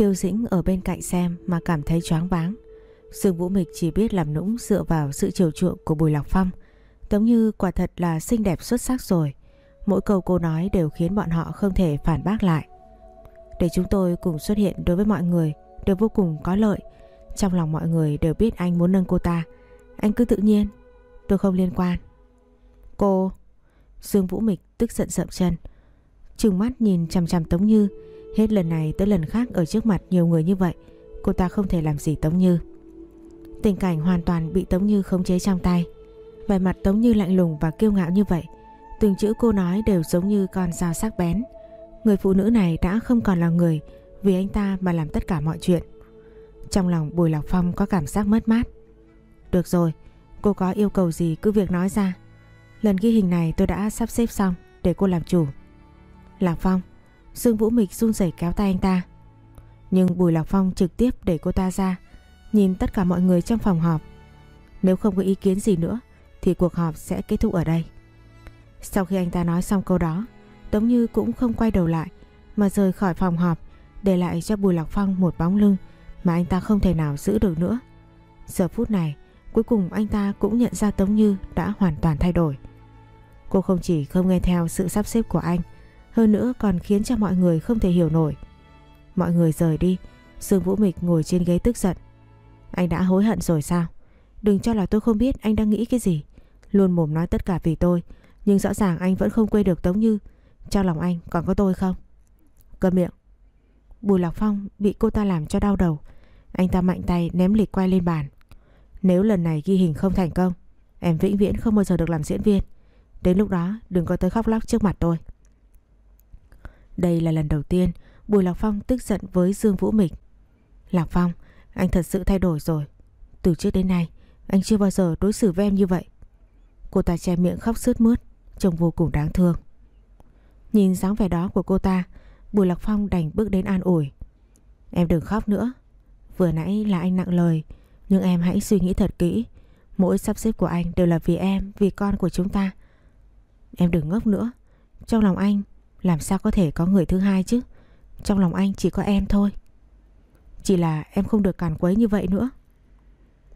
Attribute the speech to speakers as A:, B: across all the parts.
A: Tiêu Dĩnh ở bên cạnh xem mà cảm thấy choáng váng. Dương Vũ Mịch chỉ biết làm nũng dựa vào sự chiều chuộng của Bùi Lạc Phong. Tống Như quả thật là xinh đẹp xuất sắc rồi. Mỗi câu cô nói đều khiến bọn họ không thể phản bác lại. Để chúng tôi cùng xuất hiện đối với mọi người đều vô cùng có lợi. Trong lòng mọi người đều biết anh muốn nâng cô ta. Anh cứ tự nhiên. Tôi không liên quan. Cô... Dương Vũ Mịch tức giận sậm chân. Trừng mắt nhìn chằm chằm Tống Như. Hết lần này tới lần khác ở trước mặt nhiều người như vậy. Cô ta không thể làm gì Tống Như. Tình cảnh hoàn toàn bị Tống Như khống chế trong tay. Vẻ mặt Tống Như lạnh lùng và kiêu ngạo như vậy. Từng chữ cô nói đều giống như con dao sắc bén. Người phụ nữ này đã không còn là người vì anh ta mà làm tất cả mọi chuyện. Trong lòng Bùi Lạc Phong có cảm giác mất mát. Được rồi, cô có yêu cầu gì cứ việc nói ra. Lần ghi hình này tôi đã sắp xếp xong để cô làm chủ. Lạc Phong, Dương Vũ Mịch run rẩy kéo tay anh ta. Nhưng Bùi Lạc Phong trực tiếp đẩy cô ta ra, nhìn tất cả mọi người trong phòng họp. Nếu không có ý kiến gì nữa thì cuộc họp sẽ kết thúc ở đây. Sau khi anh ta nói xong câu đó, Tống Như cũng không quay đầu lại mà rời khỏi phòng họp để lại cho Bùi Lạc Phong một bóng lưng mà anh ta không thể nào giữ được nữa. Giờ phút này, cuối cùng anh ta cũng nhận ra Tống Như đã hoàn toàn thay đổi. Cô không chỉ không nghe theo sự sắp xếp của anh, hơn nữa còn khiến cho mọi người không thể hiểu nổi. Mọi người rời đi, Dương Vũ Mịch ngồi trên ghế tức giận. Anh đã hối hận rồi sao? Đừng cho là tôi không biết anh đang nghĩ cái gì. Luôn mồm nói tất cả vì tôi, nhưng rõ ràng anh vẫn không quên được Tống Như. Trong lòng anh còn có tôi không? Cầm miệng. Bùi Lạc Phong bị cô ta làm cho đau đầu. Anh ta mạnh tay ném lịch quay lên bàn. Nếu lần này ghi hình không thành công, em vĩnh viễn không bao giờ được làm diễn viên. Đến lúc đó đừng có tới khóc lóc trước mặt tôi. Đây là lần đầu tiên Bùi Lạc Phong tức giận với Dương Vũ Mịch. Lạc Phong, anh thật sự thay đổi rồi. Từ trước đến nay, anh chưa bao giờ đối xử với em như vậy. Cô ta che miệng khóc sướt mướt, trông vô cùng đáng thương. Nhìn dáng vẻ đó của cô ta, Bùi Lạc Phong đành bước đến an ủi. Em đừng khóc nữa. Vừa nãy là anh nặng lời, nhưng em hãy suy nghĩ thật kỹ. Mỗi sắp xếp của anh đều là vì em, vì con của chúng ta. Em đừng ngốc nữa. Trong lòng anh làm sao có thể có người thứ hai chứ? Trong lòng anh chỉ có em thôi. Chỉ là em không được càn quấy như vậy nữa.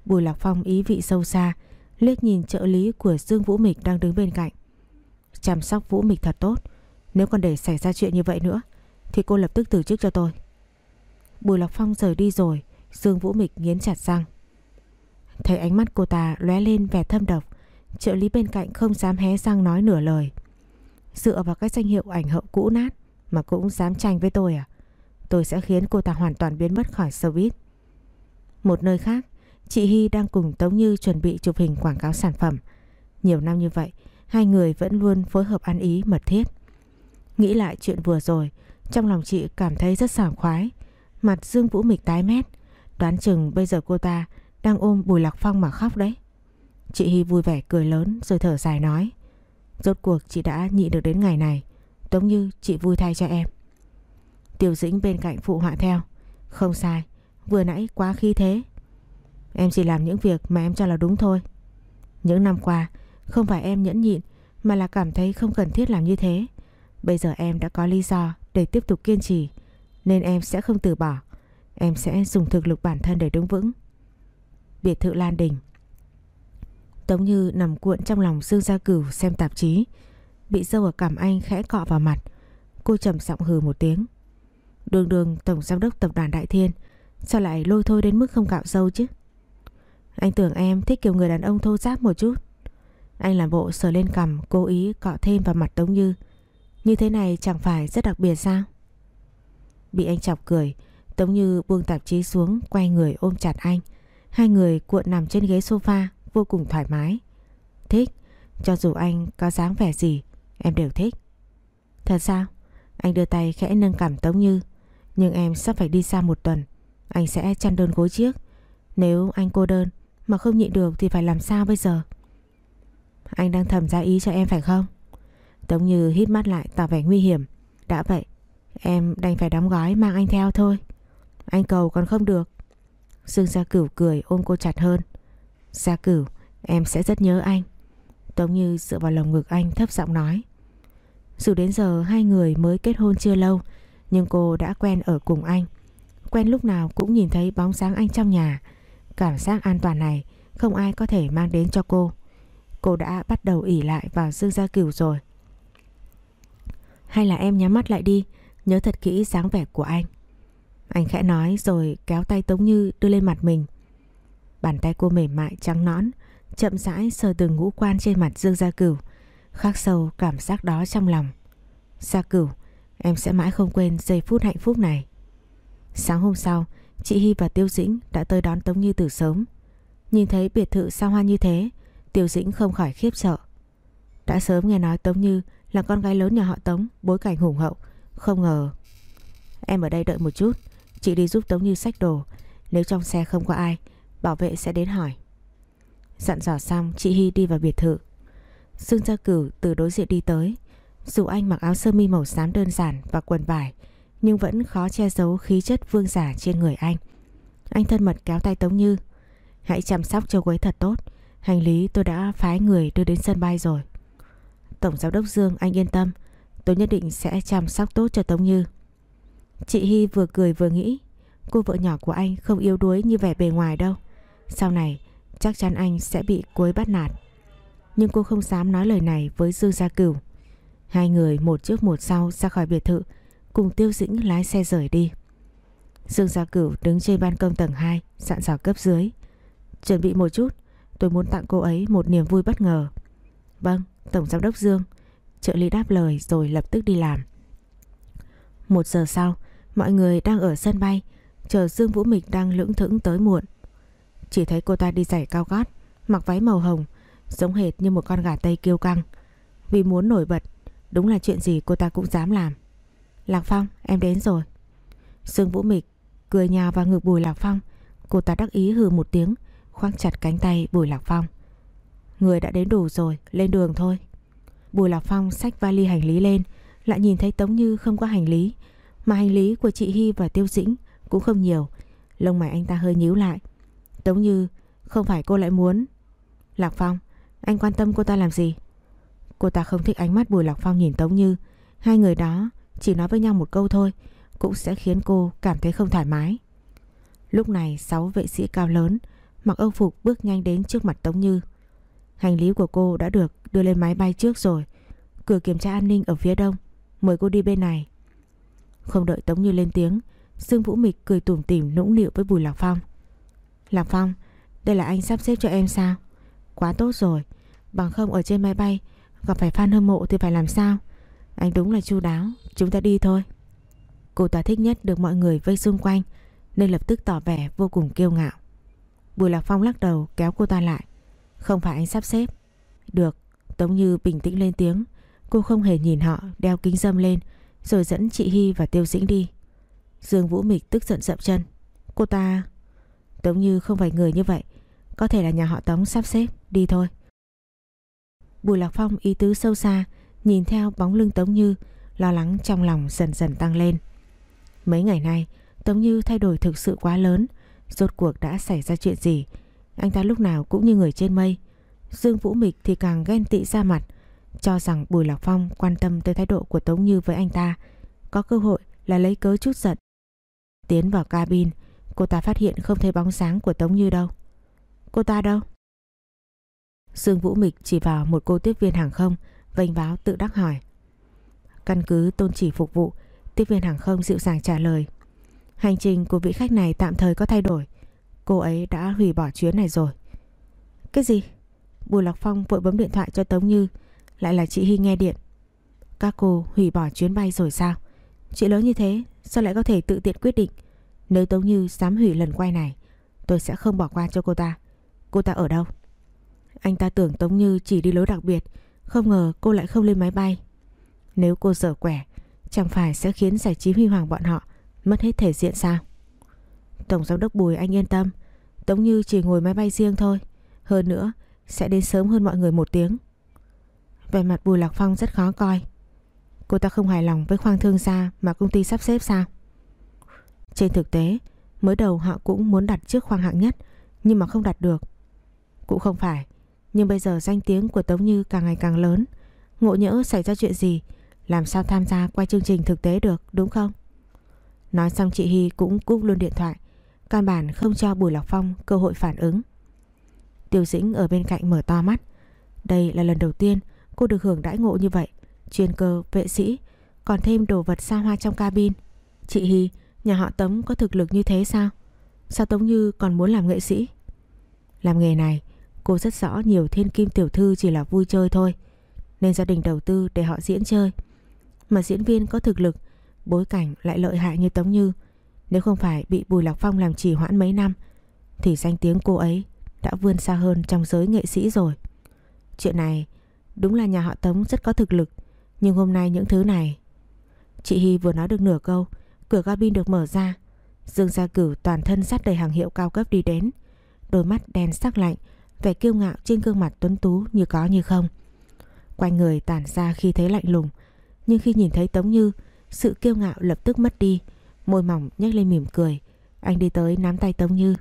A: Bùi Lạc Phong ý vị sâu xa, liếc nhìn trợ lý của Dương Vũ Mịch đang đứng bên cạnh. Chăm sóc Vũ Mịch thật tốt. Nếu còn để xảy ra chuyện như vậy nữa, thì cô lập tức từ chức cho tôi. Bùi Lạc Phong rời đi rồi, Dương Vũ Mịch nghiến chặt răng. Thấy ánh mắt cô ta lóe lên vẻ thâm độc, trợ lý bên cạnh không dám hé răng nói nửa lời. Dựa vào cái danh hiệu ảnh hậu cũ nát mà cũng dám tranh với tôi à? Tôi sẽ khiến cô ta hoàn toàn biến mất khỏi showbiz. Một nơi khác, chị Hy đang cùng Tống Như chuẩn bị chụp hình quảng cáo sản phẩm. Nhiều năm như vậy, hai người vẫn luôn phối hợp ăn ý mật thiết. Nghĩ lại chuyện vừa rồi, trong lòng chị cảm thấy rất sảng khoái. Mặt Dương Vũ Mịch tái mét, đoán chừng bây giờ cô ta đang ôm Bùi Lạc Phong mà khóc đấy. Chị Hy vui vẻ cười lớn rồi thở dài nói. Rốt cuộc chị đã nhịn được đến ngày này Tống như chị vui thay cho em. Tiểu dĩnh bên cạnh phụ họa theo, Không sai, Vừa nãy quá khí thế. Em chỉ làm những việc mà em cho là đúng thôi. Những năm qua, Không phải em nhẫn nhịn, Mà là cảm thấy không cần thiết làm như thế. Bây giờ em đã có lý do để tiếp tục kiên trì, Nên em sẽ không từ bỏ. Em sẽ dùng thực lực bản thân để đứng vững. Biệt thự Lan Đình. Tống Như nằm cuộn trong lòng Dương Gia Cửu xem tạp chí. Bị dâu ở cảm anh khẽ cọ vào mặt. Cô trầm giọng hừ một tiếng. Đường đường tổng giám đốc tập đoàn Đại Thiên, Sao lại lôi thôi đến mức không cạo dâu chứ? Anh tưởng em thích kiểu người đàn ông thô giáp một chút. Anh làm bộ sờ lên cằm, Cố ý cọ thêm vào mặt Tống Như. Như thế này chẳng phải rất đặc biệt sao? Bị anh chọc cười, Tống Như buông tạp chí xuống, Quay người ôm chặt anh. Hai người cuộn nằm trên ghế sofa vô cùng thoải mái. Thích, cho dù anh có dáng vẻ gì, em đều thích. Thật sao? Anh đưa tay khẽ nâng cảm Tống Như. Nhưng em sắp phải đi xa một tuần. Anh sẽ chăn đơn gối chiếc. Nếu anh cô đơn mà không nhịn được thì phải làm sao bây giờ? Anh đang thầm ra ý cho em phải không? Tống Như hít mắt lại tỏ vẻ nguy hiểm. Đã vậy, em đành phải đóng gói mang anh theo thôi. Anh cầu còn không được. Dương Gia Cửu cười ôm cô chặt hơn. Gia cửu Em sẽ rất nhớ anh Tống Như dựa vào lồng ngực anh thấp giọng nói Dù đến giờ hai người mới kết hôn chưa lâu Nhưng cô đã quen ở cùng anh quen lúc nào cũng nhìn thấy bóng sáng anh trong nhà. Cảm giác an toàn này không ai có thể mang đến cho cô. Cô đã bắt đầu ỉ lại vào Dương Gia Cửu rồi. Hay là em nhắm mắt lại đi, nhớ thật kỹ dáng vẻ của anh. Anh khẽ nói rồi kéo tay Tống Như đưa lên mặt mình. Bàn tay cô mềm mại trắng nõn, chậm rãi sờ từng ngũ quan trên mặt Dương Gia Cửu, khắc sâu cảm giác đó trong lòng. Gia Cửu, em sẽ mãi không quên giây phút hạnh phúc này. Sáng hôm sau, chị Hy và Tiêu Dĩnh đã tới đón Tống Như từ sớm. Nhìn thấy biệt thự xa hoa như thế, Tiêu Dĩnh không khỏi khiếp sợ. Đã sớm nghe nói Tống Như là con gái lớn nhà họ Tống, bối cảnh hùng hậu, không ngờ. Em ở đây đợi một chút, chị đi giúp Tống Như sách đồ, nếu trong xe không có ai, bảo vệ sẽ đến hỏi. Dặn dò xong, chị Hy đi vào biệt thự. Dương Gia Cửu từ đối diện đi tới, dù anh mặc áo sơ mi màu xám đơn giản và quần vải, nhưng vẫn khó che giấu khí chất vương giả trên người anh. Anh thân mật kéo tay Tống Như. Hãy chăm sóc cho cô ấy thật tốt. Hành lý tôi đã phái người đưa đến sân bay rồi. Tổng giám đốc Dương anh yên tâm. Tôi nhất định sẽ chăm sóc tốt cho Tống Như. Chị Hy vừa cười vừa nghĩ. Cô vợ nhỏ của anh không yếu đuối như vẻ bề ngoài đâu. Sau này chắc chắn anh sẽ bị cuối bắt nạt. Nhưng cô không dám nói lời này với Dương Gia Cửu. Hai người một trước một sau ra khỏi biệt thự cùng Tiêu Dĩnh lái xe rời đi. Dương Gia Cửu đứng trên ban công tầng 2 Sạn dò cấp dưới. Chuẩn bị một chút, tôi muốn tặng cô ấy một niềm vui bất ngờ. Vâng, Tổng Giám đốc Dương. Trợ lý đáp lời rồi lập tức đi làm. Một giờ sau, mọi người đang ở sân bay, chờ Dương Vũ Mịch đang lưỡng thững tới muộn. Chỉ thấy cô ta đi giày cao gót, mặc váy màu hồng, giống hệt như một con gà tây kiêu căng. Vì muốn nổi bật, đúng là chuyện gì cô ta cũng dám làm. Lạc Phong em đến rồi. Dương Vũ Mịch cười nhào vào ngực Bùi Lạc Phong. Cô ta đắc ý hừ một tiếng Khoác chặt cánh tay Bùi Lạc Phong. Người đã đến đủ rồi lên đường thôi. Bùi Lạc Phong xách vali hành lý lên Lại nhìn thấy Tống Như không có hành lý Mà hành lý của chị Hy và Tiêu Dĩnh Cũng không nhiều. Lông mày anh ta hơi nhíu lại. Tống Như không phải cô lại muốn Lạc Phong anh quan tâm cô ta làm gì Cô ta không thích ánh mắt Bùi Lạc Phong nhìn Tống Như Hai người đó chỉ nói với nhau một câu thôi cũng sẽ khiến cô cảm thấy không thoải mái. Lúc này sáu vệ sĩ cao lớn mặc âu phục bước nhanh đến trước mặt Tống Như. Hành lý của cô đã được đưa lên máy bay trước rồi. Cửa kiểm tra an ninh ở phía đông. Mời cô đi bên này. Không đợi Tống Như lên tiếng, Dương Vũ Mịch cười tủm tỉm nũng nịu với Bùi Lạc Phong. Lạc Phong, đây là anh sắp xếp cho em sao? Quá tốt rồi, bằng không ở trên máy bay gặp phải fan hâm mộ thì phải làm sao? Anh đúng là chu đáo Chúng ta đi thôi. Cô ta thích nhất được mọi người vây xung quanh Nên lập tức tỏ vẻ vô cùng kiêu ngạo. Bùi Lạc Phong lắc đầu kéo cô ta lại. Không phải anh sắp xếp. Được Tống Như bình tĩnh lên tiếng. Cô không hề nhìn họ đeo kính dâm lên Rồi dẫn chị Hy và Tiêu Dĩnh đi. Dương Vũ Mịch tức giận dậm chân. Cô ta Tống Như không phải người như vậy. Có thể là nhà họ Tống sắp xếp, Đi thôi. Bùi Lạc Phong ý tứ sâu xa, Nhìn theo bóng lưng Tống Như, Lo lắng trong lòng dần dần tăng lên. Mấy ngày nay, Tống Như thay đổi thực sự quá lớn, Rốt cuộc đã xảy ra chuyện gì? Anh ta lúc nào cũng như người trên mây. Dương Vũ Mịch thì càng ghen tị ra mặt, Cho rằng Bùi Lạc Phong quan tâm tới thái độ của Tống Như với anh ta. Có cơ hội là lấy cớ chút giận. Tiến vào cabin Cô ta phát hiện không thấy bóng sáng của Tống Như đâu Cô ta đâu? Dương Vũ Mịch chỉ vào một cô tiếp viên hàng không vênh báo tự đắc hỏi. Căn cứ tôn chỉ phục vụ, tiếp viên hàng không dịu dàng trả lời. Hành trình của vị khách này tạm thời có thay đổi. Cô ấy đã hủy bỏ chuyến này rồi. Cái gì? Bùi Lạc Phong vội bấm điện thoại cho Tống Như. Lại là chị Hy nghe điện. Các cô hủy bỏ chuyến bay rồi sao? Chị lớn như thế, sao lại có thể tự tiện quyết định? Nếu Tống Như dám hủy lần quay này, tôi sẽ không bỏ qua cho cô ta. Cô ta ở đâu? Anh ta tưởng Tống Như chỉ đi lối đặc biệt, không ngờ cô lại không lên máy bay. Nếu cô dở quẻ Chẳng phải sẽ khiến giải trí huy hoàng bọn họ Mất hết thể diện sao? Tổng giám đốc Bùi anh yên tâm. Tống Như chỉ ngồi máy bay riêng thôi. Hơn nữa sẽ đến sớm hơn mọi người một tiếng. Về mặt Bùi Lạc Phong rất khó coi. Cô ta không hài lòng với khoang thương gia Mà công ty sắp xếp sao? Trên thực tế Mới đầu họ cũng muốn đặt trước khoang hạng nhất Nhưng mà không đặt được. Cũng không phải nhưng bây giờ danh tiếng của Tống Như càng ngày càng lớn. Ngộ nhỡ xảy ra chuyện gì Làm sao tham gia quay chương trình thực tế được đúng không? Nói xong chị Hy cũng cúp luôn điện thoại Căn bản không cho Bùi Lọc Phong cơ hội phản ứng. Tiêu Dĩnh ở bên cạnh mở to mắt. Đây là lần đầu tiên cô được hưởng đãi ngộ như vậy Chuyên cơ, vệ sĩ Còn thêm đồ vật xa hoa trong cabin. Chị Hy, nhà họ Tống có thực lực như thế sao? Sao Tống Như còn muốn làm nghệ sĩ? Làm nghề này, Cô rất rõ nhiều thiên kim tiểu thư chỉ là vui chơi thôi, Nên gia đình đầu tư để họ diễn chơi Mà diễn viên có thực lực, Bối cảnh lại lợi hại như Tống Như Nếu không phải bị Bùi Lạc Phong làm trì hoãn mấy năm, Thì danh tiếng cô ấy đã vươn xa hơn trong giới nghệ sĩ rồi Chuyện này đúng là nhà họ Tống rất có thực lực, Nhưng hôm nay những thứ này, Chị Hy vừa nói được nửa câu Cửa cabin được mở ra. Dương Gia Cửu toàn thân sát đầy hàng hiệu cao cấp đi đến. Đôi mắt đen sắc lạnh, Vẻ kiêu ngạo trên gương mặt tuấn tú như có như không. Quanh người tản ra khi thấy lạnh lùng, Nhưng khi nhìn thấy Tống Như, Sự kiêu ngạo lập tức mất đi. Môi mỏng nhếch lên mỉm cười. Anh đi tới nắm tay Tống Như.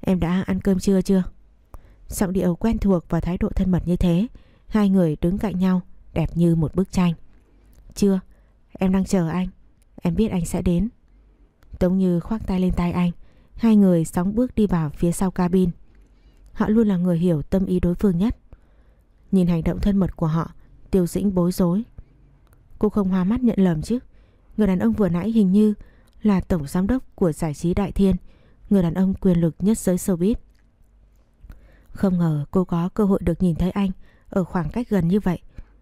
A: Em đã ăn cơm chưa chưa? Giọng điệu quen thuộc và thái độ thân mật như thế, Hai người đứng cạnh nhau, Đẹp như một bức tranh. Chưa, Em đang chờ anh. Em biết anh sẽ đến. Tống Như khoác tay lên tay anh, Hai người sóng bước đi vào phía sau cabin. Họ luôn là người hiểu tâm ý đối phương nhất. Nhìn hành động thân mật của họ, Tiêu dĩnh bối rối. Cô không hoa mắt nhận lầm chứ. Người đàn ông vừa nãy hình như Là tổng giám đốc của giải trí Đại Thiên, Người đàn ông quyền lực nhất giới showbiz. Không ngờ cô có cơ hội được nhìn thấy anh Ở khoảng cách gần như vậy.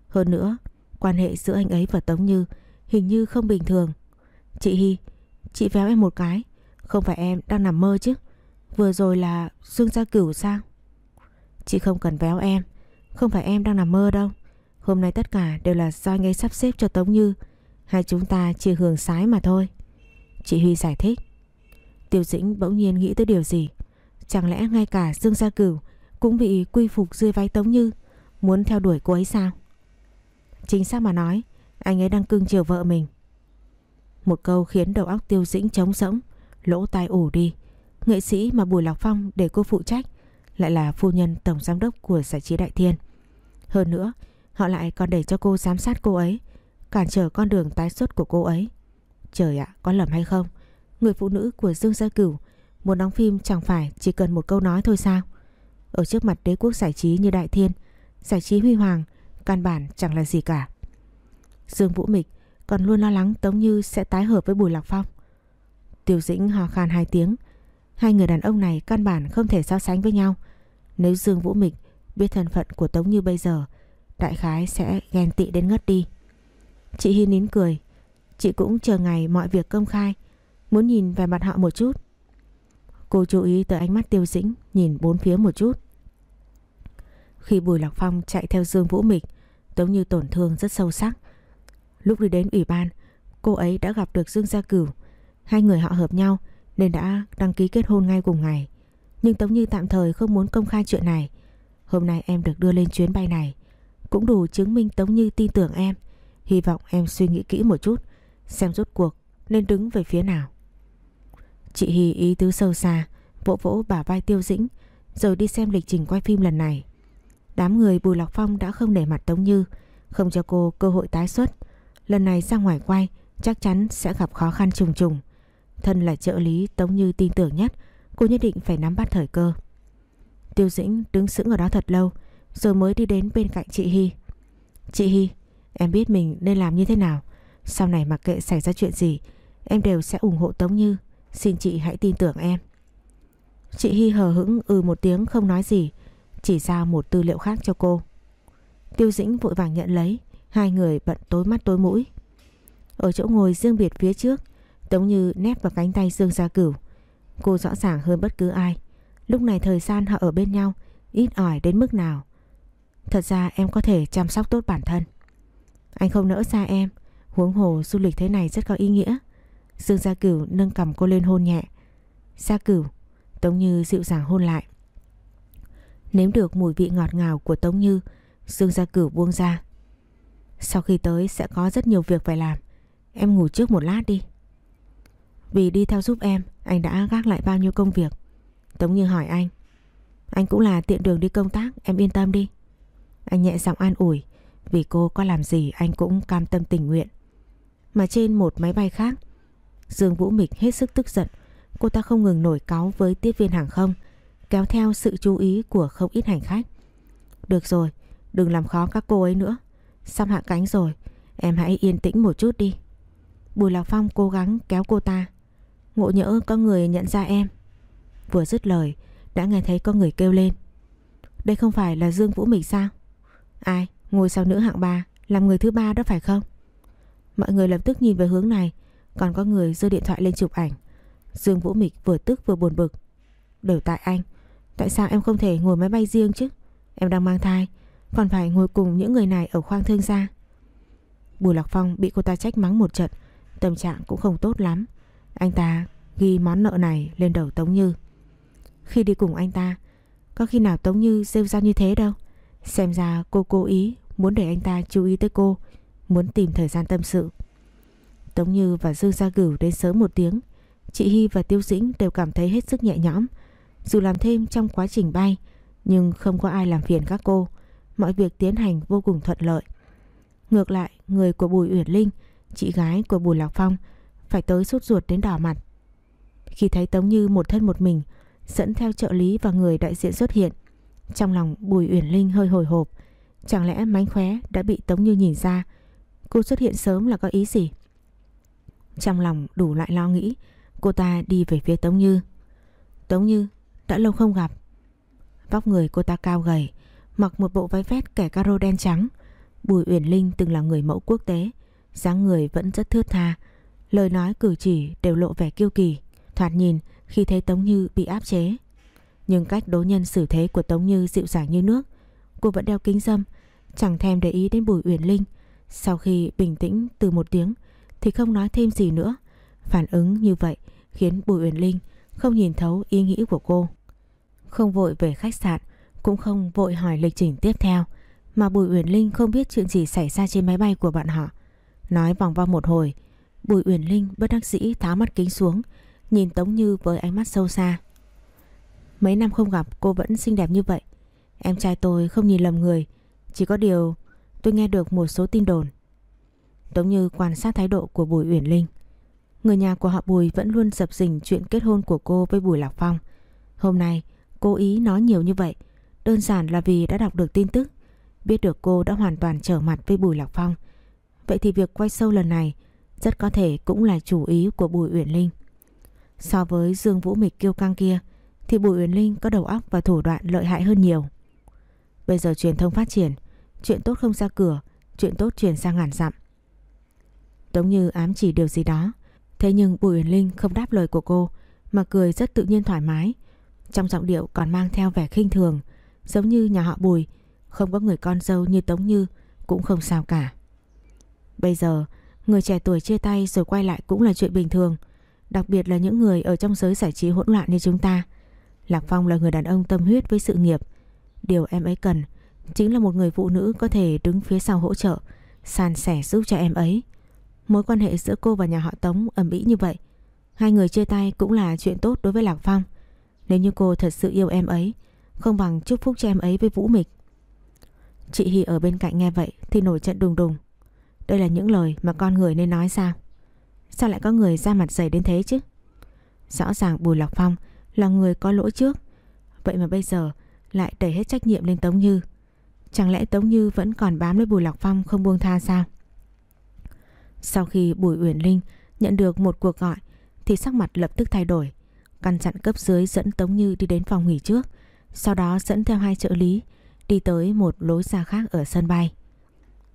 A: Hơn nữa, Quan hệ giữa anh ấy và Tống Như Hình như không bình thường. Chị Hy Chị véo em một cái. Không phải em, đang nằm mơ chứ. Vừa rồi là Dương Gia Cửu sao? Chị không cần véo em. Không phải em đang nằm mơ đâu. Hôm nay tất cả đều là do anh ấy sắp xếp cho Tống Như. Hai chúng ta chỉ hưởng sái mà thôi. Chị Huy giải thích. Tiêu Dĩnh bỗng nhiên nghĩ tới điều gì? Chẳng lẽ ngay cả Dương Gia Cửu Cũng bị quy phục dưới váy Tống Như, Muốn theo đuổi cô ấy sao? Chính xác mà nói, Anh ấy đang cưng chiều vợ mình. Một câu khiến đầu óc Tiêu Dĩnh trống rỗng Lỗ tai ủ đi Nghệ sĩ mà Bùi Lạc Phong để cô phụ trách lại là phu nhân tổng giám đốc của giải trí Đại Thiên. Hơn nữa, họ lại còn để cho cô giám sát cô ấy, cản trở con đường tái xuất của cô ấy. Trời ạ, có lầm hay không? Người phụ nữ của Dương Gia Cửu muốn đóng phim chẳng phải chỉ cần một câu nói thôi sao? Ở trước mặt đế quốc giải trí như Đại Thiên, giải trí huy hoàng, căn bản chẳng là gì cả. Dương Vũ Mịch còn luôn lo lắng Tống Như sẽ tái hợp với Bùi Lạc Phong. Tiêu Dĩnh hò khan hai tiếng, Hai người đàn ông này căn bản không thể so sánh với nhau. Nếu Dương Vũ Mịch biết thân phận của Tống Như bây giờ, đại khái sẽ ghen tị đến ngất đi. Chị Hi nín cười. Chị cũng chờ ngày mọi việc công khai, muốn nhìn về mặt họ một chút. Cô chú ý tới ánh mắt tiêu dĩnh, nhìn bốn phía một chút. Khi Bùi Lạc Phong chạy theo Dương Vũ Mịch, Tống Như tổn thương rất sâu sắc. Lúc đi đến ủy ban, cô ấy đã gặp được Dương Gia Cửu. Hai người họ hợp nhau, nên đã đăng ký kết hôn ngay cùng ngày. Nhưng Tống Như tạm thời không muốn công khai chuyện này. Hôm nay em được đưa lên chuyến bay này. Cũng đủ chứng minh Tống Như tin tưởng em. Hy vọng em suy nghĩ kỹ một chút. Xem rốt cuộc nên đứng về phía nào. Chị Hì ý tứ sâu xa. Vỗ vỗ bả vai tiêu dĩnh. Rồi đi xem lịch trình quay phim lần này. Đám người Bùi Lọc Phong đã không để mặt Tống Như. Không cho cô cơ hội tái xuất. Lần này ra ngoài quay, chắc chắn sẽ gặp khó khăn trùng trùng. Thân là trợ lý Tống Như tin tưởng nhất, Cô nhất định phải nắm bắt thời cơ. Tiêu Dĩnh đứng sững ở đó thật lâu, Rồi mới đi đến bên cạnh chị Hy Chị Hy Em biết mình nên làm như thế nào? Sau này mặc kệ xảy ra chuyện gì, Em đều sẽ ủng hộ Tống Như. Xin chị hãy tin tưởng em. Chị Hy hờ hững ừ một tiếng không nói gì, Chỉ giao một tư liệu khác cho cô. Tiêu Dĩnh vội vàng nhận lấy. Hai người bận tối mắt tối mũi. Ở chỗ ngồi riêng biệt phía trước, Tống Như nép vào cánh tay Dương Gia Cửu. Cô rõ ràng hơn bất cứ ai. Lúc này thời gian họ ở bên nhau, Ít ỏi đến mức nào. Thật ra em có thể chăm sóc tốt bản thân. Anh không nỡ xa em, Huống hồ du lịch thế này rất có ý nghĩa. Dương Gia Cửu nâng cầm cô lên hôn nhẹ. Gia Cửu, Tống Như dịu dàng hôn lại. Nếm được mùi vị ngọt ngào của Tống Như, Dương Gia Cửu buông ra. Sau khi tới sẽ có rất nhiều việc phải làm Em ngủ trước một lát đi vì đi theo giúp em Anh đã gác lại bao nhiêu công việc Tống Như hỏi anh Anh cũng là tiện đường đi công tác Em yên tâm đi Anh nhẹ giọng an ủi Vì cô có làm gì anh cũng cam tâm tình nguyện Mà trên một máy bay khác Dương Vũ Mịch hết sức tức giận. Cô ta không ngừng nổi cáu với tiếp viên hàng không, kéo theo sự chú ý của không ít hành khách. Được rồi, đừng làm khó các cô ấy nữa. Sắp hạ cánh rồi, em hãy yên tĩnh một chút đi. Bùi Lạc Phong cố gắng kéo cô ta. Ngộ nhỡ có người nhận ra em. Vừa dứt lời, đã nghe thấy có người kêu lên. Đây không phải là Dương Vũ Mịch sao? Ai? ngồi sau nữ hạng ba Làm người thứ ba đó phải không? Mọi người lập tức nhìn về hướng này Còn có người giơ điện thoại lên chụp ảnh Dương Vũ Mịch vừa tức vừa buồn bực Đều tại anh Tại sao em không thể ngồi máy bay riêng chứ Em đang mang thai còn phải ngồi cùng những người này ở khoang thương gia. Bùi Lạc Phong bị cô ta trách mắng một trận, Tâm trạng cũng không tốt lắm. Anh ta ghi món nợ này lên đầu Tống Như. Khi đi cùng anh ta, Có khi nào Tống Như rêu ra như thế đâu. Xem ra cô cố ý muốn để anh ta chú ý tới cô, Muốn tìm thời gian tâm sự. Tống Như và Dương Gia Cửu đến sớm một tiếng. Chị Hy và Tiêu Dĩnh đều cảm thấy hết sức nhẹ nhõm. Dù làm thêm trong quá trình bay, Nhưng không có ai làm phiền các cô. Mọi việc tiến hành vô cùng thuận lợi. Ngược lại, người của Bùi Uyển Linh, Chị gái của Bùi Lạc Phong, Phải tới sốt ruột đến đỏ mặt. Khi thấy Tống Như một thân một mình, Dẫn theo trợ lý và người đại diện xuất hiện, trong lòng Bùi Uyển Linh hơi hồi hộp. Chẳng lẽ mánh khóe đã bị Tống Như nhìn ra? Cô xuất hiện sớm là có ý gì? Trong lòng đủ lại lo nghĩ, Cô ta đi về phía Tống Như. Tống Như, Đã lâu không gặp. Vóc người cô ta cao gầy Mặc một bộ váy vét kẻ caro đen trắng. Bùi Uyển Linh từng là người mẫu quốc tế, dáng người vẫn rất thướt tha, Lời nói cử chỉ đều lộ vẻ kiêu kỳ, Thoạt nhìn khi thấy Tống Như bị áp chế. Nhưng cách đối nhân xử thế của Tống Như dịu dàng như nước, Cô vẫn đeo kính dâm, Chẳng thèm để ý đến Bùi Uyển Linh. Sau khi bình tĩnh từ một tiếng Thì không nói thêm gì nữa. Phản ứng như vậy khiến Bùi Uyển Linh Không nhìn thấu ý nghĩ của cô. Không vội về khách sạn cũng không vội hỏi lịch trình tiếp theo, Mà Bùi Uyển Linh không biết chuyện gì xảy ra trên máy bay của bạn họ. Nói vòng vo một hồi, Bùi Uyển Linh bất đắc dĩ tháo mắt kính xuống, Nhìn Tống Như với ánh mắt sâu xa. Mấy năm không gặp, cô vẫn xinh đẹp như vậy. Em trai tôi không nhìn lầm người, Chỉ có điều tôi nghe được một số tin đồn. Tống Như quan sát thái độ của Bùi Uyển Linh. Người nhà của họ Bùi vẫn luôn dập dình chuyện kết hôn của cô với Bùi Lạc Phong. Hôm nay, cô ý nói nhiều như vậy Đơn giản là vì đã đọc được tin tức Biết được cô đã hoàn toàn trở mặt với Bùi Lạc Phong Vậy thì việc quay sâu lần này Rất có thể cũng là chủ ý của Bùi Uyển Linh So với Dương Vũ Mịch kiêu căng kia thì Bùi Uyển Linh có đầu óc và thủ đoạn lợi hại hơn nhiều. Bây giờ truyền thông phát triển, chuyện tốt không ra cửa, chuyện tốt truyền sang ngàn dặm. Tống Như ám chỉ điều gì đó, thế nhưng Bùi Uyển Linh không đáp lời của cô mà cười rất tự nhiên thoải mái. Trong giọng điệu còn mang theo vẻ khinh thường, giống như nhà họ Bùi, không có người con dâu như Tống Như cũng không sao cả. Bây giờ, người trẻ tuổi chia tay rồi quay lại cũng là chuyện bình thường, đặc biệt là những người ở trong giới giải trí hỗn loạn như chúng ta. Lạc Phong là người đàn ông tâm huyết với sự nghiệp. Điều em ấy cần chính là một người phụ nữ có thể đứng phía sau hỗ trợ, san sẻ giúp cho em ấy. Mối quan hệ giữa cô và nhà họ Tống ẩm ĩ như vậy. Hai người chia tay cũng là chuyện tốt đối với Lạc Phong. Nếu như cô thật sự yêu em ấy, không bằng chúc phúc cho em ấy với Vũ Mịch. Chị Hy ở bên cạnh nghe vậy thì nổi trận đùng đùng. Đây là những lời mà con người nên nói sao? Sao lại có người ra mặt dày đến thế chứ? Rõ ràng Bùi Lọc Phong là người có lỗi trước. Vậy mà bây giờ lại đẩy hết trách nhiệm lên Tống Như. Chẳng lẽ Tống Như vẫn còn bám lấy Bùi Lọc Phong không buông tha sao? Sau khi Bùi Uyển Linh nhận được một cuộc gọi thì sắc mặt lập tức thay đổi. Căn chặn cấp dưới dẫn Tống Như đi đến phòng nghỉ trước, sau đó dẫn theo hai trợ lý đi tới một lối ra khác ở sân bay.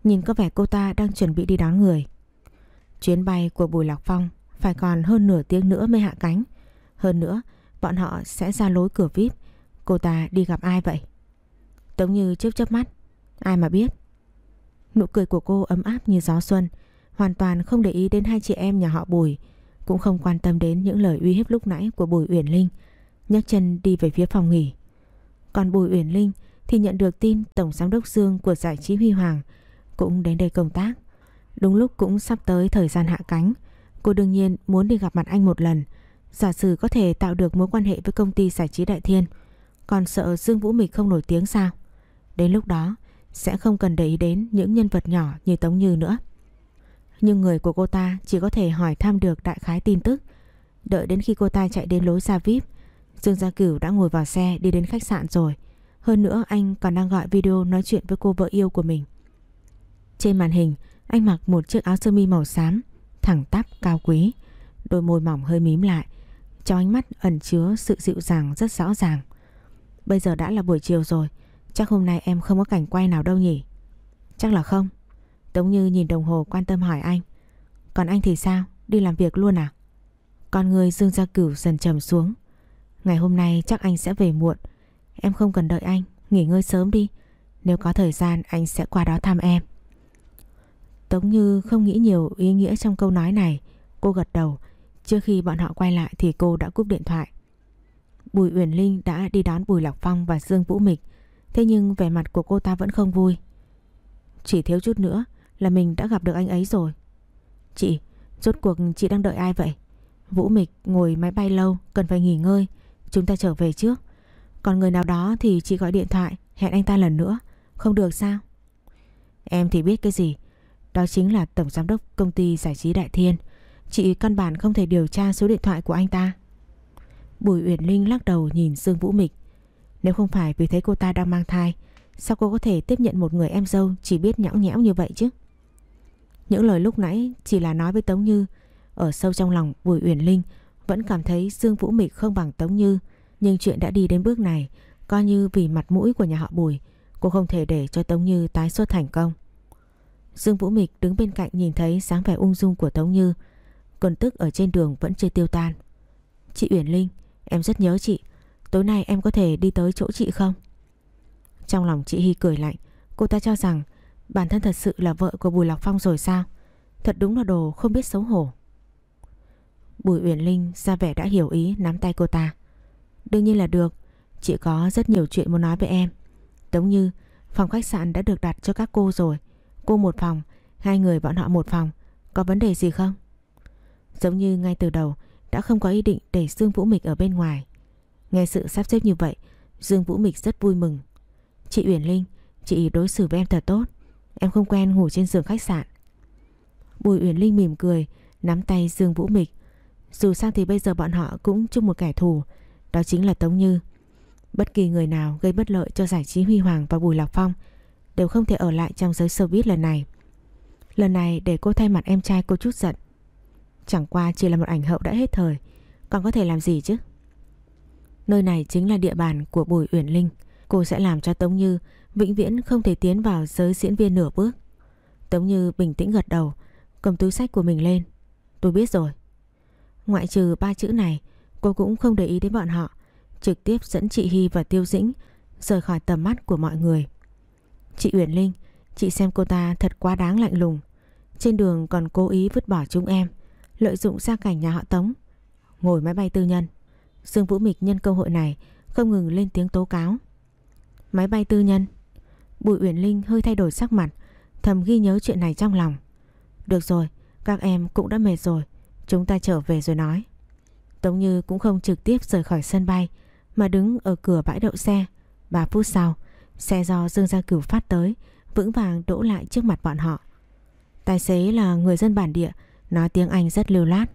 A: Nhìn có vẻ cô ta đang chuẩn bị đi đón người. Chuyến bay của Bùi Lạc Phong phải còn hơn nửa tiếng nữa mới hạ cánh. Hơn nữa, Bọn họ sẽ ra lối cửa VIP Cô ta đi gặp ai vậy Tống như chớp chớp mắt Ai mà biết Nụ cười của cô ấm áp như gió xuân Hoàn toàn không để ý đến hai chị em nhà họ Bùi Cũng không quan tâm đến những lời uy hiếp lúc nãy của Bùi Uyển Linh nhấc chân đi về phía phòng nghỉ còn Bùi Uyển Linh thì nhận được tin Tổng Giám đốc Dương của giải trí Huy Hoàng cũng đến đây công tác. Đúng lúc cũng sắp tới thời gian hạ cánh, cô đương nhiên muốn đi gặp mặt anh một lần Giả sử có thể tạo được mối quan hệ với công ty giải trí Đại Thiên Còn sợ Dương Vũ Mịch không nổi tiếng sao Đến lúc đó Sẽ không cần để ý đến những nhân vật nhỏ như Tống Như nữa Nhưng người của cô ta chỉ có thể hỏi thăm được đại khái tin tức. Đợi đến khi cô ta chạy đến lối ra VIP, Dương Gia Cửu đã ngồi vào xe đi đến khách sạn rồi. Hơn nữa anh còn đang gọi video nói chuyện với cô vợ yêu của mình. Trên màn hình, anh mặc một chiếc áo sơ mi màu xám, thẳng tắp cao quý, đôi môi mỏng hơi mím lại, cho ánh mắt ẩn chứa sự dịu dàng rất rõ ràng. Bây giờ đã là buổi chiều rồi, chắc hôm nay em không có cảnh quay nào đâu nhỉ? Chắc là không. Tống Như nhìn đồng hồ quan tâm hỏi anh. Còn anh thì sao? Đi làm việc luôn à? Con người Dương Gia Cửu dần trầm xuống. Ngày hôm nay chắc anh sẽ về muộn. Em không cần đợi anh, nghỉ ngơi sớm đi. Nếu có thời gian anh sẽ qua đó thăm em. Tống Như không nghĩ nhiều ý nghĩa trong câu nói này. Cô gật đầu. Trước khi bọn họ quay lại thì cô đã cúp điện thoại. Bùi Uyển Linh đã đi đón Bùi Lọc Phong và Dương Vũ Mịch. Thế nhưng vẻ mặt của cô ta vẫn không vui. Chỉ thiếu chút nữa là mình đã gặp được anh ấy rồi. Chị, rốt cuộc chị đang đợi ai vậy? Vũ Mịch ngồi máy bay lâu, cần phải nghỉ ngơi. Chúng ta trở về trước. Còn người nào đó thì chị gọi điện thoại hẹn anh ta lần nữa. Không được sao? Em thì biết cái gì? Đó chính là tổng giám đốc công ty giải trí Đại Thiên. Chị căn bản không thể điều tra số điện thoại của anh ta. Bùi Uyển Linh lắc đầu nhìn Dương Vũ Mịch. Nếu không phải vì thấy cô ta đang mang thai, sao cô có thể tiếp nhận một người em dâu chỉ biết nhõng nhẽo như vậy chứ? Những lời lúc nãy chỉ là nói với Tống Như. Ở sâu trong lòng Bùi Uyển Linh vẫn cảm thấy Dương Vũ Mịch không bằng Tống Như. Nhưng chuyện đã đi đến bước này, coi như vì mặt mũi của nhà họ Bùi, cô không thể để cho Tống Như tái xuất thành công. Dương Vũ Mịch đứng bên cạnh nhìn thấy sáng vẻ ung dung của Tống Như. Cơn tức ở trên đường vẫn chưa tiêu tan. Chị Uyển Linh, em rất nhớ chị. Tối nay em có thể đi tới chỗ chị không? Trong lòng chị Hy cười lạnh. Cô ta cho rằng bản thân thật sự là vợ của Bùi Lạc Phong rồi sao? Thật đúng là đồ không biết xấu hổ. Bùi Uyển Linh ra vẻ đã hiểu ý nắm tay cô ta. Đương nhiên là được. Chị có rất nhiều chuyện muốn nói với em. Tống như phòng khách sạn đã được đặt cho các cô rồi. Cô một phòng, hai người bọn họ một phòng. Có vấn đề gì không? Giống như ngay từ đầu đã không có ý định để Dương Vũ Mịch ở bên ngoài. Nghe sự sắp xếp như vậy, Dương Vũ Mịch rất vui mừng. Chị Uyển Linh, chị đối xử với em thật tốt. Em không quen ngủ trên giường khách sạn. Bùi Uyển Linh mỉm cười, nắm tay Dương Vũ Mịch. Dù sao thì bây giờ bọn họ cũng chung một kẻ thù, đó chính là Tống Như. Bất kỳ người nào gây bất lợi cho giải trí Huy Hoàng và Bùi Lạc Phong đều không thể ở lại trong giới showbiz lần này. Lần này để cô thay mặt em trai cô chút giận. Chẳng qua chỉ là một ảnh hậu đã hết thời, còn có thể làm gì chứ? Nơi này chính là địa bàn của Bùi Uyển Linh. Cô sẽ làm cho Tống Như vĩnh viễn không thể tiến vào giới diễn viên nửa bước. Tống Như bình tĩnh gật đầu, cầm túi sách của mình lên. Tôi biết rồi. Ngoại trừ ba chữ này, cô cũng không để ý đến bọn họ, trực tiếp dẫn chị Hy và Tiêu Dĩnh rời khỏi tầm mắt của mọi người. Chị Uyển Linh, chị xem cô ta thật quá đáng lạnh lùng. Trên đường còn cố ý vứt bỏ chúng em, lợi dụng gia cảnh nhà họ Tống. Ngồi máy bay tư nhân. Dương Vũ Mịch nhân cơ hội này không ngừng lên tiếng tố cáo. Máy bay tư nhân. Bùi Uyển Linh hơi thay đổi sắc mặt, thầm ghi nhớ chuyện này trong lòng. Được rồi, các em cũng đã mệt rồi, chúng ta trở về rồi nói. Tống Như cũng không trực tiếp rời khỏi sân bay mà đứng ở cửa bãi đậu xe. 3 phút sau, xe do Dương Gia Cửu phát tới, vững vàng đỗ lại trước mặt bọn họ. Tài xế là người dân bản địa, nói tiếng Anh rất lưu lát.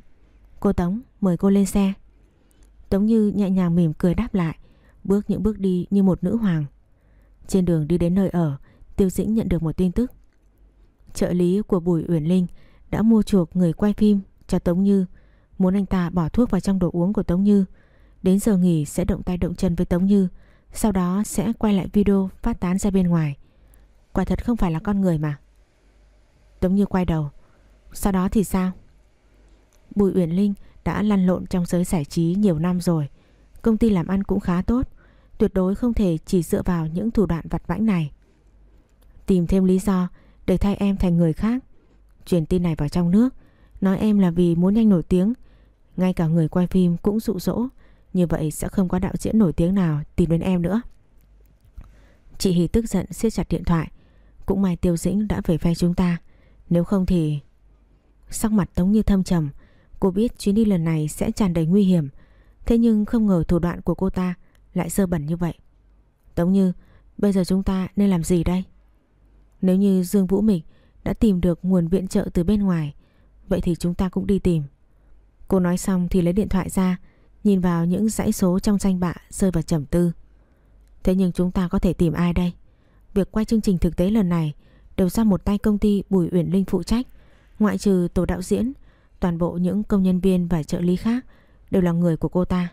A: Cô Tống, mời cô lên xe. Tống Như nhẹ nhàng mỉm cười đáp lại, bước những bước đi như một nữ hoàng. Trên đường đi đến nơi ở, Tiêu Dĩnh nhận được một tin tức. Trợ lý của Bùi Uyển Linh đã mua chuộc người quay phim cho Tống Như, muốn anh ta bỏ thuốc vào trong đồ uống của Tống Như. Đến giờ nghỉ sẽ động tay động chân với Tống Như, sau đó sẽ quay lại video phát tán ra bên ngoài. Quả thật không phải là con người mà. Tống Như quay đầu. Sau đó thì sao? Bùi Uyển Linh đã lăn lộn trong giới giải trí nhiều năm rồi. Công ty làm ăn cũng khá tốt. Tuyệt đối không thể chỉ dựa vào những thủ đoạn vặt vãnh này. Tìm thêm lý do để thay em thành người khác. Truyền tin này vào trong nước. Nói em là vì muốn nhanh nổi tiếng. Ngay cả người quay phim cũng dụ dỗ. Như vậy sẽ không có đạo diễn nổi tiếng nào tìm đến em nữa. Chị Hì tức giận siết chặt điện thoại. Cũng may Tiêu Dĩnh đã về phe chúng ta. Nếu không thì... Sắc mặt Tống Như thâm trầm. Cô biết chuyến đi lần này sẽ tràn đầy nguy hiểm. Thế nhưng không ngờ thủ đoạn của cô ta lại sơ bẩn như vậy. Tống Như, bây giờ chúng ta nên làm gì đây? Nếu như Dương Vũ Mịch đã tìm được nguồn viện trợ từ bên ngoài. Vậy thì chúng ta cũng đi tìm. Cô nói xong thì lấy điện thoại ra, nhìn vào những dãy số trong danh bạ rơi vào trầm tư. Thế nhưng chúng ta có thể tìm ai đây? Việc quay chương trình thực tế lần này đều do một tay công ty Bùi Uyển Linh phụ trách, ngoại trừ tổ đạo diễn, toàn bộ những công nhân viên và trợ lý khác đều là người của cô ta.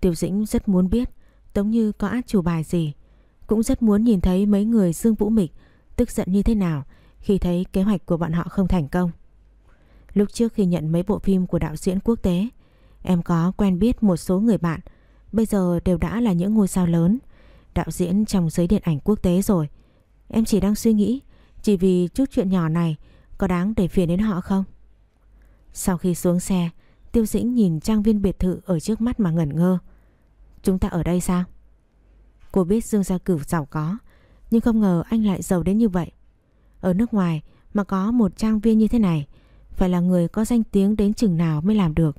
A: tiểu Dĩnh rất muốn biết Tống Như có át chủ bài gì, cũng rất muốn nhìn thấy mấy người Dương Vũ Mịch tức giận như thế nào khi thấy kế hoạch của bọn họ không thành công. Lúc trước khi nhận mấy bộ phim của đạo diễn quốc tế, em có quen biết một số người bạn, bây giờ đều đã là những ngôi sao lớn, đạo diễn trong giới điện ảnh quốc tế rồi. Em chỉ đang suy nghĩ, chỉ vì chút chuyện nhỏ này có đáng để phiền đến họ không? Sau khi xuống xe, Tiêu Dĩnh nhìn trang viên biệt thự ở trước mắt mà ngẩn ngơ. Chúng ta ở đây sao? Cô biết Dương Gia Cửu giàu có, nhưng không ngờ anh lại giàu đến như vậy. Ở nước ngoài mà có một trang viên như thế này, phải là người có danh tiếng đến chừng nào mới làm được.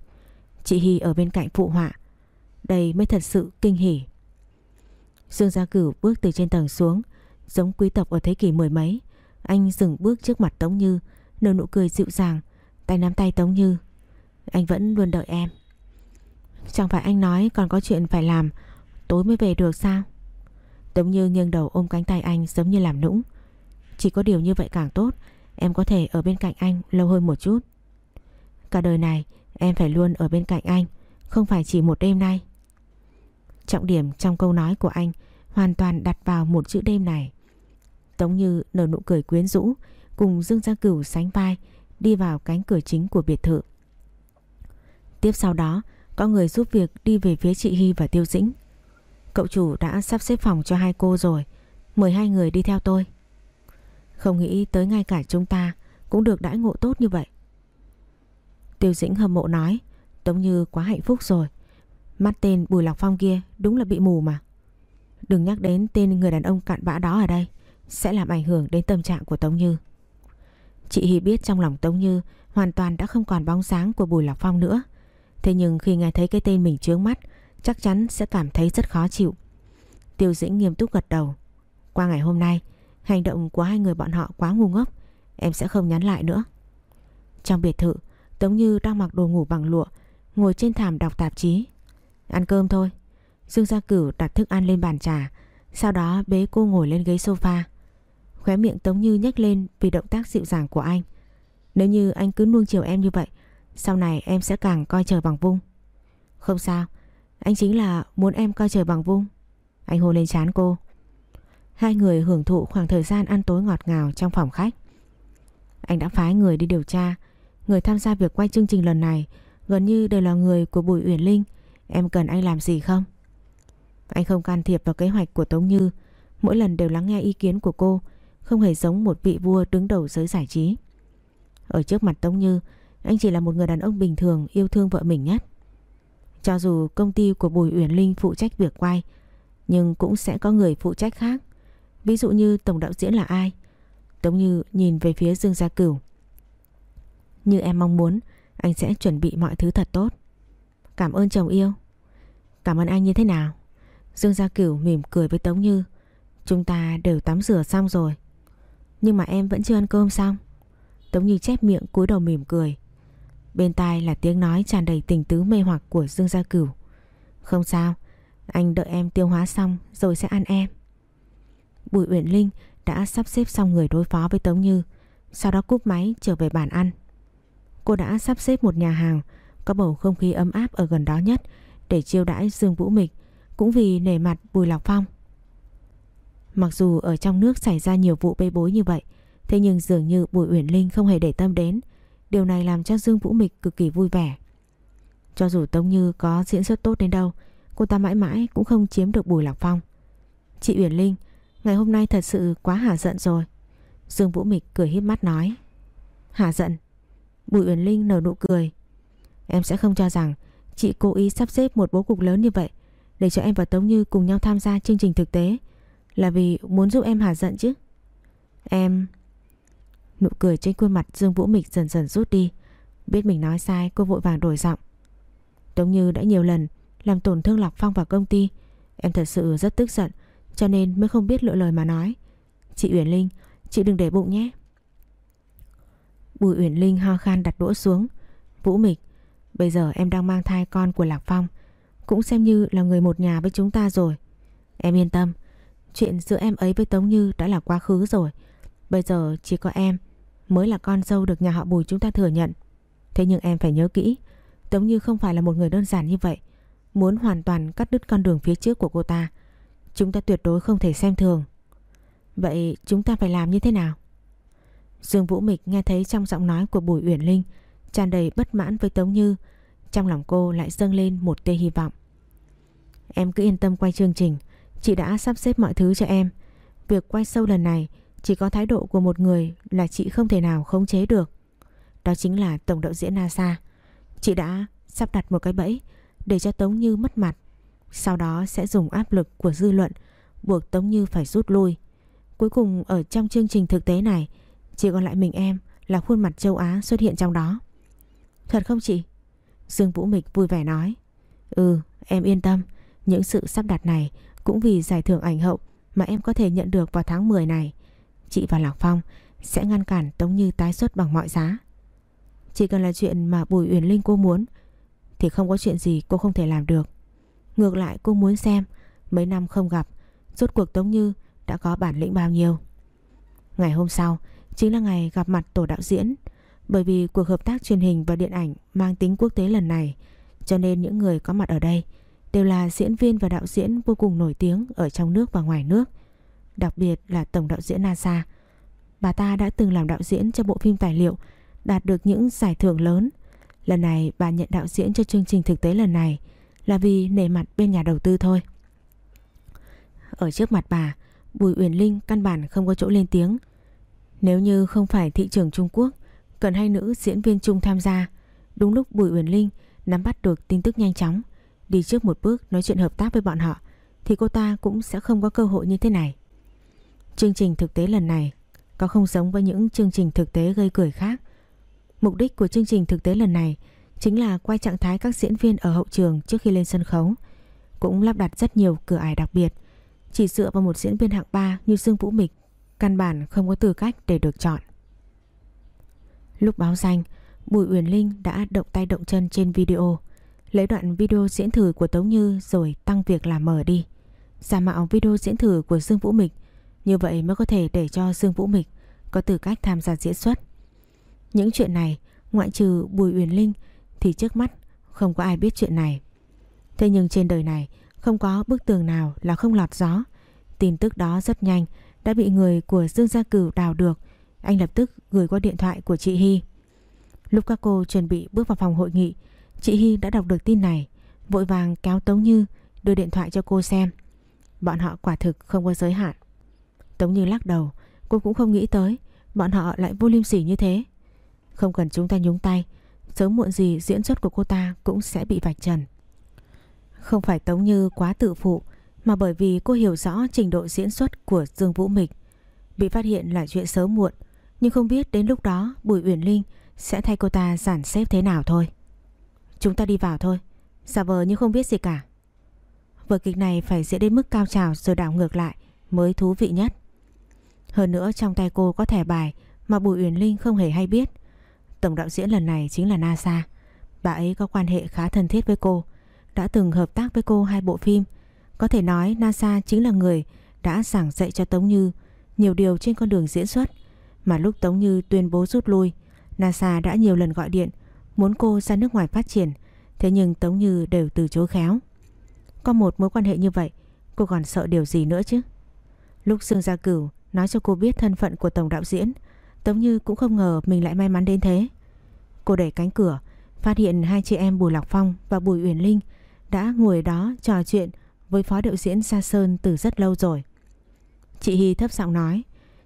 A: Chị Hy ở bên cạnh phụ họa. Đây mới thật sự kinh hỉ. Dương Gia Cửu bước từ trên tầng xuống, giống quý tộc ở thế kỷ mười mấy. Anh dừng bước trước mặt Tống Như, nở nụ cười dịu dàng, tay nắm tay Tống Như. Anh vẫn luôn đợi em. Chẳng phải anh nói còn có chuyện phải làm, tối mới về được sao? Tống Như nghiêng đầu ôm cánh tay anh giống như làm nũng. Chỉ có điều như vậy càng tốt, em có thể ở bên cạnh anh lâu hơn một chút. Cả đời này em phải luôn ở bên cạnh anh, không phải chỉ một đêm nay. Trọng điểm trong câu nói của anh hoàn toàn đặt vào một chữ đêm này. Tống Như nở nụ cười quyến rũ, cùng Dương Gia Cửu sánh vai đi vào cánh cửa chính của biệt thự. Tiếp sau đó, có người giúp việc đi về phía chị Hy và Tiêu Dĩnh. Cậu chủ đã sắp xếp phòng cho hai cô rồi, mời hai người đi theo tôi. Không nghĩ tới ngay cả chúng ta cũng được đãi ngộ tốt như vậy. Tiêu Dĩnh hâm mộ nói, Tống Như quá hạnh phúc rồi. Mắt tên Bùi Lọc Phong kia đúng là bị mù mà. Đừng nhắc đến tên người đàn ông cặn bã đó ở đây, sẽ làm ảnh hưởng đến tâm trạng của Tống Như. Chị Hy biết trong lòng Tống Như hoàn toàn đã không còn bóng sáng của Bùi Lọc Phong nữa. Thế nhưng khi nghe thấy cái tên mình trướng mắt, chắc chắn sẽ cảm thấy rất khó chịu. Tiêu Dĩnh nghiêm túc gật đầu. Qua ngày hôm nay, hành động của hai người bọn họ quá ngu ngốc, em sẽ không nhắn lại nữa. Trong biệt thự, Tống Như đang mặc đồ ngủ bằng lụa, ngồi trên thảm đọc tạp chí. Ăn cơm thôi. Dương Gia Cửu đặt thức ăn lên bàn trà, sau đó bế cô ngồi lên ghế sofa. Khóe miệng Tống Như nhếch lên vì động tác dịu dàng của anh. Nếu như anh cứ nuông chiều em như vậy, sau này em sẽ càng coi trời bằng vung. Không sao, anh chính là muốn em coi trời bằng vung. Anh hôn lên chán cô. Hai người hưởng thụ khoảng thời gian ăn tối ngọt ngào trong phòng khách. Anh đã phái người đi điều tra. Người tham gia việc quay chương trình lần này gần như đều là người của Bùi Uyển Linh. Em cần anh làm gì không? Anh không can thiệp vào kế hoạch của Tống Như. Mỗi lần đều lắng nghe ý kiến của cô. Không hề giống một vị vua đứng đầu giới giải trí. Ở trước mặt Tống Như, anh chỉ là một người đàn ông bình thường yêu thương vợ mình nhất. Cho dù công ty của Bùi Uyển Linh phụ trách việc quay, nhưng cũng sẽ có người phụ trách khác. Ví dụ như tổng đạo diễn là ai? Tống Như nhìn về phía Dương Gia Cửu. Như em mong muốn, anh sẽ chuẩn bị mọi thứ thật tốt. Cảm ơn chồng yêu. Cảm ơn anh như thế nào? Dương Gia Cửu mỉm cười với Tống Như. Chúng ta đều tắm rửa xong rồi. Nhưng mà em vẫn chưa ăn cơm xong. Tống Như chép miệng cúi đầu mỉm cười. Bên tai là tiếng nói tràn đầy tình tứ mê hoặc của Dương Gia Cửu. Không sao, anh đợi em tiêu hóa xong rồi sẽ ăn em. Bùi Uyển Linh đã sắp xếp xong người đối phó với Tống Như, sau đó cúp máy trở về bàn ăn. Cô đã sắp xếp một nhà hàng có bầu không khí ấm áp ở gần đó nhất để chiêu đãi Dương Vũ Mịch, cũng vì nể mặt Bùi Lạc Phong. Mặc dù ở trong nước xảy ra nhiều vụ bê bối như vậy, thế nhưng dường như Bùi Uyển Linh không hề để tâm đến Điều này làm cho Dương Vũ Mịch cực kỳ vui vẻ. Cho dù Tống Như có diễn xuất tốt đến đâu, cô ta mãi mãi cũng không chiếm được Bùi Lạc Phong. Chị Uyển Linh, ngày hôm nay thật sự quá hả giận rồi. Dương Vũ Mịch cười híp mắt nói. Hả giận? Bùi Uyển Linh nở nụ cười. Em sẽ không cho rằng chị cố ý sắp xếp một bố cục lớn như vậy để cho em và Tống Như cùng nhau tham gia chương trình thực tế là vì muốn giúp em hả giận chứ. Em... Nụ cười trên khuôn mặt Dương Vũ Mịch dần dần rút đi Biết mình nói sai, cô vội vàng đổi giọng Tống Như đã nhiều lần Làm tổn thương Lạc Phong vào công ty Em thật sự rất tức giận cho nên mới không biết lựa lời mà nói Chị Uyển Linh Chị đừng để bụng nhé Bùi Uyển Linh ho khan đặt đũa xuống. Vũ Mịch, bây giờ em đang mang thai con của Lạc Phong. Cũng xem như là người một nhà với chúng ta rồi. Em yên tâm, chuyện giữa em ấy với Tống Như đã là quá khứ rồi. Bây giờ chỉ có em mới là con dâu được nhà họ Bùi chúng ta thừa nhận. Thế nhưng em phải nhớ kỹ, Tống Như không phải là một người đơn giản như vậy. Muốn hoàn toàn cắt đứt con đường phía trước của cô ta, chúng ta tuyệt đối không thể xem thường. Vậy chúng ta phải làm như thế nào? Dương Vũ Mịch nghe thấy trong giọng nói của Bùi Uyển Linh tràn đầy bất mãn với Tống Như. Trong lòng cô lại dâng lên một tia hy vọng. Em cứ yên tâm quay chương trình, chị đã sắp xếp mọi thứ cho em. Việc quay sâu lần này chỉ có thái độ của một người là chị không thể nào khống chế được. Đó chính là Tổng đạo diễn NASA. Chị đã sắp đặt một cái bẫy để cho Tống Như mất mặt. Sau đó sẽ dùng áp lực của dư luận buộc Tống Như phải rút lui. Cuối cùng ở trong chương trình thực tế này chỉ còn lại mình em là khuôn mặt châu Á xuất hiện trong đó. Thật không chị? Dương Vũ Mịch vui vẻ nói. Ừ, em yên tâm. Những sự sắp đặt này cũng vì giải thưởng ảnh hậu mà em có thể nhận được vào tháng 10 này. Chị và Lạc Phong sẽ ngăn cản Tống Như tái xuất bằng mọi giá. Chỉ cần là chuyện mà Bùi Uyển Linh cô muốn thì không có chuyện gì cô không thể làm được. Ngược lại cô muốn xem, mấy năm không gặp, rốt cuộc Tống Như đã có bản lĩnh bao nhiêu. Ngày hôm sau, chính là ngày gặp mặt tổ đạo diễn bởi vì cuộc hợp tác truyền hình và điện ảnh mang tính quốc tế lần này, cho nên những người có mặt ở đây đều là diễn viên và đạo diễn vô cùng nổi tiếng ở trong nước và ngoài nước. Đặc biệt là tổng đạo diễn NASA. Bà ta đã từng làm đạo diễn cho bộ phim tài liệu, đạt được những giải thưởng lớn. Lần này bà nhận đạo diễn cho chương trình thực tế lần này là vì nể mặt bên nhà đầu tư thôi. Ở trước mặt bà, Bùi Uyển Linh căn bản không có chỗ lên tiếng. Nếu như không phải thị trường Trung Quốc cần hai nữ diễn viên chung tham gia, đúng lúc Bùi Uyển Linh nắm bắt được tin tức nhanh chóng, đi trước một bước nói chuyện hợp tác với bọn họ thì cô ta cũng sẽ không có cơ hội như thế này. Chương trình thực tế lần này có không giống với những chương trình thực tế gây cười khác. Mục đích của chương trình thực tế lần này chính là quay trạng thái các diễn viên ở hậu trường trước khi lên sân khấu. Cũng lắp đặt rất nhiều cửa ải đặc biệt. Chỉ dựa vào một diễn viên hạng 3 như Dương Vũ Mịch, căn bản không có tư cách để được chọn. Lúc báo danh, Bùi Uyển Linh đã động tay động chân trên video, lấy đoạn video diễn thử của Tống Như rồi tăng việc làm mở đi. Giả mạo video diễn thử của Dương Vũ Mịch, như vậy mới có thể để cho Dương Vũ Mịch có tư cách tham gia diễn xuất. Những chuyện này, ngoại trừ Bùi Uyển Linh thì trước mắt không có ai biết chuyện này. Thế nhưng trên đời này không có bức tường nào là không lọt gió. Tin tức đó rất nhanh đã bị người của Dương Gia Cửu đào được. Anh lập tức gửi qua điện thoại của chị Hy. Lúc các cô chuẩn bị bước vào phòng hội nghị, chị Hy đã đọc được tin này, vội vàng kéo Tống Như đưa điện thoại cho cô xem. Bọn họ quả thực không có giới hạn. Tống Như lắc đầu, cô cũng không nghĩ tới bọn họ lại vô liêm sỉ như thế. Không cần chúng ta nhúng tay, sớm muộn gì diễn xuất của cô ta cũng sẽ bị vạch trần. Không phải Tống Như quá tự phụ, mà bởi vì cô hiểu rõ trình độ diễn xuất của Dương Vũ Mịch. Bị phát hiện là chuyện sớm muộn, nhưng không biết đến lúc đó Bùi Uyển Linh sẽ thay cô ta giản xếp thế nào thôi. Chúng ta đi vào thôi, giả vờ như không biết gì cả. Vở kịch này phải diễn đến mức cao trào rồi đảo ngược lại mới thú vị nhất. Hơn nữa trong tay cô có thẻ bài mà Bùi Uyển Linh không hề hay biết. Tổng đạo diễn lần này chính là NASA. Bà ấy có quan hệ khá thân thiết với cô, đã từng hợp tác với cô hai bộ phim. Có thể nói NASA chính là người đã giảng dạy cho Tống Như nhiều điều trên con đường diễn xuất. Mà lúc Tống Như tuyên bố rút lui, NASA đã nhiều lần gọi điện muốn cô ra nước ngoài phát triển, thế nhưng Tống Như đều từ chối khéo. Có một mối quan hệ như vậy, cô còn sợ điều gì nữa chứ? Lúc Dương Gia Cửu nói cho cô biết thân phận của Tổng đạo diễn, Tống Như cũng không ngờ mình lại may mắn đến thế. Cô đẩy cánh cửa, phát hiện hai chị em Bùi Lạc Phong và Bùi Uyển Linh đã ngồi đó trò chuyện với phó đạo diễn Sa Sơn từ rất lâu rồi. Chị Hy thấp giọng nói,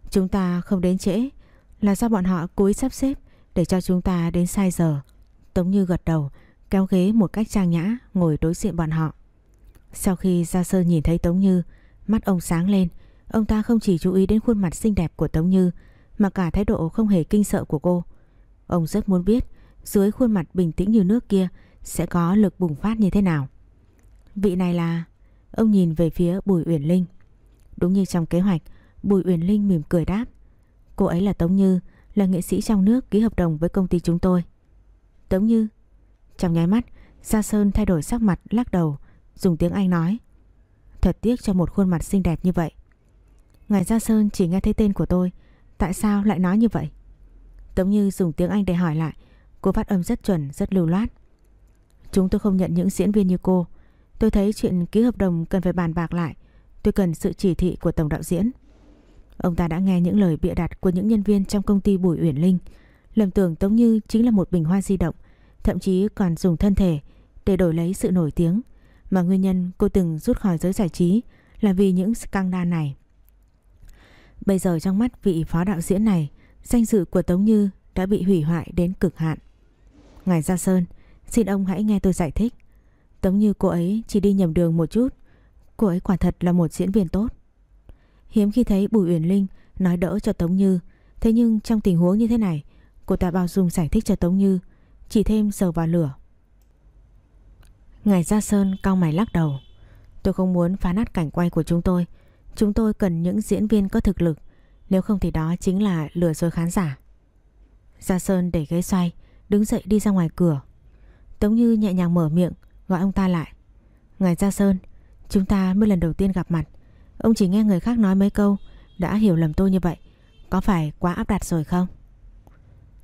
A: chúng ta không đến trễ là do bọn họ cố ý sắp xếp để cho chúng ta đến sai giờ. Tống Như gật đầu, kéo ghế một cách trang nhã ngồi đối diện bọn họ. Sau khi Sa Sơn nhìn thấy Tống Như, mắt ông sáng lên, ông ta không chỉ chú ý đến khuôn mặt xinh đẹp của Tống Như mà mà cả thái độ không hề kinh sợ của cô. Ông rất muốn biết dưới khuôn mặt bình tĩnh như nước kia sẽ có lực bùng phát như thế nào. Vị này là... Ông nhìn về phía Bùi Uyển Linh. Đúng như trong kế hoạch, Bùi Uyển Linh mỉm cười đáp. Cô ấy là Tống Như, là nghệ sĩ trong nước ký hợp đồng với công ty chúng tôi. Tống Như Trong nháy mắt Gia Sơn thay đổi sắc mặt lắc đầu Dùng tiếng Anh nói Thật tiếc cho một khuôn mặt xinh đẹp như vậy Ngài Gia Sơn chỉ nghe thấy tên của tôi Tại sao lại nói như vậy? Tống Như dùng tiếng Anh để hỏi lại. Cô phát âm rất chuẩn, rất lưu loát. Chúng tôi không nhận những diễn viên như cô. Tôi thấy chuyện ký hợp đồng cần phải bàn bạc lại. Tôi cần sự chỉ thị của tổng đạo diễn. Ông ta đã nghe những lời bịa đặt của những nhân viên trong công ty Bùi Uyển Linh. Lầm tưởng Tống Như chính là một bình hoa di động Thậm chí còn dùng thân thể để đổi lấy sự nổi tiếng. Mà nguyên nhân cô từng rút khỏi giới giải trí là vì những scandal này. Bây giờ trong mắt vị phó đạo diễn này, Danh dự của Tống Như đã bị hủy hoại đến cực hạn. Ngài Gia Sơn, Xin ông hãy nghe tôi giải thích. Tống Như cô ấy chỉ đi nhầm đường một chút. Cô ấy quả thật là một diễn viên tốt. Hiếm khi thấy Bùi Uyển Linh nói đỡ cho Tống Như. Thế nhưng trong tình huống như thế này, Cô ta bao dung giải thích cho Tống Như, Chỉ thêm dầu vào lửa. Ngài Gia Sơn cau mày lắc đầu. Tôi không muốn phá nát cảnh quay của chúng tôi Chúng tôi cần những diễn viên có thực lực. Nếu không thì đó chính là lừa dối khán giả. Gia Sơn để ghế xoay, Đứng dậy đi ra ngoài cửa. Tống Như nhẹ nhàng mở miệng, Gọi ông ta lại. Ngài Gia Sơn, Chúng ta mới lần đầu tiên gặp mặt. Ông chỉ nghe người khác nói mấy câu, Đã hiểu lầm tôi như vậy. Có phải quá áp đặt rồi không?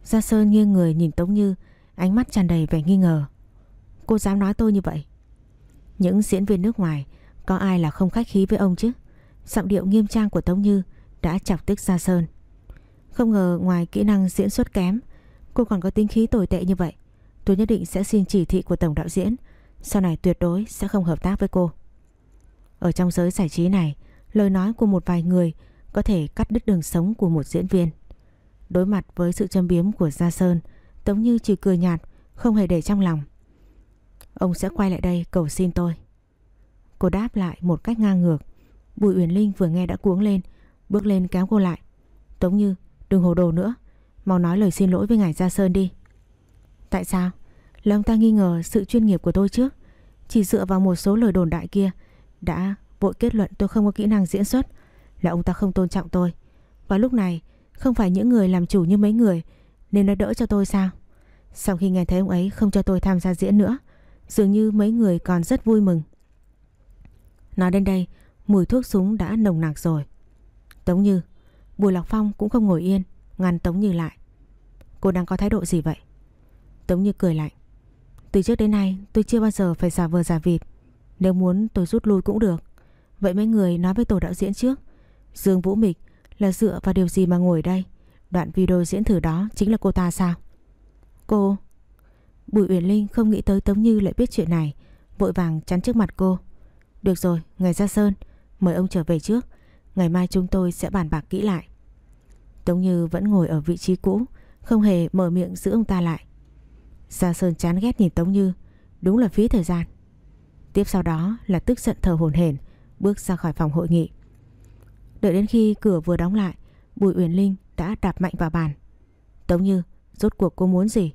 A: Gia Sơn nghiêng người nhìn Tống Như, Ánh mắt tràn đầy vẻ nghi ngờ. Cô dám nói tôi như vậy? Những diễn viên nước ngoài, Có ai là không khách khí với ông chứ? Giọng điệu nghiêm trang của Tống Như Đã chọc tức Gia Sơn. Không ngờ ngoài kỹ năng diễn xuất kém, Cô còn có tính khí tồi tệ như vậy. Tôi nhất định sẽ xin chỉ thị của tổng đạo diễn. Sau này tuyệt đối sẽ không hợp tác với cô. Ở trong giới giải trí này, Lời nói của một vài người Có thể cắt đứt đường sống của một diễn viên. Đối mặt với sự châm biếm của Gia Sơn, Tống Như chỉ cười nhạt, Không hề để trong lòng. Ông sẽ quay lại đây cầu xin tôi. Cô đáp lại một cách ngang ngược. Bùi Uyển Linh vừa nghe đã cuống lên, Bước lên kéo cô lại. Tống Như, đừng hồ đồ nữa, Mau nói lời xin lỗi với ngài Gia Sơn đi. Tại sao? Là ông ta nghi ngờ sự chuyên nghiệp của tôi trước Chỉ dựa vào một số lời đồn đại kia Đã vội kết luận tôi không có kỹ năng diễn xuất, Là ông ta không tôn trọng tôi. Và lúc này, không phải những người làm chủ như mấy người Nên nó đỡ cho tôi sao? Sau khi nghe thấy ông ấy không cho tôi tham gia diễn nữa, Dường như mấy người còn rất vui mừng. Nói đến đây Mùi thuốc súng đã nồng nặc rồi. Tống Như Bùi Lọc Phong cũng không ngồi yên Ngăn Tống Như lại. Cô đang có thái độ gì vậy? Tống Như cười lạnh. Từ trước đến nay tôi chưa bao giờ phải giả vờ giả vịt. Nếu muốn tôi rút lui cũng được. Vậy mấy người nói với tổ đạo diễn trước. Dương Vũ Mịch là dựa vào điều gì mà ngồi đây? Đoạn video diễn thử đó chính là cô ta sao? Cô Bùi Uyển Linh không nghĩ tới Tống Như lại biết chuyện này Vội vàng chắn trước mặt cô. Được rồi, ngài Gia Sơn. Mời ông trở về trước. Ngày mai chúng tôi sẽ bàn bạc kỹ lại. Tống Như vẫn ngồi ở vị trí cũ, Không hề mở miệng giữ ông ta lại. Gia Sơn chán ghét nhìn Tống Như. Đúng là phí thời gian. Tiếp sau đó là tức giận thở hồn hển, Bước ra khỏi phòng hội nghị. Đợi đến khi cửa vừa đóng lại, Bùi Uyển Linh đã đạp mạnh vào bàn. Tống Như, Rốt cuộc cô muốn gì?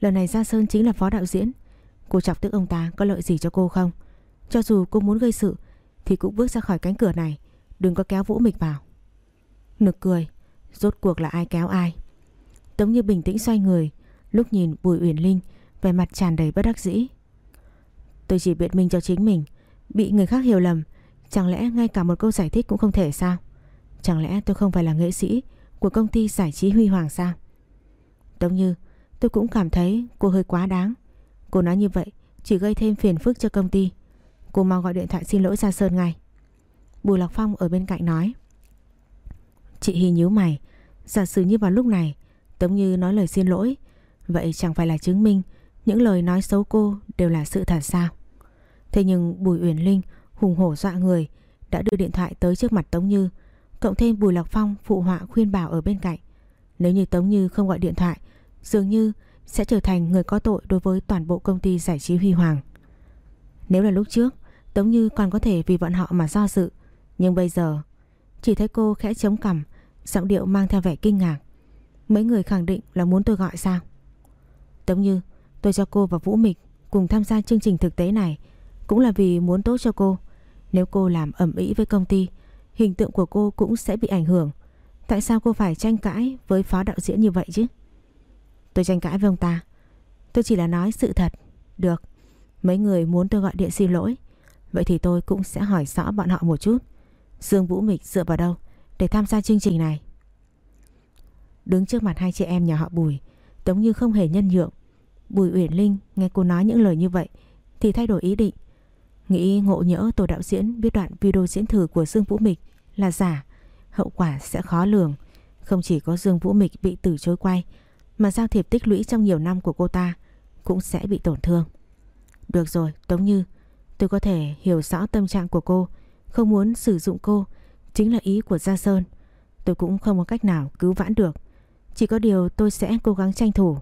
A: Lần này Gia Sơn chính là phó đạo diễn. Cô chọc tức ông ta có lợi gì cho cô không? Cho dù cô muốn gây sự thì cũng bước ra khỏi cánh cửa này. Đừng có kéo Vũ Mịch vào. Nực cười, Rốt cuộc là ai kéo ai? Tống như bình tĩnh xoay người, Lúc nhìn Bùi Uyển Linh, vẻ mặt tràn đầy bất đắc dĩ. Tôi chỉ biện minh cho chính mình, Bị người khác hiểu lầm, Chẳng lẽ ngay cả một câu giải thích cũng không thể sao? Chẳng lẽ tôi không phải là nghệ sĩ Của công ty giải trí Huy Hoàng sao? Tống như, Tôi cũng cảm thấy cô hơi quá đáng. Cô nói như vậy chỉ gây thêm phiền phức cho công ty. Cô mau gọi điện thoại xin lỗi Gia Sơn ngay. Bùi Lạc Phong ở bên cạnh nói. Chị Hy nhíu mày. Giả sử như vào lúc này, Tống Như nói lời xin lỗi, Vậy chẳng phải là chứng minh Những lời nói xấu cô đều là sự thật sao? Thế nhưng Bùi Uyển Linh Hùng hổ dọa người, Đã đưa điện thoại tới trước mặt Tống Như, Cộng thêm Bùi Lạc Phong phụ họa khuyên bảo ở bên cạnh. Nếu như Tống Như không gọi điện thoại, Dường như sẽ trở thành người có tội đối với toàn bộ công ty giải trí Huy Hoàng. Nếu là lúc trước Tống Như còn có thể vì bọn họ mà do dự Nhưng bây giờ, Chỉ thấy cô khẽ chống cằm, Giọng điệu mang theo vẻ kinh ngạc Mấy người khẳng định là muốn tôi gọi sao Tống Như Tôi cho cô và Vũ Mịch cùng tham gia chương trình thực tế này Cũng là vì muốn tốt cho cô Nếu cô làm ẩm ý với công ty, Hình tượng của cô cũng sẽ bị ảnh hưởng Tại sao cô phải tranh cãi với phó đạo diễn như vậy chứ? Tôi tranh cãi với ông ta. Tôi chỉ là nói sự thật. Được. Mấy người muốn tôi gọi điện xin lỗi. Vậy thì tôi cũng sẽ hỏi rõ bọn họ một chút. Dương Vũ Mịch dựa vào đâu để tham gia chương trình này? Đứng trước mặt hai chị em nhà họ Bùi, Tống Như không hề nhân nhượng. Bùi Uyển Linh nghe cô nói những lời như vậy thì thay đổi ý định. Nghĩ ngộ nhỡ tổ đạo diễn biết đoạn video diễn thử của Dương Vũ Mịch là giả, hậu quả sẽ khó lường. Không chỉ có Dương Vũ Mịch bị từ chối quay, mà giao thiệp tích lũy trong nhiều năm của cô ta cũng sẽ bị tổn thương. Được rồi, Tống Như, tôi có thể hiểu rõ tâm trạng của cô, không muốn sử dụng cô, chính là ý của Gia Sơn. Tôi cũng không có cách nào cứu vãn được. Chỉ có điều tôi sẽ cố gắng tranh thủ.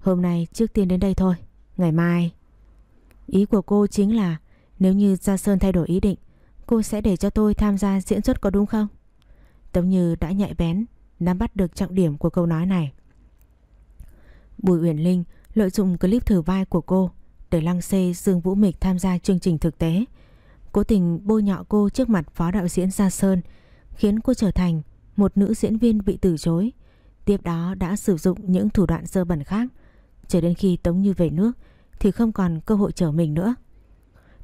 A: Hôm nay trước tiên đến đây thôi, ngày mai... Ý của cô chính là nếu như Gia Sơn thay đổi ý định, cô sẽ để cho tôi tham gia diễn xuất có đúng không? Tống Như đã nhạy bén, nắm bắt được trọng điểm của câu nói này. Bùi Uyển Linh lợi dụng clip thử vai của cô để lăng xê Dương Vũ Mịch tham gia chương trình thực tế. Cố tình bôi nhọ cô trước mặt phó đạo diễn Gia Sơn khiến cô trở thành một nữ diễn viên bị từ chối. Tiếp đó đã sử dụng những thủ đoạn dơ bẩn khác cho đến khi Tống Như về nước thì không còn cơ hội trở mình nữa.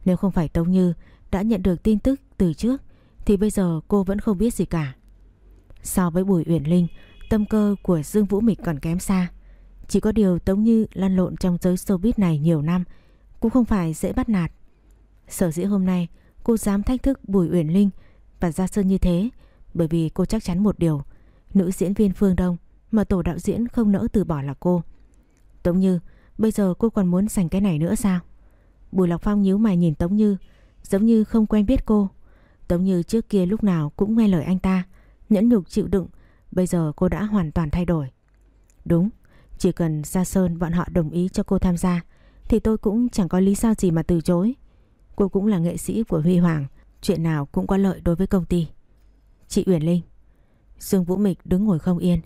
A: Nếu không phải Tống Như đã nhận được tin tức từ trước thì bây giờ cô vẫn không biết gì cả. So với Bùi Uyển Linh, tâm cơ của Dương Vũ Mịch còn kém xa. Chỉ có điều Tống Như lăn lộn trong giới showbiz này nhiều năm cũng không phải dễ bắt nạt. Sở dĩ hôm nay cô dám thách thức Bùi Uyển Linh và Gia Sơn như thế bởi vì cô chắc chắn một điều nữ diễn viên Phương Đông mà tổ đạo diễn không nỡ từ bỏ là cô. Tống Như, bây giờ cô còn muốn giành cái này nữa sao? Bùi Lọc Phong nhíu mày nhìn Tống Như giống như không quen biết cô. Tống Như trước kia lúc nào cũng nghe lời anh ta, nhẫn nhục chịu đựng, bây giờ cô đã hoàn toàn thay đổi. Đúng, chỉ cần Gia Sơn bọn họ đồng ý cho cô tham gia thì tôi cũng chẳng có lý do gì mà từ chối. Cô cũng là nghệ sĩ của Huy Hoàng, chuyện nào cũng có lợi đối với công ty. Chị Uyển Linh Dương Vũ Mịch đứng ngồi không yên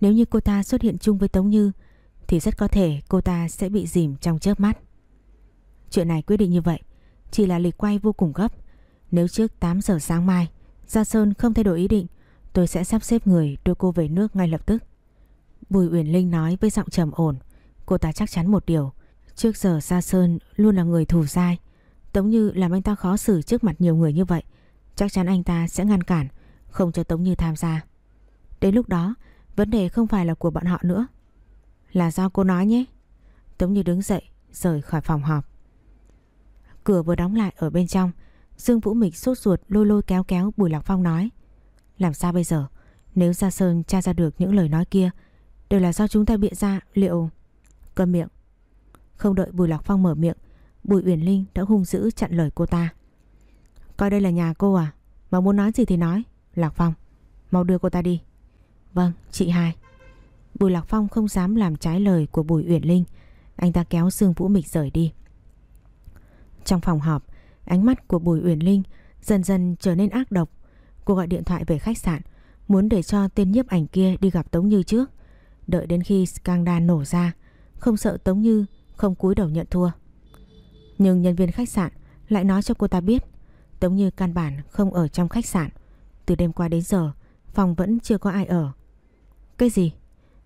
A: Nếu như cô ta xuất hiện chung với Tống Như Thì rất có thể cô ta sẽ bị dìm trong chớp mắt Chuyện này quyết định như vậy Chỉ là lịch quay vô cùng gấp Nếu trước 8 giờ sáng mai Gia Sơn không thay đổi ý định Tôi sẽ sắp xếp người đưa cô về nước ngay lập tức Bùi Uyển Linh nói với giọng trầm ổn, Cô ta chắc chắn một điều, Trước giờ Sa Sơn luôn là người thù dai. Tống Như làm anh ta khó xử trước mặt nhiều người như vậy, Chắc chắn anh ta sẽ ngăn cản, Không cho Tống Như tham gia. Đến lúc đó, Vấn đề không phải là của bọn họ nữa. Là do cô nói nhé. Tống Như đứng dậy, rời khỏi phòng họp. Cửa vừa đóng lại ở bên trong, Dương Vũ Mịch sốt ruột lôi lôi kéo kéo Bùi Lạc Phong nói, Làm sao bây giờ? Nếu Gia Sơn tra ra được những lời nói kia Đều là do chúng ta bịa ra, liệu? Cầm miệng. Không đợi Bùi Lạc Phong mở miệng, Bùi Uyển Linh đã hung dữ chặn lời cô ta. Coi đây là nhà cô à? Mà muốn nói gì thì nói Lạc Phong. Mau đưa cô ta đi. Vâng chị hai. Bùi Lạc Phong không dám làm trái lời của Bùi Uyển Linh. Anh ta kéo Dương Vũ Mịch rời đi. Trong phòng họp, Ánh mắt của Bùi Uyển Linh Dần dần trở nên ác độc. Cô gọi điện thoại về khách sạn, Muốn để cho tên nhiếp ảnh kia đi gặp Tống Như trước. Đợi đến khi scandal nổ ra, Không sợ Tống Như Không cúi đầu nhận thua. Nhưng nhân viên khách sạn lại nói cho cô ta biết, Tống Như căn bản không ở trong khách sạn. Từ đêm qua đến giờ, Phòng vẫn chưa có ai ở. Cái gì?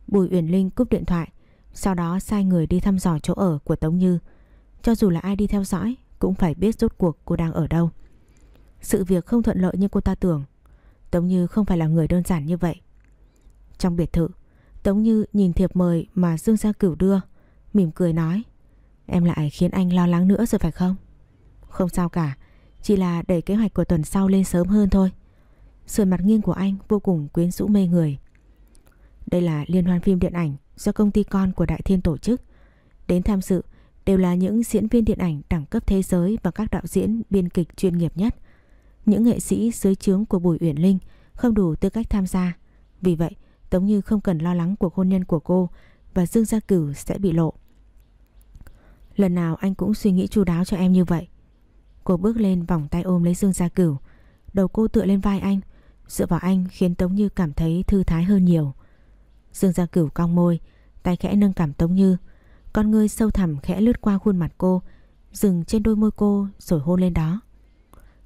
A: Bùi Uyển Linh cúp điện thoại, Sau đó sai người đi thăm dò chỗ ở của Tống Như. Cho dù là ai đi theo dõi, Cũng phải biết rốt cuộc cô đang ở đâu. Sự việc không thuận lợi như cô ta tưởng. Tống Như không phải là người đơn giản như vậy. Trong biệt thự Tống Như nhìn thiệp mời mà Dương Gia Cửu đưa, Mỉm cười nói, Em lại khiến anh lo lắng nữa rồi phải không? Không sao cả, Chỉ là đẩy kế hoạch của tuần sau lên sớm hơn thôi. Sườn mặt nghiêng của anh vô cùng quyến rũ mê người. Đây là liên hoan phim điện ảnh Do công ty con của Đại Thiên tổ chức. Đến tham dự đều là những diễn viên điện ảnh đẳng cấp thế giới Và các đạo diễn biên kịch chuyên nghiệp nhất. Những nghệ sĩ dưới trướng của Bùi Uyển Linh Không đủ tư cách tham gia. Vì vậy Tống Như không cần lo lắng cuộc hôn nhân của cô Và Dương Gia Cửu sẽ bị lộ. Lần nào anh cũng suy nghĩ chu đáo cho em như vậy. Cô bước lên vòng tay ôm lấy Dương Gia Cửu. Đầu cô tựa lên vai anh, Dựa vào anh khiến Tống Như cảm thấy thư thái hơn nhiều. Dương Gia Cửu cong môi, Tay khẽ nâng cảm Tống Như. Con ngươi sâu thẳm khẽ lướt qua khuôn mặt cô, Dừng trên đôi môi cô Rồi hôn lên đó.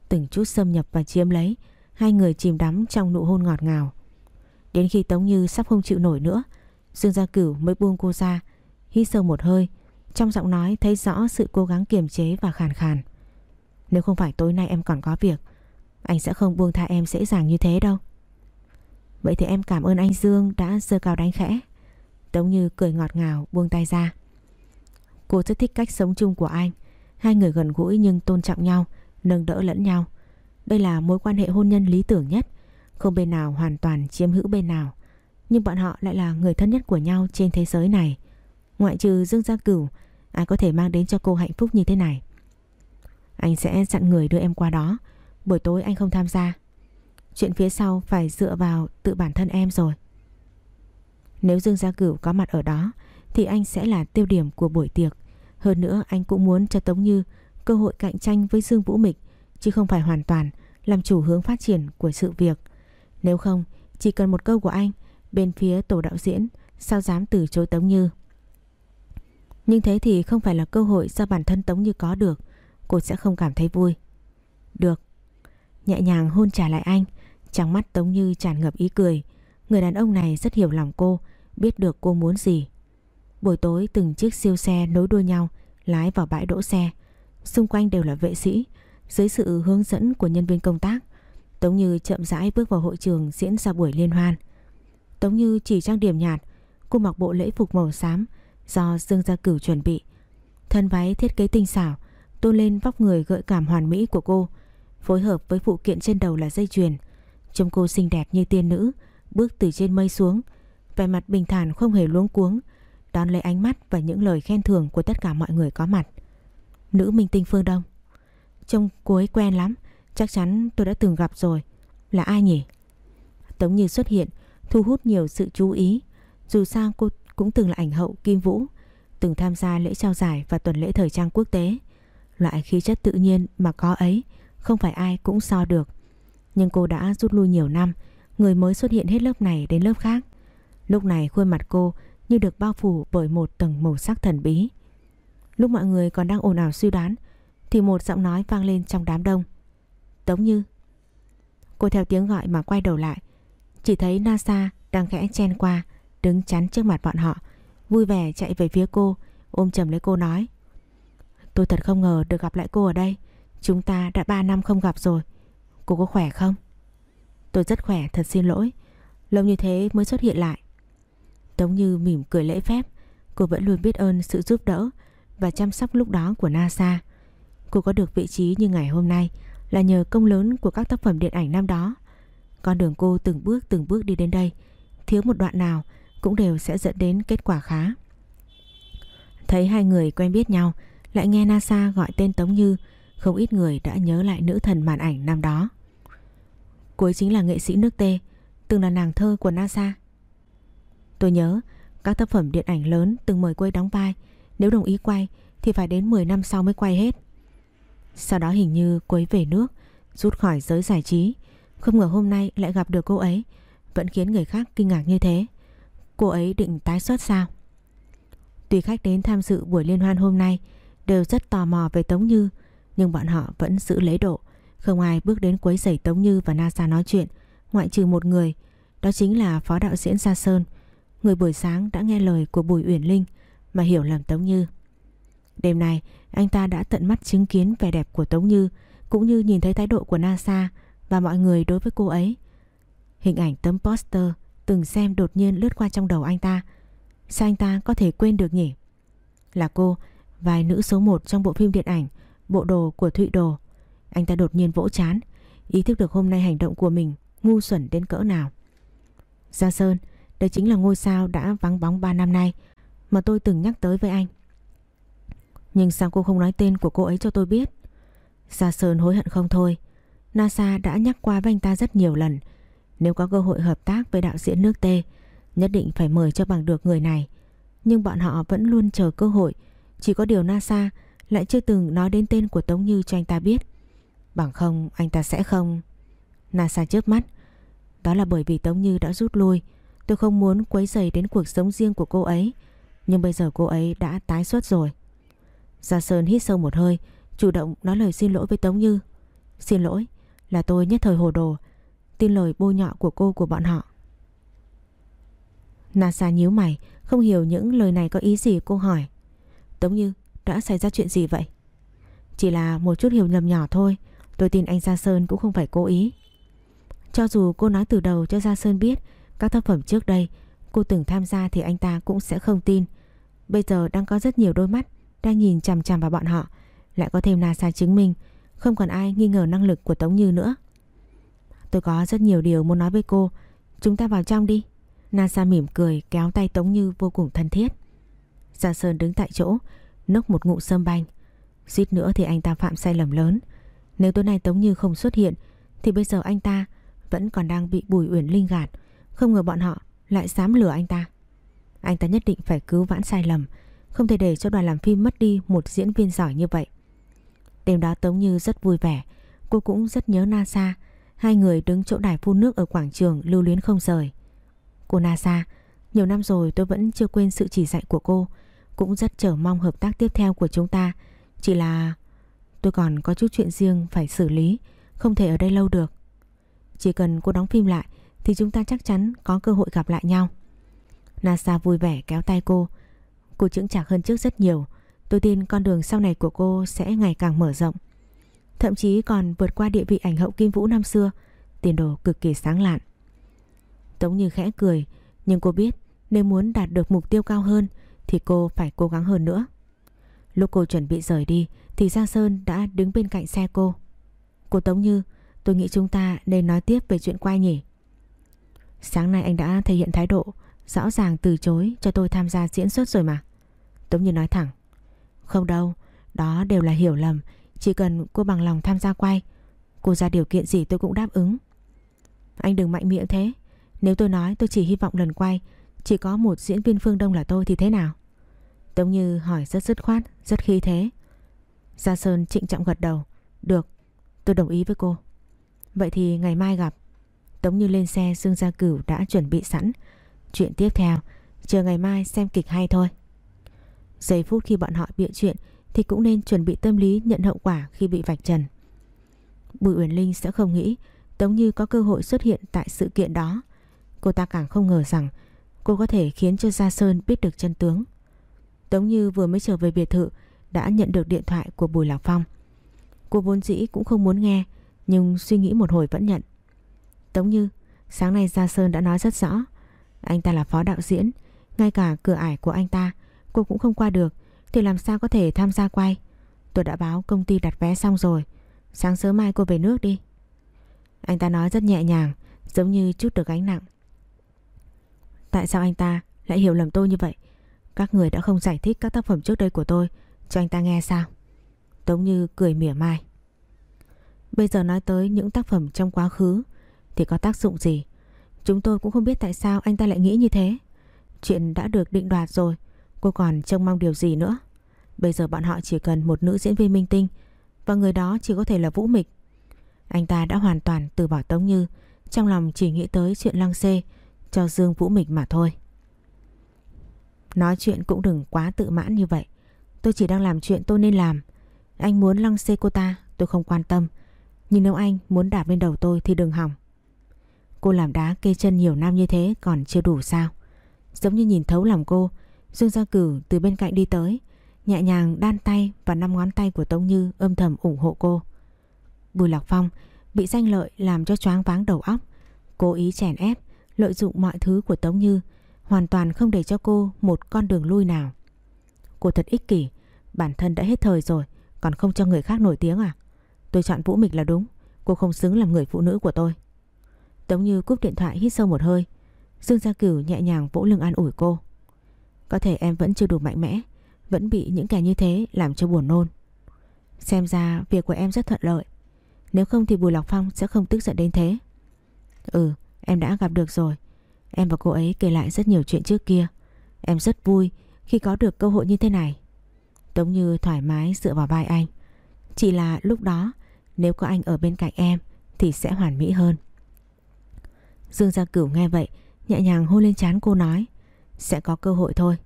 A: Từng chút xâm nhập và chiếm lấy, Hai người chìm đắm trong nụ hôn ngọt ngào. Đến khi Tống Như sắp không chịu nổi nữa, Dương Gia Cửu mới buông cô ra, Hít sâu một hơi, Trong giọng nói thấy rõ sự cố gắng kiềm chế và khàn khàn. Nếu không phải tối nay em còn có việc, Anh sẽ không buông tha em dễ dàng như thế đâu. Vậy thì em cảm ơn anh Dương đã sơ cao đánh khẽ. Tống Như cười ngọt ngào, buông tay ra. Cô rất thích cách sống chung của anh. Hai người gần gũi nhưng tôn trọng nhau, Nâng đỡ lẫn nhau. Đây là mối quan hệ hôn nhân lý tưởng nhất. Không bên nào hoàn toàn chiếm hữu bên nào. Nhưng bọn họ lại là người thân nhất của nhau trên thế giới này. Ngoại trừ Dương Gia Cửu, Ai có thể mang đến cho cô hạnh phúc như thế này? Anh sẽ dặn người đưa em qua đó. Buổi tối anh không tham gia. Chuyện phía sau phải dựa vào tự bản thân em rồi. Nếu Dương Gia Cửu có mặt ở đó, Thì anh sẽ là tiêu điểm của buổi tiệc. Hơn nữa, anh cũng muốn cho Tống Như Cơ hội cạnh tranh với Dương Vũ Mịch, Chứ không phải hoàn toàn Làm chủ hướng phát triển của sự việc. Nếu không, chỉ cần một câu của anh, Bên phía tổ đạo diễn, Sao dám từ chối Tống Như? Nhưng thế thì không phải là cơ hội Do bản thân Tống Như có được, Cô sẽ không cảm thấy vui. Được. Nhẹ nhàng hôn trả lại anh, trong mắt Tống Như tràn ngập ý cười. Người đàn ông này rất hiểu lòng cô, Biết được cô muốn gì. Buổi tối từng chiếc siêu xe nối đuôi nhau, Lái vào bãi đỗ xe. Xung quanh đều là vệ sĩ, Dưới sự hướng dẫn của nhân viên công tác. Tống Như chậm rãi bước vào hội trường Diễn ra buổi liên hoan. Tống Như chỉ trang điểm nhạt, Cô mặc bộ lễ phục màu xám Do Dương Gia Cửu chuẩn bị. Thân váy thiết kế tinh xảo, Tôn lên vóc người gợi cảm hoàn mỹ của cô, Phối hợp với phụ kiện trên đầu là dây chuyền. Trông cô xinh đẹp như tiên nữ, Bước từ trên mây xuống, Vẻ mặt bình thản không hề luống cuống, Đón lấy ánh mắt và những lời khen thưởng Của tất cả mọi người có mặt. Nữ minh tinh phương Đông, Trông cô ấy quen lắm. Chắc chắn tôi đã từng gặp rồi. Là ai nhỉ? Tống Như xuất hiện, Thu hút nhiều sự chú ý. Dù sao cô cũng từng là ảnh hậu Kim Vũ, Từng tham gia lễ trao giải và tuần lễ thời trang quốc tế. Loại khí chất tự nhiên mà có ấy, Không phải ai cũng so được. Nhưng cô đã rút lui nhiều năm, Người mới xuất hiện hết lớp này đến lớp khác. Lúc này khuôn mặt cô như được bao phủ bởi một tầng màu sắc thần bí. Lúc mọi người còn đang ồn ào suy đoán, Thì một giọng nói vang lên trong đám đông. Tống Như. Cô theo tiếng gọi mà quay đầu lại, Chỉ thấy Nasa đang khẽ chen qua, Đứng chắn trước mặt bọn họ, Vui vẻ chạy về phía cô, Ôm chầm lấy cô nói, Tôi thật không ngờ được gặp lại cô ở đây. Chúng ta đã 3 năm không gặp rồi. Cô có khỏe không? Tôi rất khỏe, thật xin lỗi. Lâu như thế mới xuất hiện lại. Tống Như mỉm cười lễ phép. Cô vẫn luôn biết ơn sự giúp đỡ Và chăm sóc lúc đó của NASA. Cô có được vị trí như ngày hôm nay là nhờ công lớn của các tác phẩm điện ảnh năm đó. Con đường cô từng bước từng bước đi đến đây, Thiếu một đoạn nào Cũng đều sẽ dẫn đến kết quả khá. Thấy hai người quen biết nhau, Lại nghe NASA gọi tên Tống Như, không ít người đã nhớ lại nữ thần màn ảnh năm đó. Cô ấy chính là nghệ sĩ nước tê Từng là nàng thơ của NASA. Tôi nhớ, Các tác phẩm điện ảnh lớn từng mời cô ấy đóng vai, Nếu đồng ý quay Thì phải đến 10 năm sau mới quay hết. Sau đó hình như cô ấy về nước, Rút khỏi giới giải trí. Không ngờ hôm nay lại gặp được cô ấy, Vẫn khiến người khác kinh ngạc như thế. Cô ấy định tái xuất sao? Tùy khách đến tham dự buổi liên hoan hôm nay Đều rất tò mò về Tống Như, nhưng bọn họ vẫn giữ lễ độ. Không ai bước đến quấy rầy Tống Như và Nasa nói chuyện, Ngoại trừ một người, Đó chính là phó đạo diễn Gia Sơn. Người buổi sáng đã nghe lời của Bùi Uyển Linh Mà hiểu lầm Tống Như. Đêm nay anh ta đã tận mắt chứng kiến vẻ đẹp của Tống Như Cũng như nhìn thấy thái độ của Nasa Và mọi người đối với cô ấy Hình ảnh tấm poster Từng xem đột nhiên lướt qua trong đầu anh ta Sao anh ta có thể quên được nhỉ Là cô Vài nữ số 1 trong bộ phim điện ảnh bộ đồ của Thụy Đồ. Anh ta đột nhiên vỗ chán, ý thức được hôm nay hành động của mình ngu xuẩn đến cỡ nào. Gia Sơn, đây chính là ngôi sao đã vắng bóng 3 năm nay mà tôi từng nhắc tới với anh. Nhưng sao cô không nói tên của cô ấy cho tôi biết? Gia Sơn hối hận không thôi. NASA đã nhắc qua với anh ta rất nhiều lần. Nếu có cơ hội hợp tác với đạo diễn nước T, nhất định phải mời cho bằng được người này. Nhưng bọn họ vẫn luôn chờ cơ hội. Chỉ có điều NASA lại chưa từng nói đến tên của Tống Như cho anh ta biết. Bằng không anh ta sẽ không... Nasa chớp mắt. Đó là bởi vì Tống Như đã rút lui. Tôi không muốn quấy rầy đến cuộc sống riêng của cô ấy. Nhưng bây giờ cô ấy đã tái xuất rồi. Gia Sơn hít sâu một hơi, chủ động nói lời xin lỗi với Tống Như. Xin lỗi, là tôi nhất thời hồ đồ, tin lời bôi nhọ của cô của bọn họ. Nasa nhíu mày Không hiểu những lời này có ý gì cô hỏi. Tống Như đã xảy ra chuyện gì vậy? Chỉ là một chút hiểu nhầm nhỏ thôi Tôi tin anh Gia Sơn cũng không phải cố ý. Cho dù cô nói từ đầu cho Gia Sơn biết Các tác phẩm trước đây Cô từng tham gia thì anh ta cũng sẽ không tin. Bây giờ đang có rất nhiều đôi mắt đang nhìn chằm chằm vào bọn họ, Lại có thêm NASA chứng minh Không còn ai nghi ngờ năng lực của Tống Như nữa. Tôi có rất nhiều điều muốn nói với cô, Chúng ta vào trong đi. NASA mỉm cười kéo tay Tống Như vô cùng thân thiết. Gia Sơn đứng tại chỗ, Nốc một ngụ sâm banh. Suýt nữa thì anh ta phạm sai lầm lớn. Nếu tối nay Tống Như không xuất hiện, Thì bây giờ anh ta vẫn còn đang bị Bùi Uyển Linh gạt. Không ngờ bọn họ lại dám lừa anh ta. Anh ta nhất định phải cứu vãn sai lầm. Không thể để cho đoàn làm phim mất đi Một diễn viên giỏi như vậy. Đêm đó Tống Như rất vui vẻ. Cô cũng rất nhớ NASA. Hai người đứng chỗ đài phun nước ở quảng trường lưu luyến không rời. Cô NASA, Nhiều năm rồi tôi vẫn chưa quên sự chỉ dạy của cô. Cũng rất chờ mong hợp tác tiếp theo của chúng ta. Chỉ là tôi còn có chút chuyện riêng phải xử lý. Không thể ở đây lâu được. Chỉ cần cô đóng phim lại Thì chúng ta chắc chắn có cơ hội gặp lại nhau. NASA vui vẻ kéo tay cô. Cô chững chạc hơn trước rất nhiều. Tôi tin con đường sau này của cô sẽ ngày càng mở rộng. Thậm chí còn vượt qua địa vị ảnh hậu Kim Vũ năm xưa, Tiền đồ cực kỳ sáng lạn. Tống Như khẽ cười, Nhưng cô biết nếu muốn đạt được mục tiêu cao hơn Thì cô phải cố gắng hơn nữa. Lúc cô chuẩn bị rời đi Thì Giang Sơn đã đứng bên cạnh xe cô. Cô Tống Như, Tôi nghĩ chúng ta nên nói tiếp về chuyện quay nhỉ? Sáng nay anh đã thể hiện thái độ Rõ ràng từ chối cho tôi tham gia diễn xuất rồi mà. Tống Như nói thẳng. Không đâu, Đó đều là hiểu lầm. Chỉ cần cô bằng lòng tham gia quay, Cô ra điều kiện gì tôi cũng đáp ứng. Anh đừng mạnh miệng thế. Nếu tôi nói tôi chỉ hy vọng lần quay, Chỉ có một diễn viên phương Đông là tôi thì thế nào? Tống Như hỏi rất dứt khoát, Rất khi thế. Gia Sơn trịnh trọng gật đầu. Được, tôi đồng ý với cô. Vậy thì ngày mai gặp. Tống Như lên xe, Dương Gia Cửu đã chuẩn bị sẵn. Chuyện tiếp theo Chờ ngày mai xem kịch hay thôi Giây phút khi bọn họ bịa chuyện Thì cũng nên chuẩn bị tâm lý nhận hậu quả khi bị vạch trần Bùi Uyển Linh sẽ không nghĩ Tống Như có cơ hội xuất hiện tại sự kiện đó Cô ta càng không ngờ rằng cô có thể khiến cho Gia Sơn biết được chân tướng. Tống Như vừa mới trở về biệt thự đã nhận được điện thoại của Bùi Lạc Phong. Cô vốn dĩ cũng không muốn nghe nhưng suy nghĩ một hồi vẫn nhận. Tống Như, sáng nay Gia Sơn đã nói rất rõ. Anh ta là phó đạo diễn, ngay cả cửa ải của anh ta cô cũng không qua được thì làm sao có thể tham gia quay. Tôi đã báo công ty đặt vé xong rồi. Sáng sớm mai cô về nước đi. Anh ta nói rất nhẹ nhàng, giống như chút được gánh nặng. Tại sao anh ta lại hiểu lầm tôi như vậy Các người đã không giải thích các tác phẩm trước đây của tôi Cho anh ta nghe sao Tống Như cười mỉa mai Bây giờ nói tới những tác phẩm trong quá khứ Thì có tác dụng gì Chúng tôi cũng không biết tại sao anh ta lại nghĩ như thế Chuyện đã được định đoạt rồi Cô còn trông mong điều gì nữa Bây giờ bọn họ chỉ cần một nữ diễn viên minh tinh Và người đó chỉ có thể là Vũ Mịch Anh ta đã hoàn toàn từ bỏ Tống Như Trong lòng chỉ nghĩ tới chuyện lăng xê cho Dương Vũ Mịch mà thôi. Nói chuyện cũng đừng quá tự mãn như vậy. Tôi chỉ đang làm chuyện tôi nên làm. Anh muốn lăng xê cô ta, tôi không quan tâm. Nhưng nếu anh muốn đạp lên đầu tôi thì đừng hỏng. Cô làm đá kê chân nhiều năm như thế còn chưa đủ sao. Giống như nhìn thấu lòng cô, Dương Gia Cử từ bên cạnh đi tới, nhẹ nhàng đan tay và năm ngón tay của Tống Như âm thầm ủng hộ cô. Bùi Lạc Phong bị danh lợi làm cho choáng váng đầu óc, cố ý chèn ép, lợi dụng mọi thứ của Tống Như, hoàn toàn không để cho cô một con đường lui nào. Cô thật ích kỷ, bản thân đã hết thời rồi, còn không cho người khác nổi tiếng à? Tôi chọn Vũ Mịch là đúng, cô không xứng làm người phụ nữ của tôi. Tống Như cúp điện thoại hít sâu một hơi, Dương Gia Cửu nhẹ nhàng vỗ lưng an ủi cô. Có thể em vẫn chưa đủ mạnh mẽ, vẫn bị những kẻ như thế làm cho buồn nôn. Xem ra việc của em rất thuận lợi, nếu không thì Bùi Lọc Phong sẽ không tức giận đến thế. Ừ, Em đã gặp được rồi Em và cô ấy kể lại rất nhiều chuyện trước kia Em rất vui khi có được cơ hội như thế này Tống Như thoải mái dựa vào vai anh Chỉ là lúc đó Nếu có anh ở bên cạnh em Thì sẽ hoàn mỹ hơn Dương Gia Cửu nghe vậy, Nhẹ nhàng hôn lên trán cô nói, Sẽ có cơ hội thôi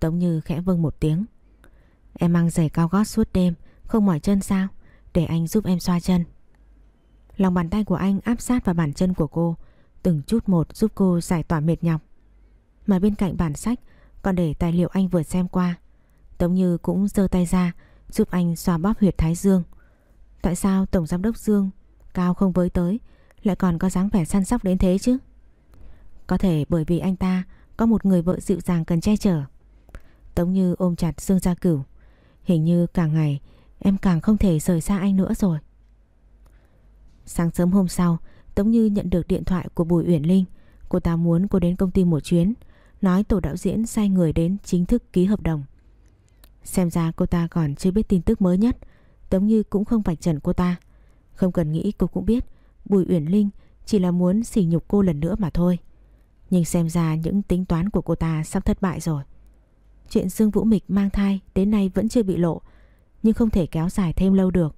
A: Tống Như khẽ vâng một tiếng, Em mang giày cao gót suốt đêm, Không mỏi chân sao Để anh giúp em xoa chân Lòng bàn tay của anh áp sát vào bàn chân của cô, Từng chút một giúp cô giải tỏa mệt nhọc Mà bên cạnh bản sách, còn để tài liệu anh vừa xem qua. Tống Như cũng giơ tay ra giúp anh xoa bóp huyệt thái dương. Tại sao Tổng Giám đốc Dương cao không với tới lại còn có dáng vẻ săn sóc đến thế chứ? Có thể bởi vì anh ta có một người vợ dịu dàng cần che chở. Tống Như ôm chặt Dương Gia Cửu. Hình như càng ngày em càng không thể rời xa anh nữa rồi. Sáng sớm hôm sau, Tống Như nhận được điện thoại của Bùi Uyển Linh. Cô ta muốn cô đến công ty một chuyến, nói tổ đạo diễn sai người đến chính thức ký hợp đồng. Xem ra cô ta còn chưa biết tin tức mới nhất, Tống Như cũng không vạch trần cô ta. Không cần nghĩ cô cũng biết Bùi Uyển Linh chỉ là muốn sỉ nhục cô lần nữa mà thôi. Nhưng xem ra những tính toán của cô ta sắp thất bại rồi. Chuyện Dương Vũ Mịch mang thai đến nay vẫn chưa bị lộ, nhưng không thể kéo dài thêm lâu được.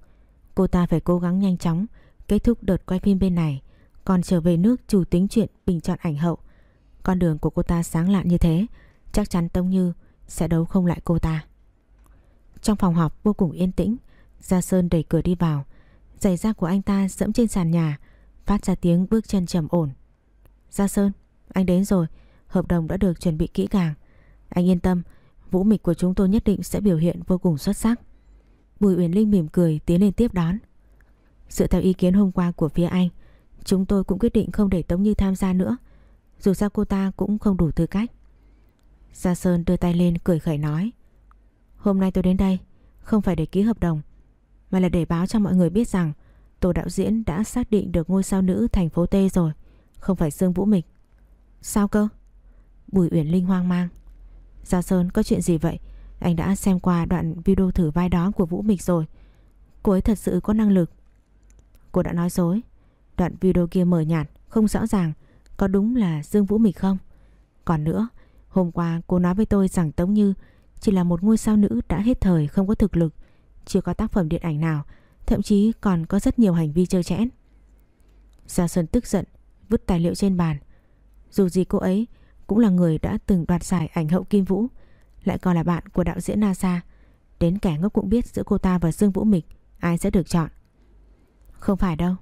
A: Cô ta phải cố gắng nhanh chóng kết thúc đợt quay phim bên này, còn trở về nước chủ tính chuyện bình chọn ảnh hậu. Con đường của cô ta sáng lạn như thế, chắc chắn Tông Như sẽ đấu không lại cô ta. Trong phòng họp vô cùng yên tĩnh, Gia Sơn đẩy cửa đi vào, giày da của anh ta dẫm trên sàn nhà, phát ra tiếng bước chân trầm ổn. Gia Sơn, anh đến rồi, hợp đồng đã được chuẩn bị kỹ càng. Anh yên tâm, vũ mịch của chúng tôi nhất định sẽ biểu hiện vô cùng xuất sắc. Bùi Uyển Linh mỉm cười tiến lên tiếp đón. Dựa theo ý kiến hôm qua của phía anh, chúng tôi cũng quyết định không để Tống Như tham gia nữa. Dù sao cô ta cũng không đủ tư cách. Gia Sơn đưa tay lên cười khẩy nói. Hôm nay tôi đến đây không phải để ký hợp đồng, mà là để báo cho mọi người biết rằng tổ đạo diễn đã xác định được ngôi sao nữ thành phố T rồi, không phải Dương Vũ Mịch. Sao cơ? Bùi Uyển Linh hoang mang. Gia Sơn có chuyện gì vậy? Anh đã xem qua đoạn video thử vai đó của Vũ Mịch rồi. Cô ấy thật sự có năng lực. Cô đã nói dối. Đoạn video kia mờ nhạt, không rõ ràng có đúng là Dương Vũ Mịch không? Còn nữa, hôm qua cô nói với tôi rằng Tống Như chỉ là một ngôi sao nữ đã hết thời không có thực lực, chưa có tác phẩm điện ảnh nào, thậm chí còn có rất nhiều hành vi chơi chẽn. Gia Sơn tức giận, vứt tài liệu trên bàn. Dù gì cô ấy cũng là người đã từng đoạt giải ảnh hậu Kim Vũ, lại còn là bạn của đạo diễn NASA. Đến kẻ ngốc cũng biết giữa cô ta và Dương Vũ Mịch ai sẽ được chọn. Không phải đâu,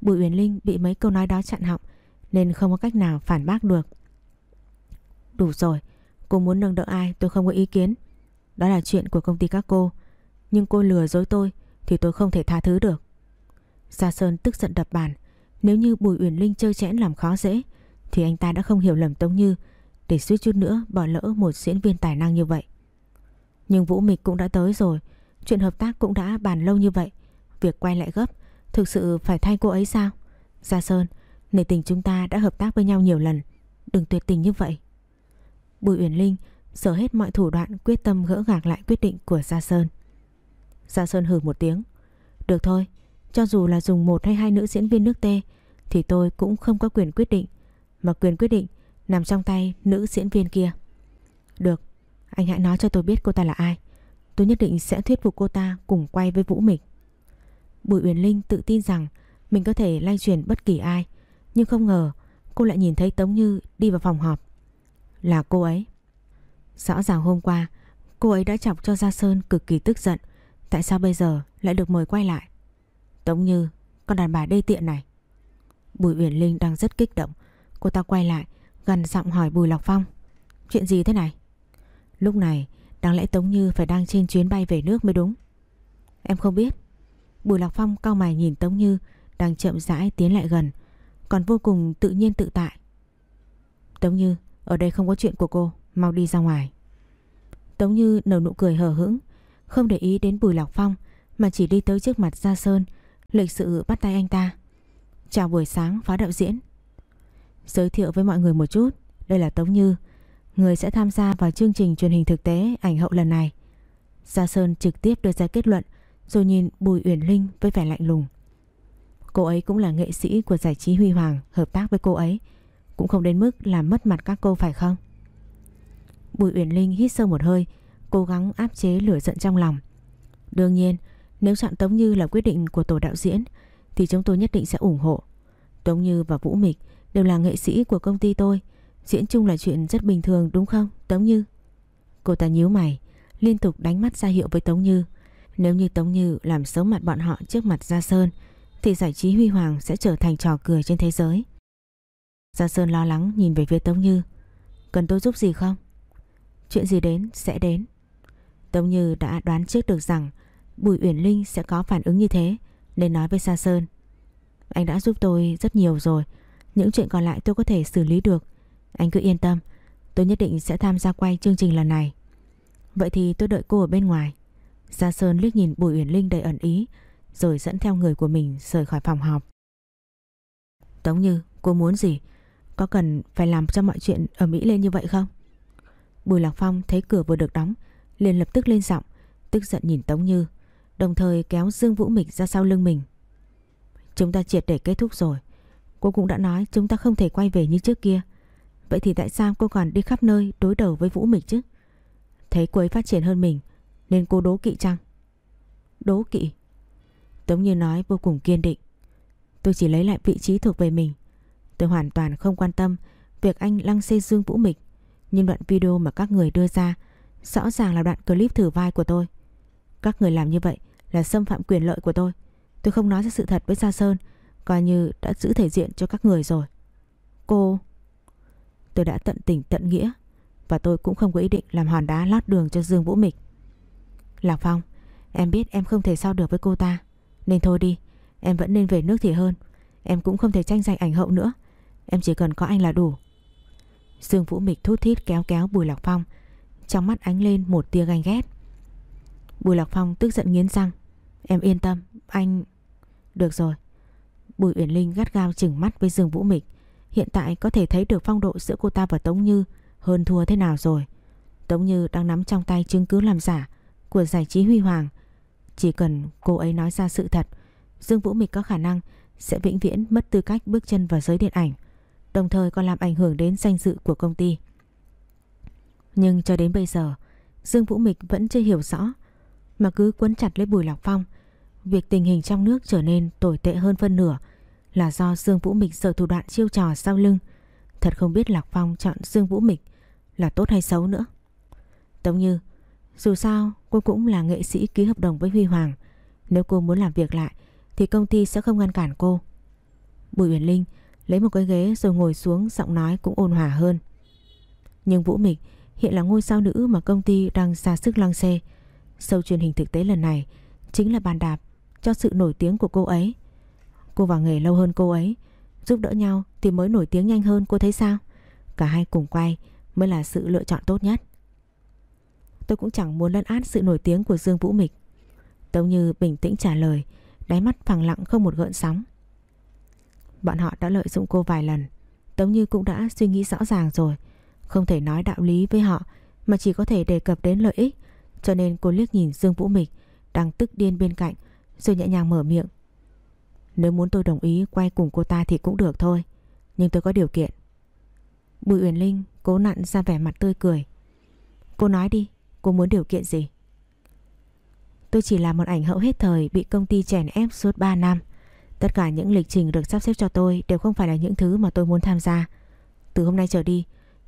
A: Bùi Uyển Linh bị mấy câu nói đó chặn họng nên không có cách nào phản bác được. Đủ rồi, cô muốn nâng đỡ ai tôi không có ý kiến. Đó là chuyện của công ty các cô. Nhưng cô lừa dối tôi thì tôi không thể tha thứ được. Gia Sơn tức giận đập bàn. Nếu như Bùi Uyển Linh chơi chẽn làm khó dễ thì anh ta đã không hiểu lầm Tống Như để suýt chút nữa bỏ lỡ một diễn viên tài năng như vậy. Nhưng Vũ Mịch cũng đã tới rồi. Chuyện hợp tác cũng đã bàn lâu như vậy. Việc quay lại gấp thực sự phải thay cô ấy sao? Gia Sơn, nể tình chúng ta đã hợp tác với nhau nhiều lần. Đừng tuyệt tình như vậy. Bùi Uyển Linh sở hết mọi thủ đoạn quyết tâm gỡ gạc lại quyết định của Gia Sơn. Gia Sơn hừ một tiếng. Được thôi, cho dù là dùng một hay hai nữ diễn viên nước tê thì tôi cũng không có quyền quyết định. Mà quyền quyết định nằm trong tay nữ diễn viên kia. Được, anh hãy nói cho tôi biết cô ta là ai. Tôi nhất định sẽ thuyết phục cô ta cùng quay với Vũ Mịch. Bùi Uyển Linh tự tin rằng mình có thể lay truyền bất kỳ ai. Nhưng không ngờ cô lại nhìn thấy Tống Như đi vào phòng họp. Là cô ấy. Rõ ràng hôm qua cô ấy đã chọc cho Gia Sơn cực kỳ tức giận. Tại sao bây giờ lại được mời quay lại? Tống Như, con đàn bà đê tiện này. Bùi Uyển Linh đang rất kích động. Cô ta quay lại, gần giọng hỏi Bùi Lọc Phong. Chuyện gì thế này? Lúc này, đáng lẽ Tống Như phải đang trên chuyến bay về nước mới đúng. Em không biết. Bùi Lọc Phong cao mày nhìn Tống Như đang chậm rãi tiến lại gần, còn vô cùng tự nhiên tự tại. Tống Như, ở đây không có chuyện của cô, mau đi ra ngoài. Tống Như nở nụ cười hờ hững, không để ý đến Bùi Lọc Phong mà chỉ đi tới trước mặt Gia Sơn, lịch sự bắt tay anh ta. Chào buổi sáng phó đạo diễn. Giới thiệu với mọi người một chút, đây là Tống Như, người sẽ tham gia vào chương trình truyền hình thực tế ảnh hậu lần này. Gia Sơn trực tiếp đưa ra kết luận rồi nhìn Bùi Uyển Linh với vẻ lạnh lùng. Cô ấy cũng là nghệ sĩ của giải trí Huy Hoàng, hợp tác với cô ấy cũng không đến mức làm mất mặt các cô phải không? Bùi Uyển Linh hít sâu một hơi, cố gắng áp chế lửa giận trong lòng. Đương nhiên, nếu chọn Tống Như là quyết định của tổ đạo diễn thì chúng tôi nhất định sẽ ủng hộ. Tống Như và Vũ Mịch đều là nghệ sĩ của công ty tôi, diễn chung là chuyện rất bình thường đúng không, Tống Như? Cô ta nhíu mày, liên tục đánh mắt ra hiệu với Tống Như. Nếu như Tống Như làm xấu mặt bọn họ trước mặt Gia Sơn thì giải trí huy hoàng sẽ trở thành trò cười trên thế giới. Gia Sơn lo lắng nhìn về phía Tống Như. Cần tôi giúp gì không? Chuyện gì đến sẽ đến. Tống Như đã đoán trước được rằng Bùi Uyển Linh sẽ có phản ứng như thế nên nói với Sa Sơn. Anh đã giúp tôi rất nhiều rồi. Những chuyện còn lại tôi có thể xử lý được. Anh cứ yên tâm. Tôi nhất định sẽ tham gia quay chương trình lần này. Vậy thì tôi đợi cô ở bên ngoài. Sa Sơn liếc nhìn Bùi Uyển Linh đầy ẩn ý rồi dẫn theo người của mình rời khỏi phòng họp. Tống Như, cô muốn gì? Có cần phải làm cho mọi chuyện ở Mỹ lên như vậy không? Bùi Lạc Phong thấy cửa vừa được đóng liền lập tức lên giọng, tức giận nhìn Tống Như, đồng thời kéo Dương Vũ Mịch ra sau lưng mình. Chúng ta triệt để kết thúc rồi. Cô cũng đã nói chúng ta không thể quay về như trước kia. Vậy thì tại sao cô còn đi khắp nơi đối đầu với Vũ Mịch chứ? Thấy cô ấy phát triển hơn mình, nên cô đố kỵ chăng? Đố kỵ? Tống Như nói vô cùng kiên định. Tôi chỉ lấy lại vị trí thuộc về mình. Tôi hoàn toàn không quan tâm việc anh lăng xê Dương Vũ Mịch. Nhưng đoạn video mà các người đưa ra rõ ràng là đoạn clip thử vai của tôi. Các người làm như vậy là xâm phạm quyền lợi của tôi. Tôi không nói ra sự thật với Sa Sơn, coi như đã giữ thể diện cho các người rồi. Cô... Tôi đã tận tình tận nghĩa và tôi cũng không có ý định làm hòn đá lót đường cho Dương Vũ Mịch. Lạc Phong, em biết em không thể sao được với cô ta. Nên thôi đi, em vẫn nên về nước thì hơn. Em cũng không thể tranh giành ảnh hậu nữa. Em chỉ cần có anh là đủ. Dương Vũ Mịch thút thít kéo kéo Bùi Lạc Phong. Trong mắt ánh lên một tia ganh ghét. Bùi Lạc Phong tức giận nghiến răng. Em yên tâm, anh... Được rồi. Bùi Uyển Linh gắt gao chừng mắt với Dương Vũ Mịch. Hiện tại có thể thấy được phong độ giữa cô ta và Tống Như hơn thua thế nào rồi. Tống Như đang nắm trong tay chứng cứ làm giả của giải trí huy hoàng. Chỉ cần cô ấy nói ra sự thật, Dương Vũ Mịch có khả năng sẽ vĩnh viễn mất tư cách bước chân vào giới điện ảnh, đồng thời còn làm ảnh hưởng đến danh dự của công ty. Nhưng cho đến bây giờ, Dương Vũ Mịch vẫn chưa hiểu rõ, mà cứ quấn chặt lấy Bùi Lạc Phong. Việc tình hình trong nước trở nên tồi tệ hơn phân nửa là do Dương Vũ Mịch sợ thủ đoạn chiêu trò sau lưng. Thật không biết Lạc Phong chọn Dương Vũ Mịch là tốt hay xấu nữa. Tống Như, dù sao cô cũng là nghệ sĩ ký hợp đồng với Huy Hoàng. Nếu cô muốn làm việc lại thì công ty sẽ không ngăn cản cô. Bùi Uyển Linh lấy một cái ghế rồi ngồi xuống giọng nói cũng ôn hòa hơn. Nhưng Vũ Mịch hiện là ngôi sao nữ mà công ty đang ra sức lăng xê. Sâu truyền hình thực tế lần này chính là bàn đạp cho sự nổi tiếng của cô ấy. Cô vào nghề lâu hơn cô ấy, giúp đỡ nhau thì mới nổi tiếng nhanh hơn cô thấy sao? Cả hai cùng quay mới là sự lựa chọn tốt nhất. Tôi cũng chẳng muốn lấn át sự nổi tiếng của Dương Vũ Mịch. Tống Như bình tĩnh trả lời, đáy mắt phẳng lặng không một gợn sóng. Bọn họ đã lợi dụng cô vài lần, Tống Như cũng đã suy nghĩ rõ ràng rồi, không thể nói đạo lý với họ mà chỉ có thể đề cập đến lợi ích, cho nên cô liếc nhìn Dương Vũ Mịch đang tức điên bên cạnh, rồi nhẹ nhàng mở miệng. Nếu muốn tôi đồng ý quay cùng cô ta thì cũng được thôi, nhưng tôi có điều kiện. Bùi Uyển Linh cố nặn ra vẻ mặt tươi cười. Cô nói đi, Cô muốn điều kiện gì? Tôi chỉ là một ảnh hậu hết thời bị công ty chèn ép suốt 3 năm. Tất cả những lịch trình được sắp xếp cho tôi đều không phải là những thứ mà tôi muốn tham gia. Từ hôm nay trở đi,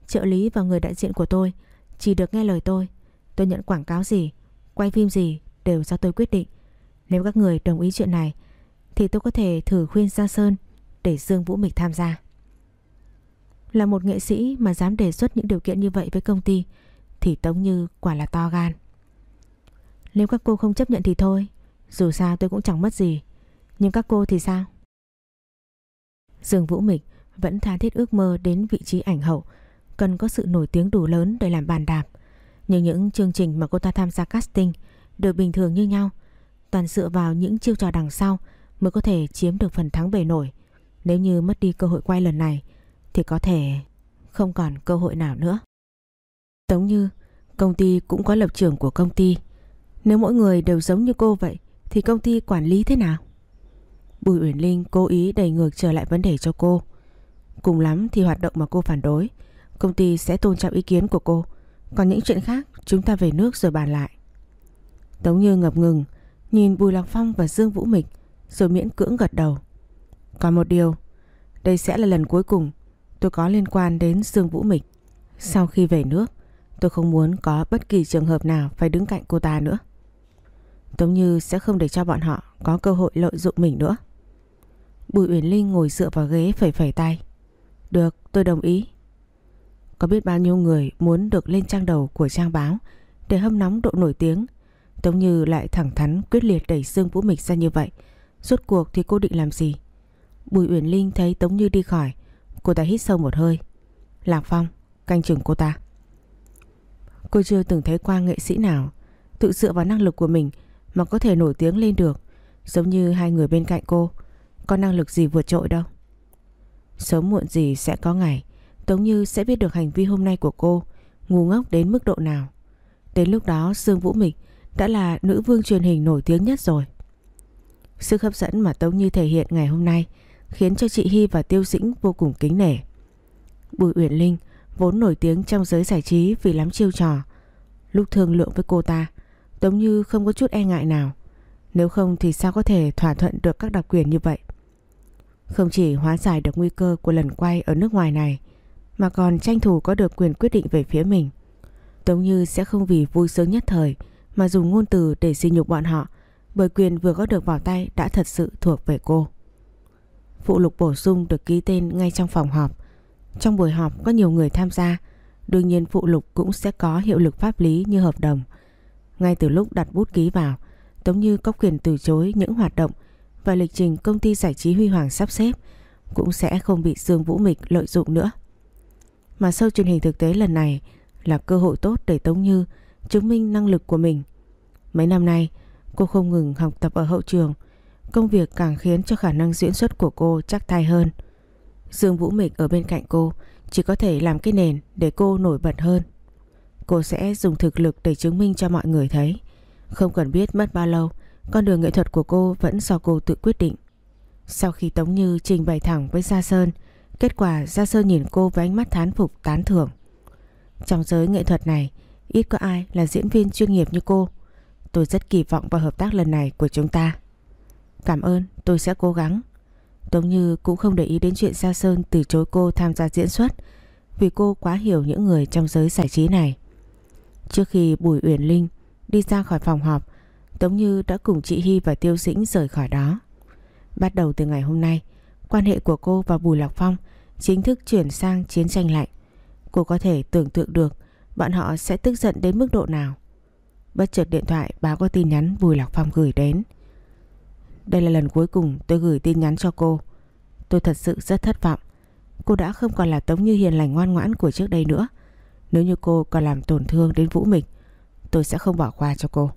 A: trợ lý và người đại diện của tôi chỉ được nghe lời tôi. Tôi nhận quảng cáo gì, quay phim gì đều do tôi quyết định. Nếu các người đồng ý chuyện này thì tôi có thể thử khuyên Gia Sơn để Dương Vũ Mịch tham gia. Là một nghệ sĩ mà dám đề xuất những điều kiện như vậy với công ty thì Tống Như quả là to gan Nếu các cô không chấp nhận thì thôi Dù sao tôi cũng chẳng mất gì Nhưng các cô thì sao Dương Vũ Mịch Vẫn tha thiết ước mơ đến vị trí ảnh hậu Cần có sự nổi tiếng đủ lớn để làm bàn đạp Nhưng những chương trình mà cô ta tham gia casting Đều bình thường như nhau Toàn dựa vào những chiêu trò đằng sau Mới có thể chiếm được phần thắng bề nổi Nếu như mất đi cơ hội quay lần này Thì có thể không còn cơ hội nào nữa Tống Như, công ty cũng có lập trường của công ty. Nếu mỗi người đều giống như cô vậy thì công ty quản lý thế nào? Bùi Uyển Linh cố ý đẩy ngược trở lại vấn đề cho cô. Cùng lắm thì hoạt động mà cô phản đối, công ty sẽ tôn trọng ý kiến của cô. Còn những chuyện khác chúng ta về nước rồi bàn lại. Tống Như ngập ngừng, nhìn Bùi Lạc Phong và Dương Vũ Mịch rồi miễn cưỡng gật đầu. Còn một điều, đây sẽ là lần cuối cùng tôi có liên quan đến Dương Vũ Mịch. Sau khi về nước, Tôi không muốn có bất kỳ trường hợp nào phải đứng cạnh cô ta nữa. Tống Như sẽ không để cho bọn họ có cơ hội lợi dụng mình nữa. Bùi Uyển Linh ngồi dựa vào ghế phẩy phẩy tay. Được, tôi đồng ý. Có biết bao nhiêu người muốn được lên trang đầu của trang báo để hâm nóng độ nổi tiếng. Tống Như lại thẳng thắn quyết liệt đẩy Dương Vũ Mịch ra như vậy. Rốt cuộc thì cô định làm gì? Bùi Uyển Linh thấy Tống Như đi khỏi. Cô ta hít sâu một hơi. Lạc Phong, canh chừng cô ta. Cô chưa từng thấy qua nghệ sĩ nào tự dựa vào năng lực của mình mà có thể nổi tiếng lên được. Giống như hai người bên cạnh cô. Có năng lực gì vượt trội đâu. Sớm muộn gì sẽ có ngày Tống Như sẽ biết được hành vi hôm nay của cô ngu ngốc đến mức độ nào. Đến lúc đó Dương Vũ Mịch đã là nữ vương truyền hình nổi tiếng nhất rồi. Sức hấp dẫn mà Tống Như thể hiện ngày hôm nay khiến cho chị Hy và Tiêu Dĩnh vô cùng kính nể. Bùi Uyển Linh vốn nổi tiếng trong giới giải trí vì lắm chiêu trò. Lúc thương lượng với cô ta, Tống Như không có chút e ngại nào. Nếu không thì sao có thể thỏa thuận được các đặc quyền như vậy? Không chỉ hóa giải được nguy cơ của lần quay ở nước ngoài này, mà còn tranh thủ có được quyền quyết định về phía mình. Tống Như sẽ không vì vui sướng nhất thời mà dùng ngôn từ để xin nhục bọn họ bởi quyền vừa có được vào tay đã thật sự thuộc về cô. Phụ lục bổ sung được ký tên ngay trong phòng họp. Trong buổi họp có nhiều người tham gia, đương nhiên phụ lục cũng sẽ có hiệu lực pháp lý như hợp đồng. Ngay từ lúc đặt bút ký vào, Tống Như có quyền từ chối những hoạt động và lịch trình công ty giải trí Huy Hoàng sắp xếp cũng sẽ không bị Dương Vũ Mịch lợi dụng nữa. Mà sâu truyền hình thực tế lần này là cơ hội tốt để Tống Như chứng minh năng lực của mình. Mấy năm nay, cô không ngừng học tập ở hậu trường, công việc càng khiến cho khả năng diễn xuất của cô chắc tay hơn. Dương Vũ Mịch ở bên cạnh cô chỉ có thể làm cái nền để cô nổi bật hơn. Cô sẽ dùng thực lực để chứng minh cho mọi người thấy. Không cần biết mất bao lâu, con đường nghệ thuật của cô vẫn do cô tự quyết định. Sau khi Tống Như trình bày thẳng với Gia Sơn, Kết quả Gia Sơn nhìn cô với ánh mắt thán phục tán thưởng. Trong giới nghệ thuật này, ít có ai là diễn viên chuyên nghiệp như cô. Tôi rất kỳ vọng vào hợp tác lần này của chúng ta. Cảm ơn, tôi sẽ cố gắng. Tống Như cũng không để ý đến chuyện Gia Sơn từ chối cô tham gia diễn xuất vì cô quá hiểu những người trong giới giải trí này. Trước khi Bùi Uyển Linh đi ra khỏi phòng họp, Tống Như đã cùng chị Hy và Tiêu Dĩnh rời khỏi đó. Bắt đầu từ ngày hôm nay, Quan hệ của cô và Bùi Lạc Phong chính thức chuyển sang chiến tranh lạnh. Cô có thể tưởng tượng được bọn họ sẽ tức giận đến mức độ nào. Bất chợt điện thoại báo có tin nhắn Bùi Lạc Phong gửi đến. Đây là lần cuối cùng tôi gửi tin nhắn cho cô. Tôi thật sự rất thất vọng. Cô đã không còn là Tống Như hiền lành ngoan ngoãn của trước đây nữa. Nếu như cô còn làm tổn thương đến Vũ Mịch, tôi sẽ không bỏ qua cho cô.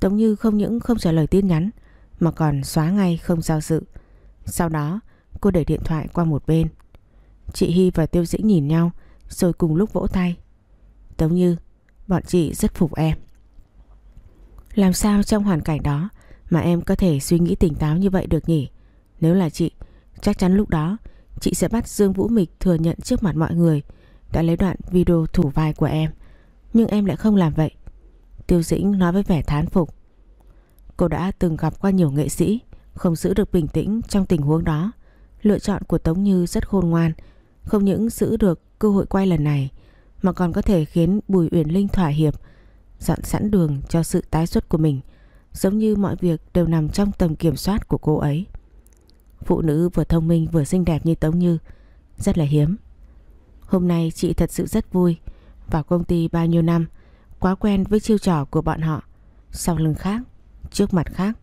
A: Tống Như không những không trả lời tin nhắn mà còn xóa ngay không giao sự. Sau đó, cô để điện thoại qua một bên. Chị Hy và Tiêu Dĩnh nhìn nhau, Rồi cùng lúc vỗ tay. Tống Như, Bọn chị rất phục em. Làm sao trong hoàn cảnh đó Mà em có thể suy nghĩ tỉnh táo như vậy được nhỉ? Nếu là chị, Chắc chắn lúc đó Chị sẽ bắt Dương Vũ Mịch thừa nhận trước mặt mọi người Đã lấy đoạn video thủ vai của em. Nhưng em lại không làm vậy. Tiêu Dĩnh nói với vẻ thán phục. Cô đã từng gặp qua nhiều nghệ sĩ không giữ được bình tĩnh trong tình huống đó. Lựa chọn của Tống Như rất khôn ngoan, Không những giữ được cơ hội quay lần này, Mà còn có thể khiến Bùi Uyển Linh thỏa hiệp, Dọn sẵn đường cho sự tái xuất của mình, Giống như mọi việc đều nằm trong tầm kiểm soát của cô ấy. Phụ nữ vừa thông minh vừa xinh đẹp như Tống Như, Rất là hiếm. Hôm nay chị thật sự rất vui, Vào công ty bao nhiêu năm, Quá quen với chiêu trò của bọn họ. Sau lưng khác, Trước mặt khác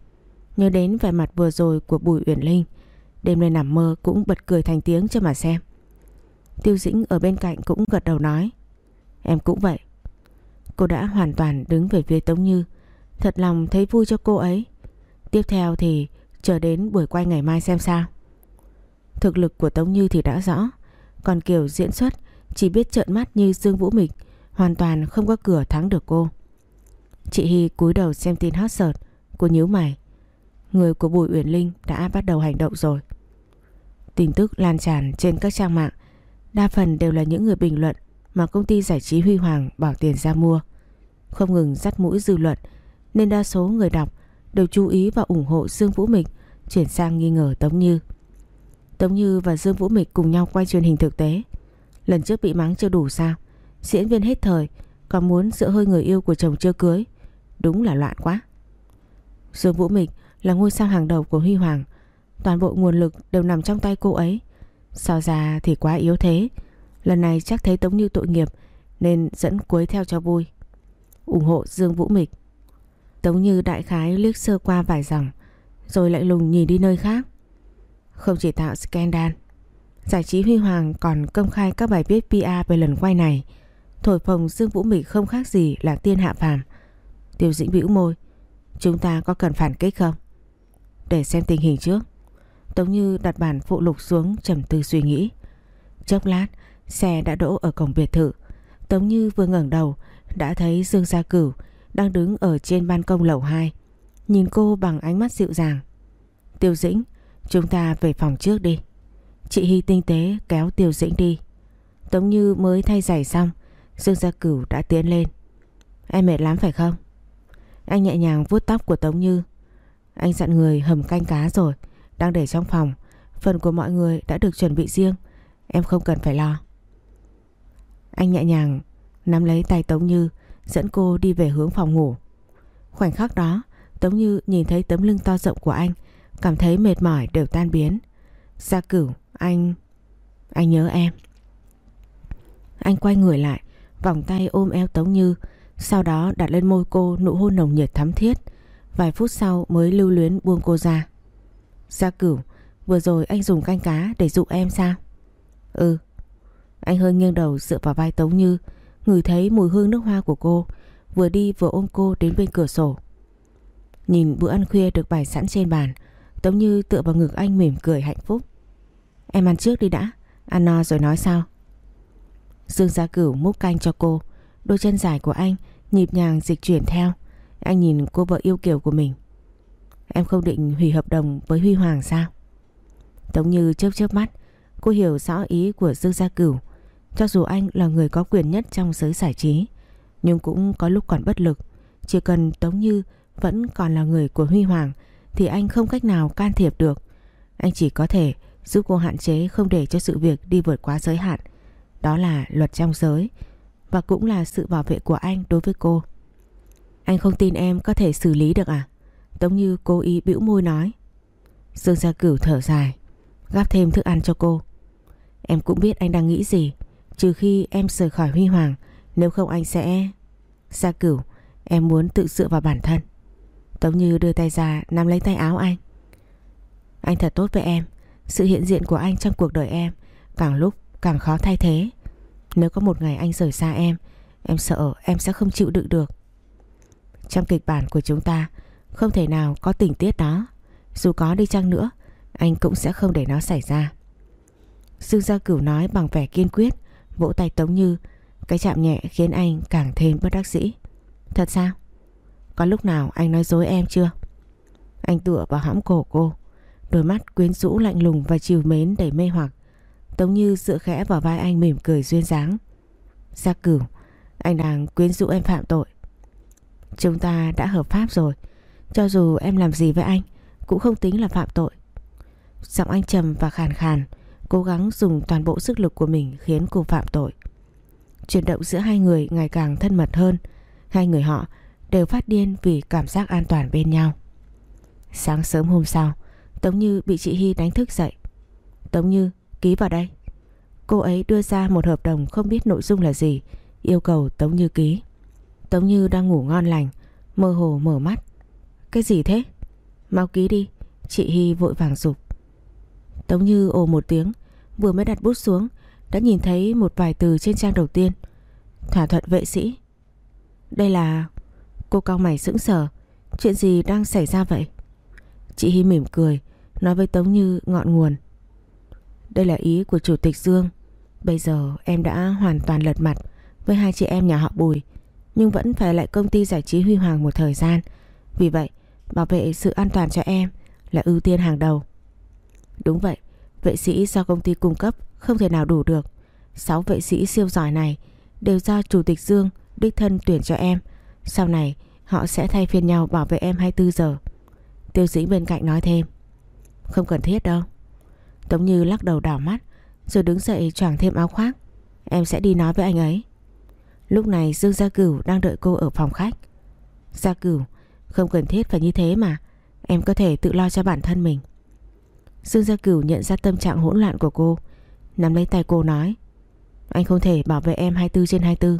A: Nhớ đến vẻ mặt vừa rồi của Bùi Uyển Linh, Đêm nay nằm mơ cũng bật cười thành tiếng cho mà xem. Tiêu Dĩnh ở bên cạnh cũng gật đầu nói, Em cũng vậy. Cô đã hoàn toàn đứng về phía Tống Như, Thật lòng thấy vui cho cô ấy. Tiếp theo thì chờ đến buổi quay ngày mai xem sao. Thực lực của Tống Như thì đã rõ, Còn kiểu diễn xuất Chỉ biết trợn mắt như Dương Vũ Mịch, Hoàn toàn không có cửa thắng được cô. Chị Hy cúi đầu xem tin hot search Cô nhíu mày. Người của Bùi Uyển Linh đã bắt đầu hành động rồi. Tin tức lan tràn trên các trang mạng, Đa phần đều là những người bình luận Mà công ty giải trí Huy Hoàng bỏ tiền ra mua. Không ngừng dắt mũi dư luận, Nên đa số người đọc Đều chú ý và ủng hộ Dương Vũ Mịch Chuyển sang nghi ngờ Tống Như. Tống Như và Dương Vũ Mịch cùng nhau quay truyền hình thực tế. Lần trước bị mắng chưa đủ sao, Diễn viên hết thời, Còn muốn dựa hơi người yêu của chồng chưa cưới. Đúng là loạn quá. Dương Vũ Mịch là ngôi sao hàng đầu của Huy Hoàng. Toàn bộ nguồn lực đều nằm trong tay cô ấy. Sao ra thì quá yếu thế. Lần này chắc thấy Tống Như tội nghiệp nên dẫn cuối theo cho vui. ủng hộ Dương Vũ Mịch. Tống Như đại khái liếc sơ qua vài dòng rồi lại lùng nhìn đi nơi khác. Không chỉ tạo scandal, giải trí Huy Hoàng còn công khai các bài viết PR về lần quay này. Thổi phồng Dương Vũ Mịch không khác gì là tiên hạ phàm. Tiêu dĩnh bĩu môi. Chúng ta có cần phản kích không? Để xem tình hình trước. Tống Như đặt bản phụ lục xuống trầm tư suy nghĩ. Chốc lát, xe đã đỗ ở cổng biệt thự. Tống Như vừa ngẩng đầu đã thấy Dương Gia Cửu đang đứng ở trên ban công lầu 2. Nhìn cô bằng ánh mắt dịu dàng. Tiêu Dĩnh, chúng ta về phòng trước đi. Chị Hy tinh tế kéo Tiêu Dĩnh đi. Tống Như mới thay giày xong, Dương Gia Cửu đã tiến lên. Em mệt lắm phải không? Anh nhẹ nhàng vuốt tóc của Tống Như. Anh dặn người hầm canh cá rồi, đang để trong phòng. Phần của mọi người đã được chuẩn bị riêng, em không cần phải lo. Anh nhẹ nhàng nắm lấy tay Tống Như, dẫn cô đi về hướng phòng ngủ. Khoảnh khắc đó, Tống Như nhìn thấy tấm lưng to rộng của anh, cảm thấy mệt mỏi đều tan biến. Gia cửu, anh... Anh nhớ em. Anh quay người lại, vòng tay ôm eo Tống Như, sau đó đặt lên môi cô nụ hôn nồng nhiệt thắm thiết. Vài phút sau mới lưu luyến buông cô ra. Gia cửu, vừa rồi anh dùng canh cá để dụ em sao? Ừ. Anh hơi nghiêng đầu dựa vào vai Tống Như, ngửi thấy mùi hương nước hoa của cô, vừa đi vừa ôm cô đến bên cửa sổ. Nhìn bữa ăn khuya được bày sẵn trên bàn, Tống Như tựa vào ngực anh mỉm cười hạnh phúc. Em ăn trước đi đã, ăn no rồi nói sao? Dương Gia Cửu múc canh cho cô, đôi chân dài của anh nhịp nhàng dịch chuyển theo. Anh nhìn cô vợ yêu kiều của mình. Em không định hủy hợp đồng với Huy Hoàng sao? Tống Như chớp chớp mắt, cô hiểu rõ ý của Dương Gia Cửu. Cho dù anh là người có quyền nhất trong giới giải trí, nhưng cũng có lúc còn bất lực. Chỉ cần Tống Như vẫn còn là người của Huy Hoàng thì anh không cách nào can thiệp được. Anh chỉ có thể giúp cô hạn chế không để cho sự việc đi vượt quá giới hạn. Đó là luật trong giới và cũng là sự bảo vệ của anh đối với cô. Anh không tin em có thể xử lý được à? Tống Như cố ý bĩu môi nói. Dương Gia Cửu thở dài, gắp thêm thức ăn cho cô. Em cũng biết anh đang nghĩ gì, trừ khi em rời khỏi Huy Hoàng, nếu không anh sẽ... Gia Cửu, em muốn tự dựa vào bản thân. Tống Như đưa tay ra nắm lấy tay áo anh. Anh thật tốt với em, sự hiện diện của anh trong cuộc đời em càng lúc càng khó thay thế. Nếu có một ngày anh rời xa em, em sợ em sẽ không chịu đựng được. Trong kịch bản của chúng ta không thể nào có tình tiết đó. Dù có đi chăng nữa, anh cũng sẽ không để nó xảy ra. Dương Gia Cửu nói bằng vẻ kiên quyết, vỗ tay Tống Như, cái chạm nhẹ khiến anh càng thêm bất đắc dĩ. Thật sao? Có lúc nào anh nói dối em chưa? Anh tựa vào hõm cổ cô, đôi mắt quyến rũ lạnh lùng và chiều mến đầy mê hoặc. Tống Như dựa khẽ vào vai anh mỉm cười duyên dáng. Gia Cửu, anh đang quyến rũ em phạm tội. Chúng ta đã hợp pháp rồi, cho dù em làm gì với anh cũng không tính là phạm tội. Giọng anh trầm và khàn khàn, cố gắng dùng toàn bộ sức lực của mình khiến cô phạm tội. Chuyển động giữa hai người ngày càng thân mật hơn, hai người họ đều phát điên vì cảm giác an toàn bên nhau. Sáng sớm hôm sau, Tống Như bị chị Hy đánh thức dậy. Tống Như, ký vào đây. Cô ấy đưa ra một hợp đồng không biết nội dung là gì, yêu cầu Tống Như ký. Tống Như đang ngủ ngon lành, mơ hồ mở mắt. Cái gì thế? Mau ký đi, chị Hy vội vàng dục. Tống Như ồ một tiếng, vừa mới đặt bút xuống, đã nhìn thấy một vài từ trên trang đầu tiên. Thỏa thuận vệ sĩ. Đây là... Cô cao mày sững sờ, chuyện gì đang xảy ra vậy? Chị Hy mỉm cười, nói với Tống Như ngọn nguồn. Đây là ý của Chủ tịch Dương. Bây giờ em đã hoàn toàn lật mặt với hai chị em nhà họ Bùi, nhưng vẫn phải lại công ty giải trí Huy Hoàng một thời gian. Vì vậy, bảo vệ sự an toàn cho em là ưu tiên hàng đầu. Đúng vậy, vệ sĩ do công ty cung cấp không thể nào đủ được. 6 vệ sĩ siêu giỏi này đều do Chủ tịch Dương đích thân tuyển cho em. Sau này họ sẽ thay phiên nhau bảo vệ em 24 giờ. Tiêu dĩ bên cạnh nói thêm. Không cần thiết đâu. Tống Như lắc đầu đảo mắt rồi đứng dậy choàng thêm áo khoác. Em sẽ đi nói với anh ấy. Lúc này Dương Gia Cửu đang đợi cô ở phòng khách. Gia Cửu, không cần thiết phải như thế mà. Em có thể tự lo cho bản thân mình. Dương Gia Cửu nhận ra tâm trạng hỗn loạn của cô. Nắm lấy tay cô nói. Anh không thể bảo vệ em 24 trên 24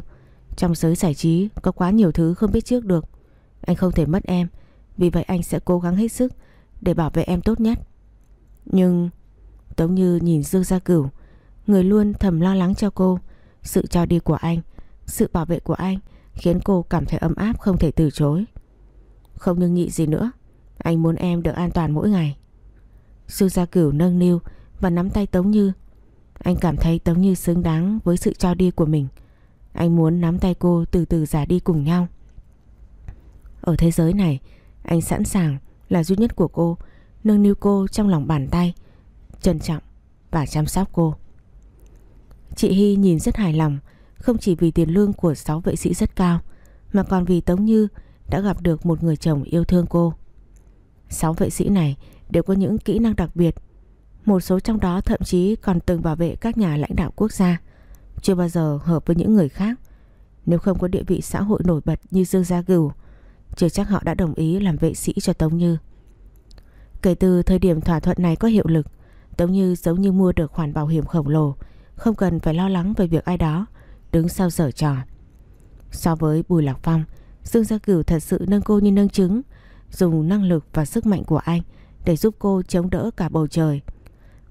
A: Trong giới giải trí có quá nhiều thứ không biết trước được Anh không thể mất em Vì vậy anh sẽ cố gắng hết sức Để bảo vệ em tốt nhất Nhưng Tống Như nhìn Dương Gia Cửu Người luôn thầm lo lắng cho cô Sự cho đi của anh sự bảo vệ của anh Khiến cô cảm thấy ấm áp không thể từ chối. Không nhưng nhị gì nữa, Anh muốn em được an toàn mỗi ngày. Sư Gia Cửu nâng niu Và nắm tay Tống Như. Anh cảm thấy Tống Như xứng đáng với sự cho đi của mình. Anh muốn nắm tay cô từ từ giả đi cùng nhau. Ở thế giới này, Anh sẵn sàng là duy nhất của cô, Nâng niu cô trong lòng bàn tay, Trân trọng và chăm sóc cô. Chị Hy nhìn rất hài lòng không chỉ vì tiền lương của 6 vệ sĩ rất cao, Mà còn vì Tống Như đã gặp được một người chồng yêu thương cô. 6 vệ sĩ này đều có những kỹ năng đặc biệt. Một số trong đó thậm chí còn từng bảo vệ các nhà lãnh đạo quốc gia, Chưa bao giờ hợp với những người khác. Nếu không có địa vị xã hội nổi bật như Dương Gia Gửu Chưa chắc họ đã đồng ý làm vệ sĩ cho Tống Như. Kể từ thời điểm thỏa thuận này có hiệu lực, Tống Như giống như mua được khoản bảo hiểm khổng lồ, Không cần phải lo lắng về việc ai đó Đứng sau sở trò. So với Bùi Lạc Phong, Dương Gia Cửu thật sự nâng cô như nâng trứng, Dùng năng lực và sức mạnh của anh Để giúp cô chống đỡ cả bầu trời.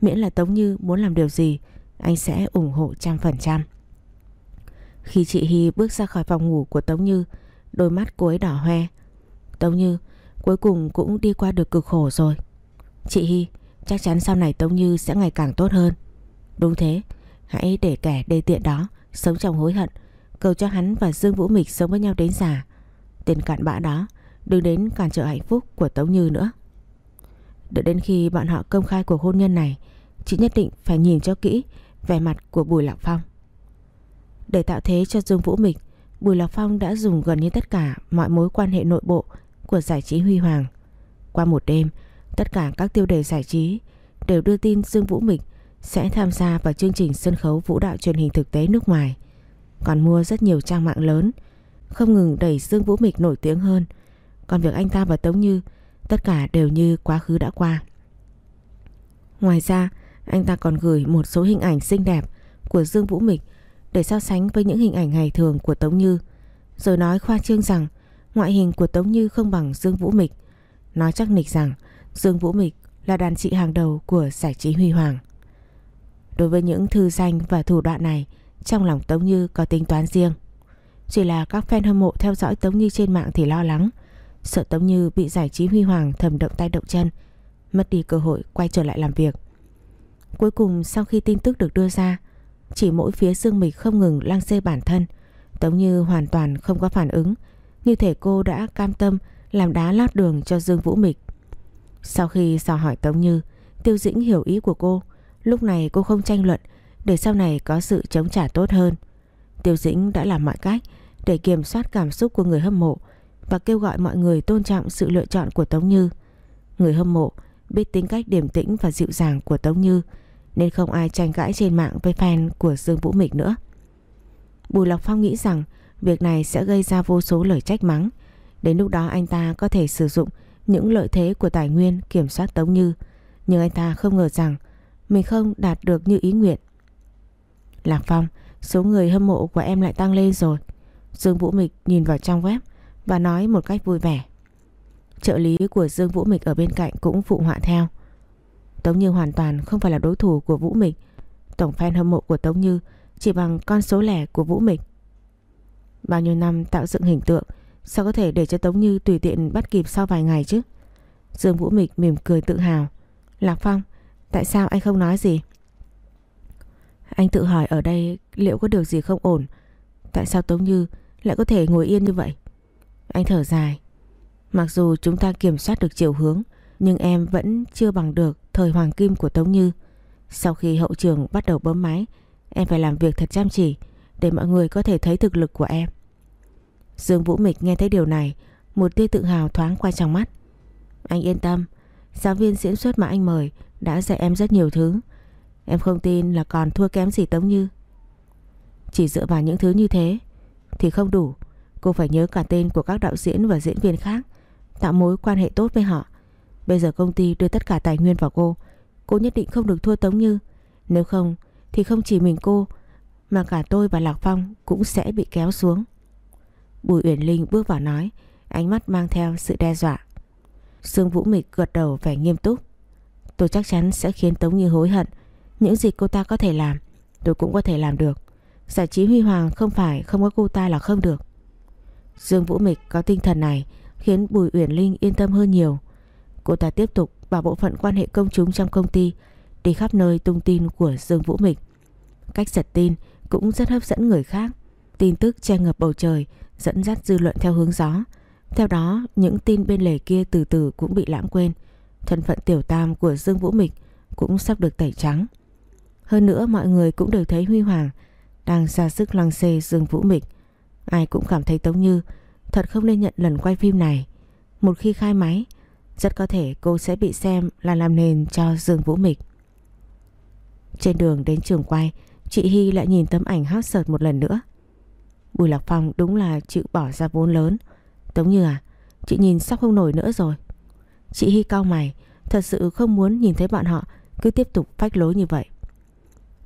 A: Miễn là Tống Như muốn làm điều gì, Anh sẽ ủng hộ trăm phần trăm. Khi chị Hy bước ra khỏi phòng ngủ của Tống Như, Đôi mắt cô ấy đỏ hoe. Tống Như, cuối cùng cũng đi qua được cực khổ rồi. Chị Hy, Chắc chắn sau này Tống Như sẽ ngày càng tốt hơn. Đúng thế, Hãy để kẻ đê tiện đó Sống trong hối hận, Cầu cho hắn và Dương Vũ Mịch sống với nhau đến già. Tên cặn bã đó Đừng đến cản trở hạnh phúc của Tống Như nữa. Đợi đến khi bọn họ công khai cuộc hôn nhân này, Chị nhất định phải nhìn cho kỹ Vẻ mặt của Bùi Lạc Phong. Để tạo thế cho Dương Vũ Mịch, Bùi Lạc Phong đã dùng gần như tất cả Mọi mối quan hệ nội bộ Của giải trí Huy Hoàng. Qua một đêm, Tất cả các tiêu đề giải trí đều đưa tin Dương Vũ Mịch sẽ tham gia vào chương trình sân khấu vũ đạo truyền hình thực tế nước ngoài. Còn mua rất nhiều trang mạng lớn, không ngừng đẩy Dương Vũ Mịch nổi tiếng hơn. Còn việc anh ta và Tống Như, tất cả đều như quá khứ đã qua. Ngoài ra, anh ta còn gửi một số hình ảnh xinh đẹp của Dương Vũ Mịch để so sánh với những hình ảnh ngày thường của Tống Như. Rồi nói khoa trương rằng ngoại hình của Tống Như không bằng Dương Vũ Mịch. Nói chắc nịch rằng Dương Vũ Mịch là đàn chị hàng đầu của giải trí Huy Hoàng. Đối với những thư danh và thủ đoạn này, trong lòng Tống Như có tính toán riêng. Chỉ là các fan hâm mộ theo dõi Tống Như trên mạng thì lo lắng, sợ Tống Như bị giải trí Huy Hoàng thầm động tay động chân, mất đi cơ hội quay trở lại làm việc. Cuối cùng sau khi tin tức được đưa ra, chỉ mỗi phía Dương Mịch không ngừng lang xê bản thân, Tống Như hoàn toàn không có phản ứng, như thể cô đã cam tâm làm đá lót đường cho Dương Vũ Mịch. Sau khi dò hỏi Tống Như, Tiêu Dĩnh hiểu ý của cô. Lúc này cô không tranh luận, để sau này có sự chống trả tốt hơn. Tiêu Dĩnh đã làm mọi cách để kiểm soát cảm xúc của người hâm mộ và kêu gọi mọi người tôn trọng sự lựa chọn của Tống Như. Người hâm mộ biết tính cách điềm tĩnh và dịu dàng của Tống Như, nên không ai tranh cãi trên mạng với fan của Dương Vũ Mịch nữa. Bùi Lọc Phong nghĩ rằng việc này sẽ gây ra vô số lời trách mắng. Đến lúc đó anh ta có thể sử dụng những lợi thế của tài nguyên kiểm soát Tống Như. Nhưng anh ta không ngờ rằng mình không đạt được như ý nguyện. Lạc Phong, số người hâm mộ của em lại tăng lên rồi. Dương Vũ Mịch nhìn vào trong web và nói một cách vui vẻ. Trợ lý của Dương Vũ Mịch ở bên cạnh cũng phụ họa theo. Tống Như hoàn toàn không phải là đối thủ của Vũ Mịch. Tổng fan hâm mộ của Tống Như chỉ bằng con số lẻ của Vũ Mịch. Bao nhiêu năm tạo dựng hình tượng Sao có thể để cho Tống Như tùy tiện bắt kịp sau vài ngày chứ Dương Vũ Mịch mỉm cười tự hào Lạc Phong Tại sao anh không nói gì? Anh tự hỏi ở đây Liệu có được gì không ổn? Tại sao Tống Như lại có thể ngồi yên như vậy? Anh thở dài. Mặc dù chúng ta kiểm soát được chiều hướng, Nhưng em vẫn chưa bằng được Thời hoàng kim của Tống Như. Sau khi hậu trường bắt đầu bấm máy, Em phải làm việc thật chăm chỉ Để mọi người có thể thấy thực lực của em. Dương Vũ Mịch nghe thấy điều này, Một tia tự hào thoáng qua trong mắt. Anh yên tâm, Giáo viên diễn xuất mà anh mời đã dạy em rất nhiều thứ Em không tin là còn thua kém gì Tống Như Chỉ dựa vào những thứ như thế Thì không đủ Cô phải nhớ cả tên của các đạo diễn và diễn viên khác Tạo mối quan hệ tốt với họ Bây giờ công ty đưa tất cả tài nguyên vào cô Cô nhất định không được thua Tống Như Nếu không thì không chỉ mình cô mà cả tôi và Lạc Phong cũng sẽ bị kéo xuống. Bùi Uyển Linh bước vào nói, ánh mắt mang theo sự đe dọa. Sương Vũ Mịch gật đầu vẻ nghiêm túc. Tôi chắc chắn sẽ khiến Tống Như hối hận. Những gì cô ta có thể làm, tôi cũng có thể làm được. Giải trí huy hoàng không phải không có cô ta là không được. Dương Vũ Mịch có tinh thần này khiến Bùi Uyển Linh yên tâm hơn nhiều. Cô ta tiếp tục bảo bộ phận quan hệ công chúng trong công ty đi khắp nơi tung tin của Dương Vũ Mịch. Cách giật tin cũng rất hấp dẫn người khác. Tin tức che ngập bầu trời dẫn dắt dư luận theo hướng gió. Theo đó, những tin bên lề kia từ từ cũng bị lãng quên. Thân phận tiểu tam của Dương Vũ Mịch cũng sắp được tẩy trắng. Hơn nữa mọi người cũng đều thấy Huy Hoàng đang ra sức lăng xê Dương Vũ Mịch. Ai cũng cảm thấy Tống Như thật không nên nhận lần quay phim này. Một khi khai máy, rất có thể cô sẽ bị xem là làm nền cho Dương Vũ Mịch. Trên đường đến trường quay, chị Hy lại nhìn tấm ảnh hot sợt một lần nữa. Bùi Lạc Phong đúng là chịu bỏ ra vốn lớn. Tống Như à, chị nhìn sắp không nổi nữa rồi. Chị Hy cao mày, thật sự không muốn nhìn thấy bọn họ cứ tiếp tục phách lối như vậy.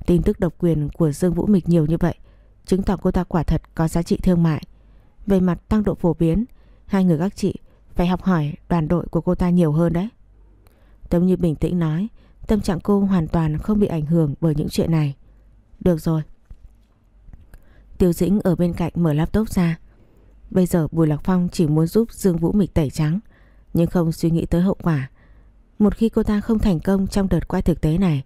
A: Tin tức độc quyền của Dương Vũ Mịch nhiều như vậy, chứng tỏ cô ta quả thật có giá trị thương mại. Về mặt tăng độ phổ biến, hai người các chị phải học hỏi đoàn đội của cô ta nhiều hơn đấy. Tống Như bình tĩnh nói, tâm trạng cô hoàn toàn không bị ảnh hưởng bởi những chuyện này. Được rồi. Tiêu Dĩnh ở bên cạnh mở laptop ra. Bây giờ Bùi Lạc Phong chỉ muốn giúp Dương Vũ Mịch tẩy trắng, nhưng không suy nghĩ tới hậu quả. Một khi cô ta không thành công trong đợt quay thực tế này,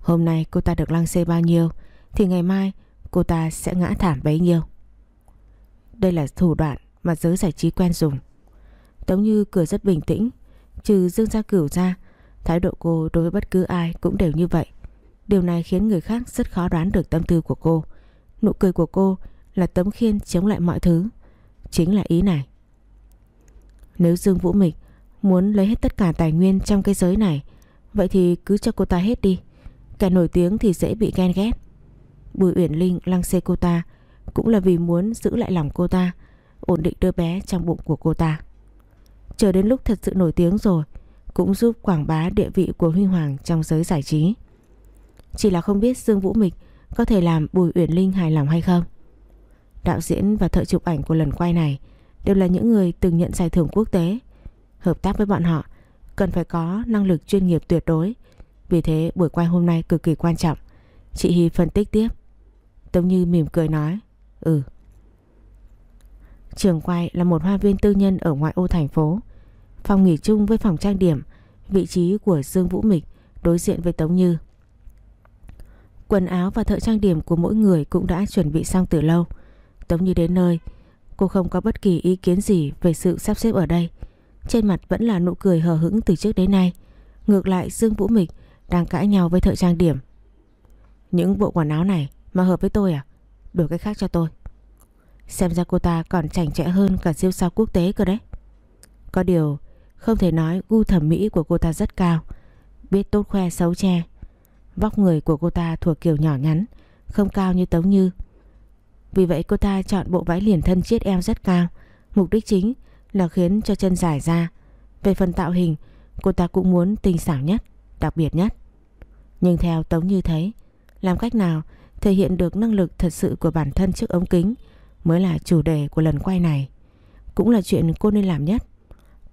A: hôm nay cô ta được lăng xê bao nhiêu, thì ngày mai cô ta sẽ ngã thảm bấy nhiêu. Đây là thủ đoạn mà giới giải trí quen dùng. Tống Như cười rất bình tĩnh, trừ Dương Gia Cửu ra, thái độ cô đối với bất cứ ai cũng đều như vậy. Điều này khiến người khác rất khó đoán được tâm tư của cô. Nụ cười của cô là tấm khiên chống lại mọi thứ. Chính là ý này. Nếu Dương Vũ Mịch muốn lấy hết tất cả tài nguyên trong cái giới này, vậy thì cứ cho cô ta hết đi. Kẻ nổi tiếng thì dễ bị ghen ghét. Bùi Uyển Linh lăng xê cô ta cũng là vì muốn giữ lại lòng cô ta, ổn định đứa bé trong bụng của cô ta. Chờ đến lúc thật sự nổi tiếng rồi, cũng giúp quảng bá địa vị của Huy Hoàng trong giới giải trí. Chỉ là không biết Dương Vũ Mịch có thể làm Bùi Uyển Linh hài lòng hay không. Đạo diễn và thợ chụp ảnh của lần quay này đều là những người từng nhận giải thưởng quốc tế. Hợp tác với bọn họ cần phải có năng lực chuyên nghiệp tuyệt đối. Vì thế buổi quay hôm nay cực kỳ quan trọng. Chị Hy phân tích tiếp. Tống Như mỉm cười nói. Ừ. Trường quay là một hoa viên tư nhân ở ngoại ô thành phố. Phòng nghỉ chung với phòng trang điểm, vị trí của Dương Vũ Mịch đối diện với Tống Như. Quần áo và thợ trang điểm của mỗi người cũng đã chuẩn bị xong từ lâu. Tống Như đến nơi, cô không có bất kỳ ý kiến gì về sự sắp xếp ở đây. Trên mặt vẫn là nụ cười hờ hững từ trước đến nay. Ngược lại Dương Vũ Mịch đang cãi nhau với thợ trang điểm. Những bộ quần áo này mà hợp với tôi à? Đổi cái khác cho tôi. Xem ra cô ta còn chảnh chẽ hơn cả siêu sao quốc tế cơ đấy. Có điều không thể nói gu thẩm mỹ của cô ta rất cao. Biết tốt khoe xấu che. Vóc người của cô ta thuộc kiểu nhỏ nhắn, không cao như Tống Như. Vì vậy cô ta chọn bộ váy liền thân chiết eo rất cao. Mục đích chính là khiến cho chân dài ra. Về phần tạo hình, cô ta cũng muốn tinh xảo nhất, đặc biệt nhất. Nhưng theo Tống Như thấy, làm cách nào thể hiện được năng lực thật sự của bản thân trước ống kính mới là chủ đề của lần quay này. Cũng là chuyện cô nên làm nhất.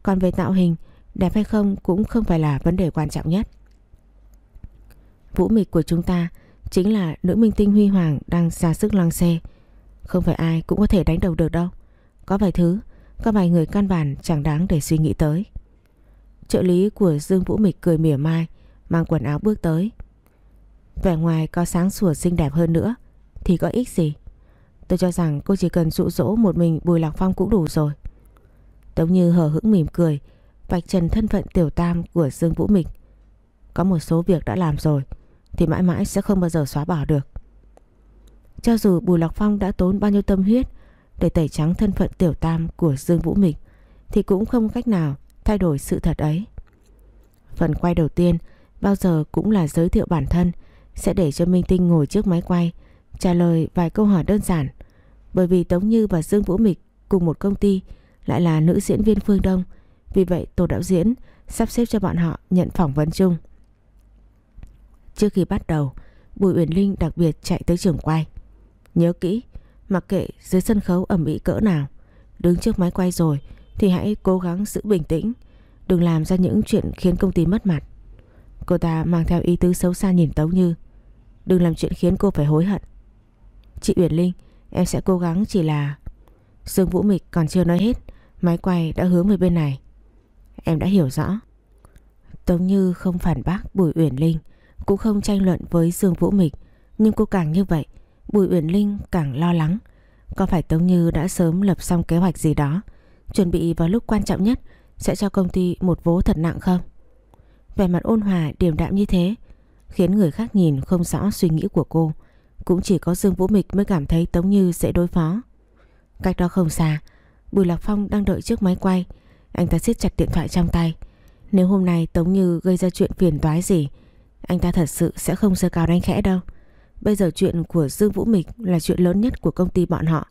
A: Còn về tạo hình, đẹp hay không cũng không phải là vấn đề quan trọng nhất. Vũ mịch của chúng ta chính là nữ minh tinh huy hoàng đang ra sức loang xe. Không phải ai cũng có thể đánh đầu được đâu. Có vài thứ, có vài người căn bản chẳng đáng để suy nghĩ tới. Trợ lý của Dương Vũ Mịch cười mỉa mai, mang quần áo bước tới. Vẻ ngoài có sáng sủa xinh đẹp hơn nữa thì có ích gì. Tôi cho rằng cô chỉ cần dụ dỗ một mình Bùi Lạc Phong cũng đủ rồi. Tống Như hờ hững mỉm cười, vạch trần thân phận tiểu tam của Dương Vũ Mịch. Có một số việc đã làm rồi thì mãi mãi sẽ không bao giờ xóa bỏ được. Cho dù Bùi Lạc Phong đã tốn bao nhiêu tâm huyết để tẩy trắng thân phận tiểu tam của Dương Vũ Mịch, thì cũng không cách nào thay đổi sự thật ấy. Phần quay đầu tiên bao giờ cũng là giới thiệu bản thân, sẽ để cho Minh Tinh ngồi trước máy quay, trả lời vài câu hỏi đơn giản bởi vì Tống Như và Dương Vũ Mịch cùng một công ty lại là nữ diễn viên Phương Đông, vì vậy tổ đạo diễn sắp xếp cho bọn họ nhận phỏng vấn chung. Trước khi bắt đầu, Bùi Uyển Linh đặc biệt chạy tới trường quay. Nhớ kỹ, mặc kệ dưới sân khấu ẩm ĩ cỡ nào, đứng trước máy quay rồi thì hãy cố gắng giữ bình tĩnh, đừng làm ra những chuyện khiến công ty mất mặt. Cô ta mang theo ý tứ xấu xa nhìn Tống Như. Đừng làm chuyện khiến cô phải hối hận. Chị Uyển Linh, em sẽ cố gắng chỉ là... Dương Vũ Mịch còn chưa nói hết, máy quay đã hướng về bên này. Em đã hiểu rõ. Tống Như không phản bác Bùi Uyển Linh, cũng không tranh luận với Dương Vũ Mịch, nhưng cô càng như vậy, Bùi Uyển Linh càng lo lắng. Có phải Tống Như đã sớm lập xong kế hoạch gì đó, chuẩn bị vào lúc quan trọng nhất sẽ cho công ty một vố thật nặng không? Vẻ mặt ôn hòa điềm đạm như thế khiến người khác nhìn không rõ suy nghĩ của cô. Cũng chỉ có Dương Vũ Mịch mới cảm thấy Tống Như sẽ đối phó. Cách đó không xa, Bùi Lạc Phong đang đợi trước máy quay. Anh ta siết chặt điện thoại trong tay. Nếu hôm nay Tống Như gây ra chuyện phiền toái gì, anh ta thật sự sẽ không sơ cao đánh khẽ đâu. Bây giờ chuyện của Dương Vũ Mịch là chuyện lớn nhất của công ty bọn họ.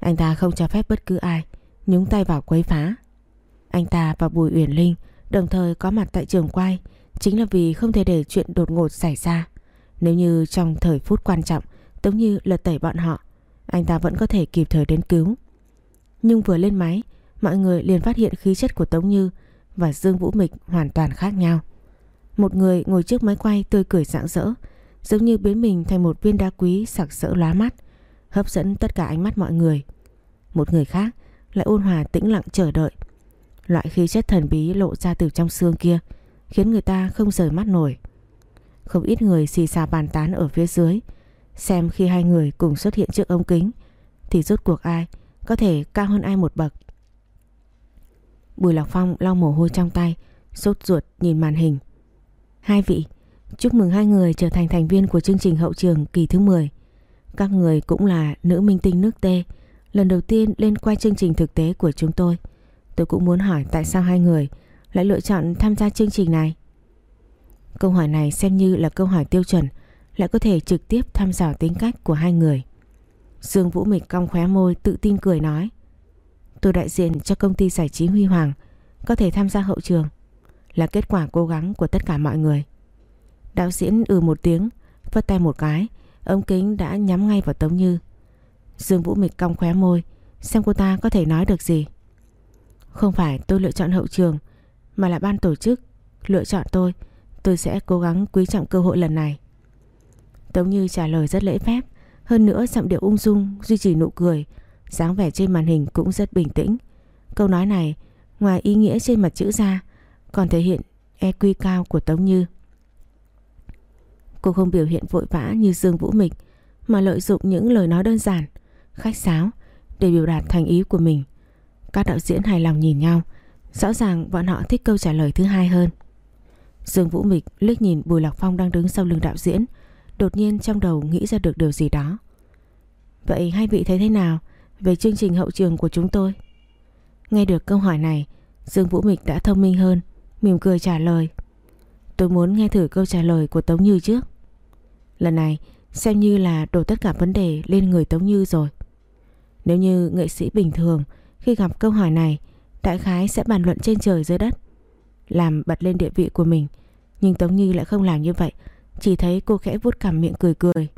A: Anh ta không cho phép bất cứ ai nhúng tay vào quấy phá. Anh ta và Bùi Uyển Linh đồng thời có mặt tại trường quay, chính là vì không thể để chuyện đột ngột xảy ra. Nếu như trong thời phút quan trọng, giống Như lật tẩy bọn họ, Anh ta vẫn có thể kịp thời đến cứu Nhưng vừa lên máy, Mọi người liền phát hiện khí chất của Tống Như Và Dương Vũ Mịch hoàn toàn khác nhau Một người ngồi trước máy quay tươi cười rạng rỡ Giống như biến mình thành một viên đá quý sặc sỡ lóa mắt, Hấp dẫn tất cả ánh mắt mọi người. Một người khác lại ôn hòa tĩnh lặng chờ đợi. Loại khí chất thần bí lộ ra từ trong xương kia, Khiến người ta không rời mắt nổi. Không ít người xì xà bàn tán ở phía dưới, Xem khi hai người cùng xuất hiện trước ống kính, Thì rốt cuộc ai Có thể cao hơn ai một bậc. Bùi Lạc Phong lau mồ hôi trong tay, Sốt ruột nhìn màn hình. Hai vị Chúc mừng hai người trở thành thành viên của chương trình hậu trường kỳ thứ 10 Các người cũng là nữ minh tinh nước tê Lần đầu tiên lên quay chương trình thực tế của chúng tôi Tôi cũng muốn hỏi tại sao hai người lại lựa chọn tham gia chương trình này Câu hỏi này xem như là câu hỏi tiêu chuẩn, lại có thể trực tiếp thăm dò tính cách của hai người. Dương Vũ Mịch cong khóe môi tự tin cười nói, Tôi đại diện cho công ty giải trí Huy Hoàng, có thể tham gia hậu trường, là kết quả cố gắng của tất cả mọi người. Đạo diễn ừ một tiếng, vất tay một cái, ống kính đã nhắm ngay vào Tống Như. Dương Vũ Mịch cong khóe môi, xem cô ta có thể nói được gì. Không phải tôi lựa chọn hậu trường, mà là ban tổ chức lựa chọn tôi Tôi sẽ cố gắng quý trọng cơ hội lần này Tống Như trả lời rất lễ phép, Hơn nữa giọng điệu ung dung, Duy trì nụ cười, dáng vẻ trên màn hình cũng rất bình tĩnh Câu nói này, Ngoài ý nghĩa trên mặt chữ ra, Còn thể hiện EQ cao của Tống Như Cô không biểu hiện vội vã như Dương Vũ Mịch, Mà lợi dụng những lời nói đơn giản, Khách sáo Để biểu đạt thành ý của mình. Các đạo diễn hài lòng nhìn nhau, Rõ ràng bọn họ thích câu trả lời thứ hai hơn. Dương Vũ Mịch liếc nhìn Bùi Lạc Phong đang đứng sau lưng đạo diễn, Đột nhiên trong đầu nghĩ ra được điều gì đó. Vậy hai vị thấy thế nào về chương trình hậu trường của chúng tôi? Nghe được câu hỏi này, Dương Vũ Mịch đã thông minh hơn, Mỉm cười trả lời. Tôi muốn nghe thử câu trả lời của Tống Như trước. Lần này xem như là đổ tất cả vấn đề lên người Tống Như rồi Nếu như nghệ sĩ bình thường Khi gặp câu hỏi này Đại khái sẽ bàn luận trên trời dưới đất làm bật lên địa vị của mình. Nhưng Tống Như lại không làm như vậy, chỉ thấy cô khẽ vuốt cằm miệng cười cười.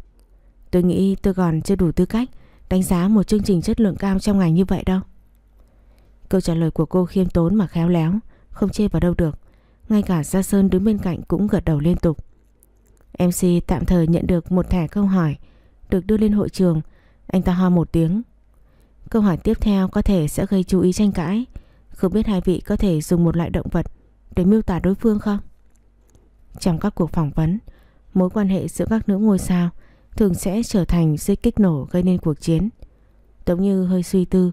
A: Tôi nghĩ tôi còn chưa đủ tư cách đánh giá một chương trình chất lượng cao trong ngành như vậy đâu. Câu trả lời của cô khiêm tốn mà khéo léo, không chê vào đâu được. Ngay cả Gia Sơn đứng bên cạnh cũng gật đầu liên tục. MC tạm thời nhận được một thẻ câu hỏi được đưa lên hội trường. Anh ta ho một tiếng. Câu hỏi tiếp theo có thể sẽ gây chú ý tranh cãi. Không biết hai vị có thể dùng một loại động vật để miêu tả đối phương không? Trong các cuộc phỏng vấn, mối quan hệ giữa các nữ ngôi sao thường sẽ trở thành dây kích nổ gây nên cuộc chiến. Tống Như hơi suy tư,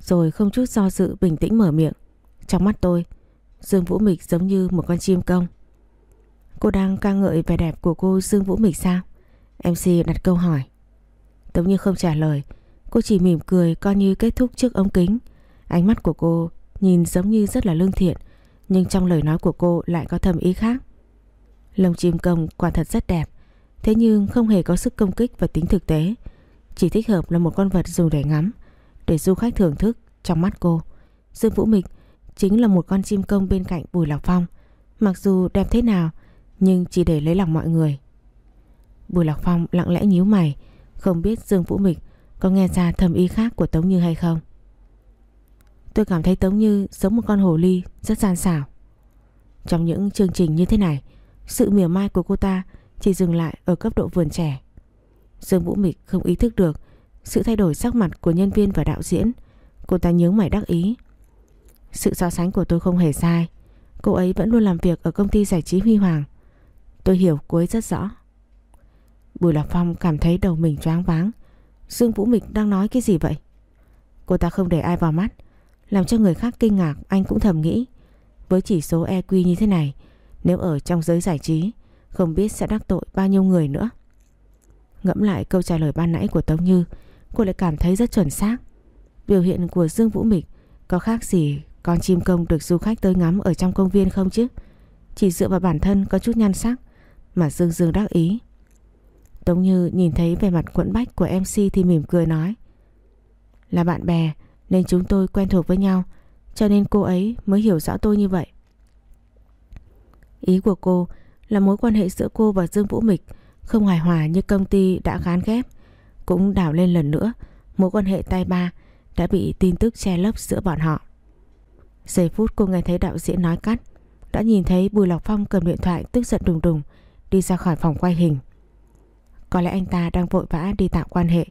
A: rồi không chút do dự bình tĩnh mở miệng. Trong mắt tôi, Dương Vũ Mịch giống như một con chim công. Cô đang ca ngợi vẻ đẹp của cô Dương Vũ Mịch sao? MC đặt câu hỏi. Tống Như không trả lời, cô chỉ mỉm cười coi như kết thúc trước ống kính. Ánh mắt của cô nhìn giống như rất là lương thiện, nhưng trong lời nói của cô lại có thầm ý khác. Lông chim công quả thật rất đẹp, thế nhưng không hề có sức công kích và tính thực tế. Chỉ thích hợp là một con vật dùng để ngắm, để du khách thưởng thức trong mắt cô. Dương Vũ Mịch chính là một con chim công bên cạnh Bùi Lạc Phong. Mặc dù đẹp thế nào, nhưng chỉ để lấy lòng mọi người. Bùi Lạc Phong lặng lẽ nhíu mày, Không biết Dương Vũ Mịch có nghe ra thầm ý khác của Tống Như hay không. Tôi cảm thấy Tống Như giống một con hồ ly rất gian xảo. Trong những chương trình như thế này, Sự mỉa mai của cô ta chỉ dừng lại ở cấp độ vườn trẻ. Dương Vũ Mịch không ý thức được sự thay đổi sắc mặt của nhân viên và đạo diễn. Cô ta nhớ mày đắc ý. Sự so sánh của tôi không hề sai. Cô ấy vẫn luôn làm việc ở công ty giải trí Huy Hoàng. Tôi hiểu cô ấy rất rõ. Bùi Lạc Phong cảm thấy đầu mình choáng váng. Dương Vũ Mịch đang nói cái gì vậy? Cô ta không để ai vào mắt, Làm cho người khác kinh ngạc, Anh cũng thầm nghĩ. Với chỉ số EQ như thế này, Nếu ở trong giới giải trí, Không biết sẽ đắc tội bao nhiêu người nữa. Ngẫm lại câu trả lời ban nãy của Tống Như, Cô lại cảm thấy rất chuẩn xác. Biểu hiện của Dương Vũ Mịch Có khác gì con chim công được du khách tới ngắm Ở trong công viên không chứ? Chỉ dựa vào bản thân có chút nhan sắc. Mà Dương Dương đắc ý. Tống Như nhìn thấy vẻ mặt quẫn bách của MC Thì mỉm cười nói, Là bạn bè Nên chúng tôi quen thuộc với nhau, Cho nên cô ấy mới hiểu rõ tôi như vậy. Ý của cô là mối quan hệ giữa cô và Dương Vũ Mịch không hài hòa như công ty đã gán ghép. Cũng đảo lên lần nữa, mối quan hệ tay ba đã bị tin tức che lấp giữa bọn họ. Giây phút cô nghe thấy đạo diễn nói cắt, đã nhìn thấy Bùi Lọc Phong cầm điện thoại tức giận đùng đùng đi ra khỏi phòng quay hình. Có lẽ anh ta đang vội vã đi tạo quan hệ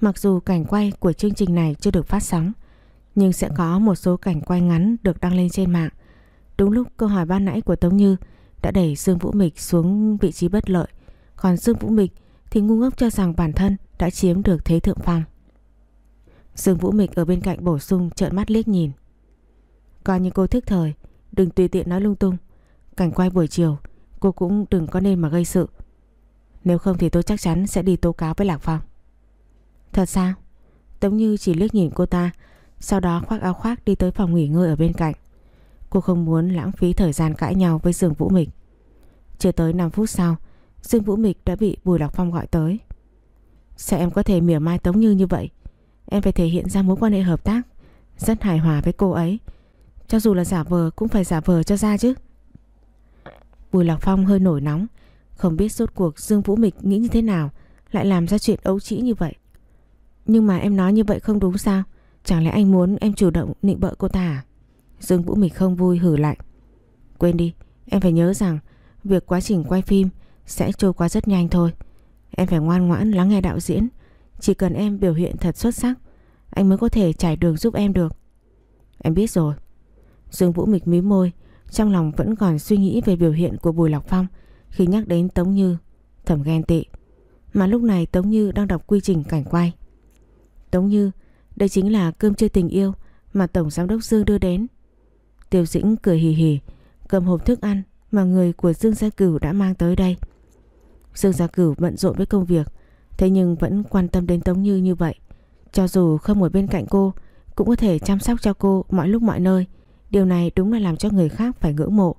A: mặc dù cảnh quay của chương trình này chưa được phát sóng nhưng sẽ có một số cảnh quay ngắn được đăng lên trên mạng. Đúng lúc câu hỏi ban nãy của Tống Như đã đẩy Dương Vũ Mịch xuống vị trí bất lợi còn Dương Vũ Mịch thì ngu ngốc cho rằng bản thân đã chiếm được thế thượng phong. Dương Vũ Mịch ở bên cạnh bổ sung trợn mắt liếc nhìn. Coi như cô thức thời, đừng tùy tiện nói lung tung. Cảnh quay buổi chiều, cô cũng đừng có nên mà gây sự. Nếu không thì tôi chắc chắn sẽ đi tố cáo với Lạc Phong. Thật sao? Tống Như chỉ liếc nhìn cô ta, sau đó khoác áo khoác đi tới phòng nghỉ ngơi ở bên cạnh. Cô không muốn lãng phí thời gian cãi nhau với Dương Vũ Mịch. Chưa tới 5 phút sau, Dương Vũ Mịch đã bị Bùi Lạc Phong gọi tới. Sao em có thể mỉa mai Tống Như như vậy? Em phải thể hiện ra mối quan hệ hợp tác rất hài hòa với cô ấy. Cho dù là giả vờ cũng phải giả vờ cho ra chứ. Bùi Lạc Phong hơi nổi nóng, không biết rốt cuộc Dương Vũ Mịch nghĩ như thế nào lại làm ra chuyện ấu trĩ như vậy. Nhưng mà em nói như vậy không đúng sao? Chẳng lẽ anh muốn em chủ động nịnh bợ cô ta à? Dương Vũ Mịch không vui hử lạnh. Quên đi, em phải nhớ rằng việc quá trình quay phim sẽ trôi qua rất nhanh thôi. Em phải ngoan ngoãn lắng nghe đạo diễn. Chỉ cần em biểu hiện thật xuất sắc, anh mới có thể trải đường giúp em được. Em biết rồi. Dương Vũ mịch mí môi, trong lòng vẫn còn suy nghĩ về biểu hiện của Bùi Lọc Phong khi nhắc đến Tống Như, thầm ghen tị. Mà lúc này Tống Như đang đọc quy trình cảnh quay. Tống Như, đây chính là cơm chơi tình yêu mà Tổng Giám đốc Dương đưa đến. Tiêu Dĩnh cười hì hì, cầm hộp thức ăn mà người của Dương Gia Cửu đã mang tới đây. Dương Gia Cửu bận rộn với công việc Thế nhưng vẫn quan tâm đến Tống Như như vậy Cho dù không ở bên cạnh cô Cũng có thể chăm sóc cho cô mọi lúc mọi nơi Điều này đúng là làm cho người khác phải ngưỡng mộ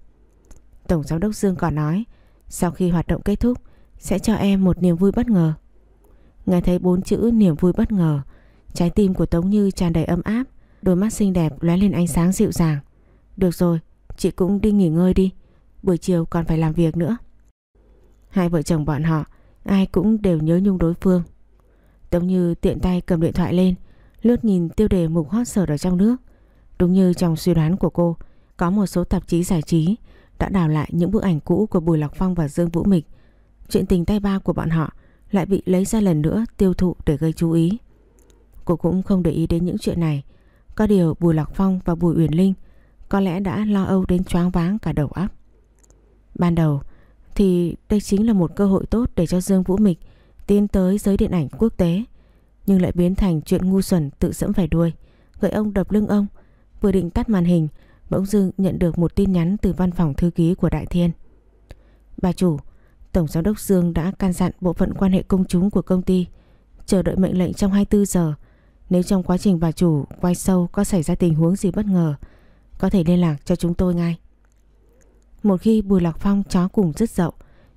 A: Tổng giám đốc Dương còn nói Sau khi hoạt động kết thúc Sẽ cho em một niềm vui bất ngờ Nghe thấy bốn chữ niềm vui bất ngờ Trái tim của Tống Như tràn đầy ấm áp Đôi mắt xinh đẹp lóe lên ánh sáng dịu dàng Được rồi Chị cũng đi nghỉ ngơi đi Buổi chiều còn phải làm việc nữa Hai vợ chồng bọn họ ai cũng đều nhớ nhung đối phương. Tống Như tiện tay cầm điện thoại lên, lướt nhìn tiêu đề mục hot search ở trong nước. Đúng như trong suy đoán của cô, có một số tạp chí giải trí đã đào lại những bức ảnh cũ của Bùi Lạc Phong và Dương Vũ Mịch. Chuyện tình tay ba của bọn họ lại bị lấy ra lần nữa tiêu thụ để gây chú ý. Cô cũng không để ý đến những chuyện này. Có điều Bùi Lạc Phong và Bùi Uyển Linh có lẽ đã lo âu đến choáng váng cả đầu óc. Ban đầu, thì đây chính là một cơ hội tốt để cho Dương Vũ Mịch tiến tới giới điện ảnh quốc tế. Nhưng lại biến thành chuyện ngu xuẩn tự dẫm phải đuôi, gợi ông đập lưng ông. Vừa định tắt màn hình, bỗng dưng nhận được một tin nhắn từ văn phòng thư ký của Đại Thiên. Bà chủ, Tổng Giám đốc Dương đã can dặn bộ phận quan hệ công chúng của công ty chờ đợi mệnh lệnh trong 24 giờ. Nếu trong quá trình bà chủ quay sâu có xảy ra tình huống gì bất ngờ, có thể liên lạc cho chúng tôi ngay. Một khi Bùi Lạc Phong chó cùng rất dậu,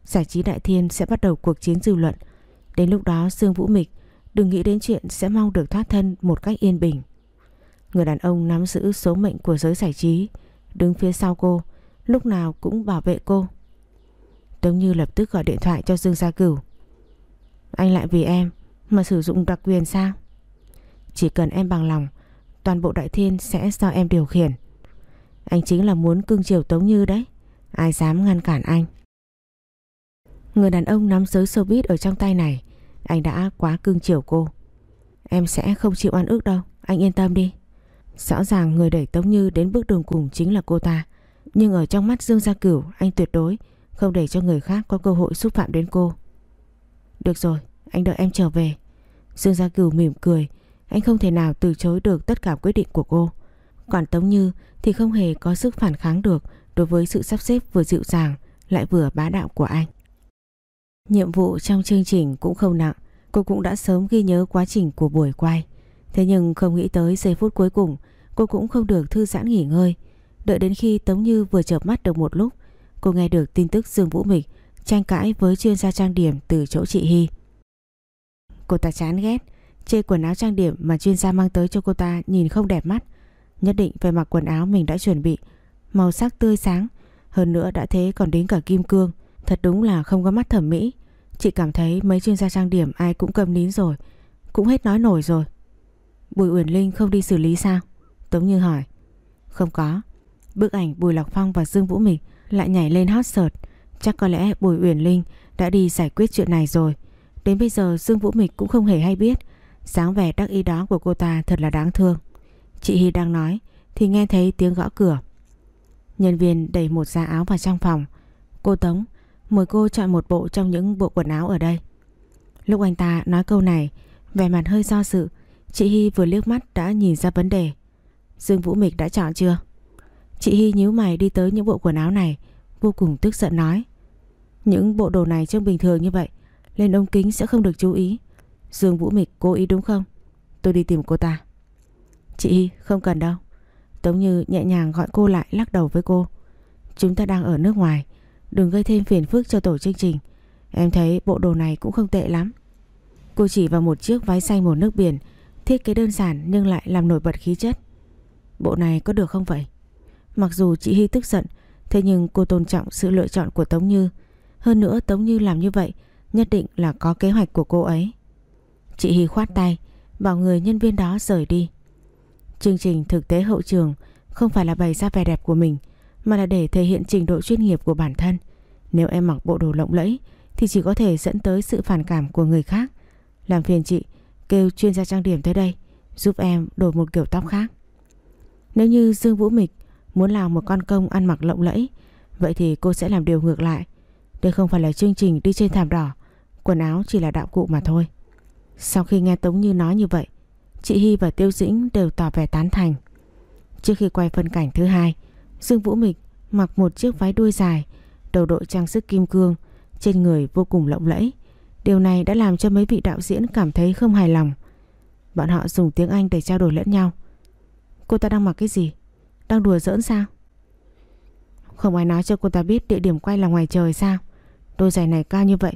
A: giải trí đại thiên sẽ bắt đầu cuộc chiến dư luận. Đến lúc đó Dương Vũ Mịch đừng nghĩ đến chuyện sẽ mong được thoát thân một cách yên bình. Người đàn ông nắm giữ số mệnh của giới giải trí, đứng phía sau cô, lúc nào cũng bảo vệ cô. Tống Như lập tức gọi điện thoại cho Dương Gia Cửu. Anh lại vì em mà sử dụng đặc quyền sao? Chỉ cần em bằng lòng, toàn bộ đại thiên sẽ do em điều khiển. Anh chính là muốn cưng chiều Tống Như đấy. Ai dám ngăn cản anh? Người đàn ông nắm giới showbiz ở trong tay này, anh đã quá cưng chiều cô. Em sẽ không chịu oan ức đâu, anh yên tâm đi. Rõ ràng người đẩy Tống Như đến bước đường cùng chính là cô ta. Nhưng ở trong mắt Dương Gia Cửu, anh tuyệt đối không để cho người khác có cơ hội xúc phạm đến cô. Được rồi, anh đợi em trở về. Dương Gia Cửu mỉm cười, anh không thể nào từ chối được tất cả quyết định của cô. Còn Tống Như thì không hề có sức phản kháng được đối với sự sắp xếp vừa dịu dàng lại vừa bá đạo của anh. Nhiệm vụ trong chương trình cũng không nặng, cô cũng đã sớm ghi nhớ quá trình của buổi quay. Thế nhưng không nghĩ tới giây phút cuối cùng cô cũng không được thư giãn nghỉ ngơi. Đợi đến khi Tống Như vừa chợp mắt được một lúc, cô nghe được tin tức Dương Vũ Mịch tranh cãi với chuyên gia trang điểm từ chỗ chị Hy. Cô ta chán ghét, chê quần áo trang điểm mà chuyên gia mang tới cho cô ta nhìn không đẹp mắt. Nhất định phải mặc quần áo mình đã chuẩn bị, màu sắc tươi sáng, hơn nữa đã thế còn đến cả kim cương. Thật đúng là không có mắt thẩm mỹ. Chị cảm thấy mấy chuyên gia trang điểm ai cũng cầm nín rồi, cũng hết nói nổi rồi. Bùi Uyển Linh không đi xử lý sao? Tống Như hỏi. Không có. Bức ảnh Bùi Lọc Phong và Dương Vũ Mịch lại nhảy lên hot search. Chắc có lẽ Bùi Uyển Linh đã đi giải quyết chuyện này rồi. Đến bây giờ Dương Vũ Mịch cũng không hề hay biết. dáng vẻ đắc ý đó của cô ta thật là đáng thương. Chị Hy đang nói thì nghe thấy tiếng gõ cửa. Nhân viên đẩy một giá áo vào trong phòng. Cô Tống mời cô chọn một bộ trong những bộ quần áo ở đây. Lúc anh ta nói câu này, vẻ mặt hơi do dự, chị Hy vừa liếc mắt đã nhìn ra vấn đề. Dương Vũ Mịch đã chọn chưa? Chị Hy nhíu mày đi tới những bộ quần áo này, vô cùng tức giận nói. Những bộ đồ này trông bình thường như vậy, lên ống kính sẽ không được chú ý. Dương Vũ Mịch cố ý đúng không? Tôi đi tìm cô ta. Chị Hy không cần đâu. Tống Như nhẹ nhàng gọi cô lại lắc đầu với cô. Chúng ta đang ở nước ngoài, đừng gây thêm phiền phức cho tổ chương trình. Em thấy bộ đồ này cũng không tệ lắm. Cô chỉ vào một chiếc váy xanh màu nước biển, thiết kế đơn giản nhưng lại làm nổi bật khí chất. Bộ này có được không vậy? Mặc dù chị Hy tức giận, thế nhưng cô tôn trọng sự lựa chọn của Tống Như. Hơn nữa Tống Như làm như vậy nhất định là có kế hoạch của cô ấy. Chị Hy khoát tay, bảo người nhân viên đó rời đi. Chương trình thực tế hậu trường không phải là bày ra vẻ đẹp của mình, mà là để thể hiện trình độ chuyên nghiệp của bản thân. Nếu em mặc bộ đồ lộng lẫy thì chỉ có thể dẫn tới sự phản cảm của người khác. Làm phiền chị, kêu chuyên gia trang điểm tới đây, giúp em đổi một kiểu tóc khác. Nếu như Dương Vũ Mịch muốn làm một con công ăn mặc lộng lẫy, vậy thì cô sẽ làm điều ngược lại. Đây không phải là chương trình đi trên thảm đỏ, quần áo chỉ là đạo cụ mà thôi. Sau khi nghe Tống Như nói như vậy, chị Hy và Tiêu Dĩnh đều tỏ vẻ tán thành. Trước khi quay phân cảnh thứ hai, Dương Vũ Mịch mặc một chiếc váy đuôi dài, đầu đội trang sức kim cương, trên người vô cùng lộng lẫy. Điều này đã làm cho mấy vị đạo diễn cảm thấy không hài lòng. Bọn họ dùng tiếng Anh để trao đổi lẫn nhau. Cô ta đang mặc cái gì? Đang đùa giỡn sao? Không ai nói cho cô ta biết địa điểm quay là ngoài trời sao? Đôi giày này cao như vậy,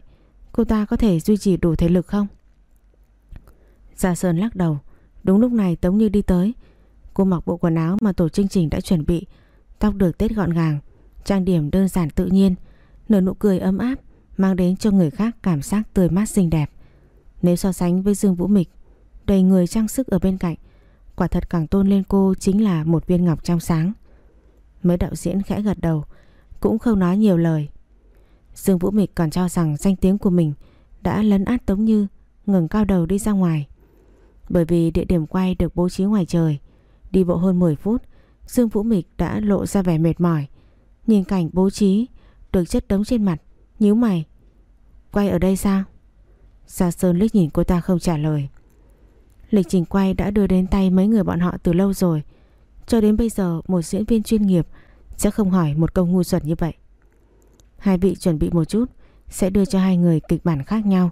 A: cô ta có thể duy trì đủ thể lực không? Gia Sơn lắc đầu. Đúng lúc này Tống Như đi tới. Cô mặc bộ quần áo mà tổ chương trình đã chuẩn bị. Tóc được tết gọn gàng, trang điểm đơn giản tự nhiên, nở nụ cười ấm áp, mang đến cho người khác cảm giác tươi mát xinh đẹp. Nếu so sánh với Dương Vũ Mịch, đầy người trang sức ở bên cạnh, quả thật càng tôn lên cô chính là một viên ngọc trong sáng. Mấy đạo diễn khẽ gật đầu, cũng không nói nhiều lời. Dương Vũ Mịch còn cho rằng danh tiếng của mình đã lấn át Tống Như, ngừng cao đầu đi ra ngoài. Bởi vì địa điểm quay được bố trí ngoài trời, đi bộ hơn 10 phút, Dương Vũ Mịch đã lộ ra vẻ mệt mỏi. Nhìn cảnh bố trí được chất đống trên mặt, nhíu mày. Quay ở đây sao? Gia Sơn lướt nhìn cô ta không trả lời. Lịch trình quay đã đưa đến tay mấy người bọn họ từ lâu rồi. Cho đến bây giờ, một diễn viên chuyên nghiệp sẽ không hỏi một câu ngu xuẩn như vậy. Hai vị chuẩn bị một chút, sẽ đưa cho hai người kịch bản khác nhau.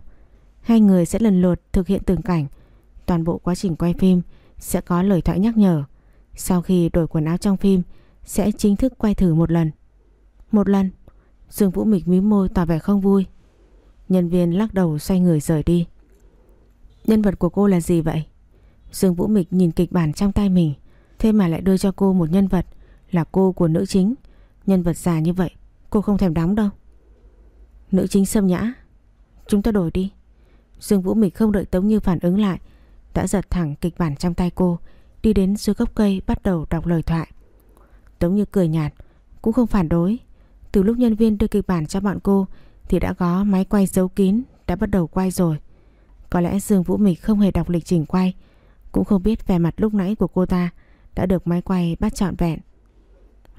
A: Hai người sẽ lần lượt thực hiện từng cảnh. Toàn bộ quá trình quay phim sẽ có lời thoại nhắc nhở. Sau khi đổi quần áo trong phim, sẽ chính thức quay thử một lần. Một lần. Dương Vũ Mịch mím môi tỏ vẻ không vui. Nhân viên lắc đầu xoay người rời đi. Nhân vật của cô là gì vậy? Dương Vũ Mịch nhìn kịch bản trong tay mình, Thế mà lại đưa cho cô một nhân vật Là cô của nữ chính. Nhân vật già như vậy, Cô không thèm đóng đâu. Nữ chính xâm nhã, Chúng ta đổi đi. Dương Vũ Mịch không đợi Tống Như phản ứng lại, Đã giật thẳng kịch bản trong tay cô, Đi đến dưới gốc cây bắt đầu đọc lời thoại. Tống Như cười nhạt, Cũng không phản đối. Từ lúc nhân viên đưa kịch bản cho bọn cô, Thì đã có máy quay giấu kín, Đã bắt đầu quay rồi. Có lẽ Dương Vũ Mịch không hề đọc lịch trình quay. Cũng không biết vẻ mặt lúc nãy của cô ta Đã được máy quay bắt trọn vẹn.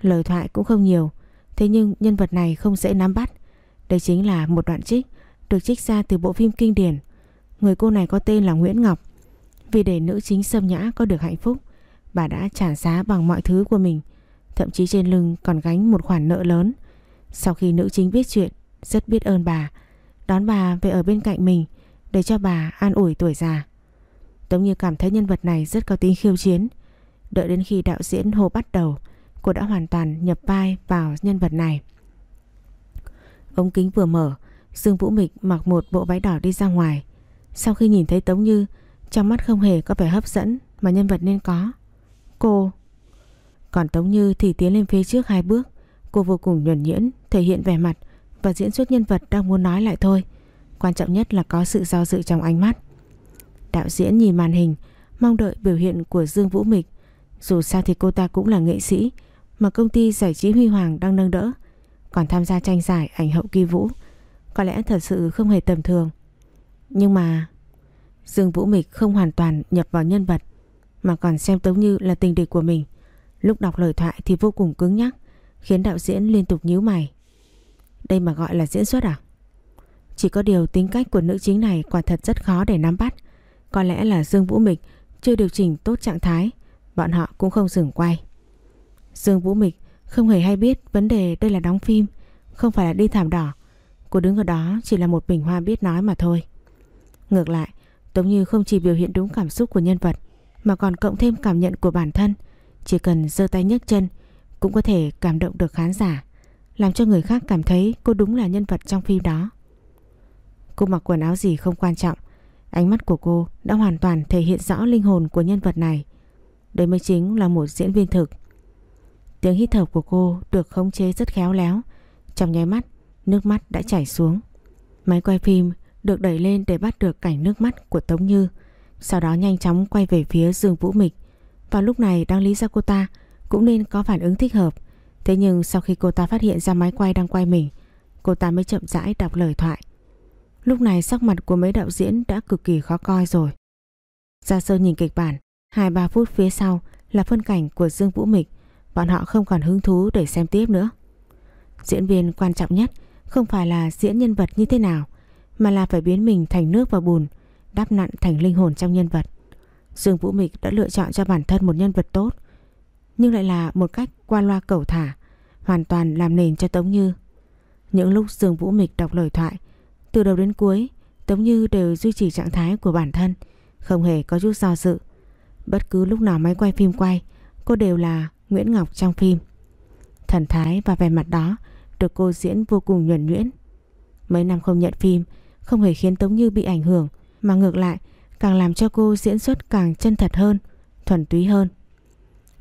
A: Lời thoại cũng không nhiều, Thế nhưng nhân vật này không dễ nắm bắt. Đây chính là một đoạn trích Được trích ra từ bộ phim kinh điển. Người cô này có tên là Nguyễn Ngọc. Vì để nữ chính xâm nhã có được hạnh phúc, Bà đã trả giá bằng mọi thứ của mình. Thậm chí trên lưng còn gánh một khoản nợ lớn. Sau khi nữ chính biết chuyện, Rất biết ơn bà. Đón bà về ở bên cạnh mình để cho bà an ủi tuổi già. Tống như cảm thấy nhân vật này rất có tính khiêu chiến. Đợi đến khi đạo diễn hô bắt đầu, Cô đã hoàn toàn nhập vai vào nhân vật này. Ống kính vừa mở, Dương Vũ Mịch mặc một bộ váy đỏ đi ra ngoài. Sau khi nhìn thấy Tống Như, Trong mắt không hề có vẻ hấp dẫn Mà nhân vật nên có. Cô. Còn Tống Như thì tiến lên phía trước hai bước. Cô vô cùng nhuần nhuyễn, Thể hiện vẻ mặt Và diễn xuất nhân vật đang muốn nói lại thôi. Quan trọng nhất là có sự do dự trong ánh mắt Đạo diễn nhìn màn hình Mong đợi biểu hiện của Dương Vũ Mịch Dù sao thì cô ta cũng là nghệ sĩ mà công ty giải trí Huy Hoàng đang nâng đỡ, còn tham gia tranh giải ảnh hậu kỳ vũ, có lẽ thật sự không hề tầm thường. Nhưng mà Dương Vũ Mịch không hoàn toàn nhập vào nhân vật, mà còn xem Tống Như là tình địch của mình. Lúc đọc lời thoại thì vô cùng cứng nhắc, khiến đạo diễn liên tục nhíu mày. Đây mà gọi là diễn xuất à? Chỉ có điều tính cách của nữ chính này quả thật rất khó để nắm bắt. Có lẽ là Dương Vũ Mịch chưa điều chỉnh tốt trạng thái, bọn họ cũng không dừng quay. Dương Vũ Mịch không hề hay biết vấn đề đây là đóng phim, không phải là đi thảm đỏ. Cô đứng ở đó chỉ là một bình hoa biết nói mà thôi. Ngược lại, Tống Như không chỉ biểu hiện đúng cảm xúc của nhân vật, mà còn cộng thêm cảm nhận của bản thân. Chỉ cần giơ tay nhấc chân cũng có thể cảm động được khán giả, làm cho người khác cảm thấy cô đúng là nhân vật trong phim đó. Cô mặc quần áo gì không quan trọng, ánh mắt của cô đã hoàn toàn thể hiện rõ linh hồn của nhân vật này. Đây mới chính là một diễn viên thực. Tiếng hít thở của cô được khống chế rất khéo léo. Trong nháy mắt, nước mắt đã chảy xuống. Máy quay phim được đẩy lên để bắt được cảnh nước mắt của Tống Như. Sau đó nhanh chóng quay về phía Dương Vũ Mịch. Vào lúc này đang lý ra cô ta cũng nên có phản ứng thích hợp. Thế nhưng sau khi cô ta phát hiện ra máy quay đang quay mình, cô ta mới chậm rãi đọc lời thoại. Lúc này sắc mặt của mấy đạo diễn đã cực kỳ khó coi rồi. Gia Sơn nhìn kịch bản, 2-3 phút phía sau là phân cảnh của Dương Vũ Mịch Bọn họ không còn hứng thú để xem tiếp nữa. Diễn viên quan trọng nhất Không phải là diễn nhân vật như thế nào Mà là phải biến mình thành nước và bùn Đắp nặn thành linh hồn trong nhân vật. Dương Vũ Mịch đã lựa chọn cho bản thân một nhân vật tốt Nhưng lại là một cách qua loa cẩu thả Hoàn toàn làm nền cho Tống Như. Những lúc Dương Vũ Mịch đọc lời thoại từ đầu đến cuối Tống Như đều duy trì trạng thái của bản thân Không hề có chút do dự Bất cứ lúc nào máy quay phim quay Cô đều là Nguyễn Ngọc trong phim. Thần thái và vẻ mặt đó được cô diễn vô cùng nhuần nhuyễn. Mấy năm không nhận phim không hề khiến Tống Như bị ảnh hưởng mà ngược lại càng làm cho cô diễn xuất càng chân thật hơn, thuần túy hơn.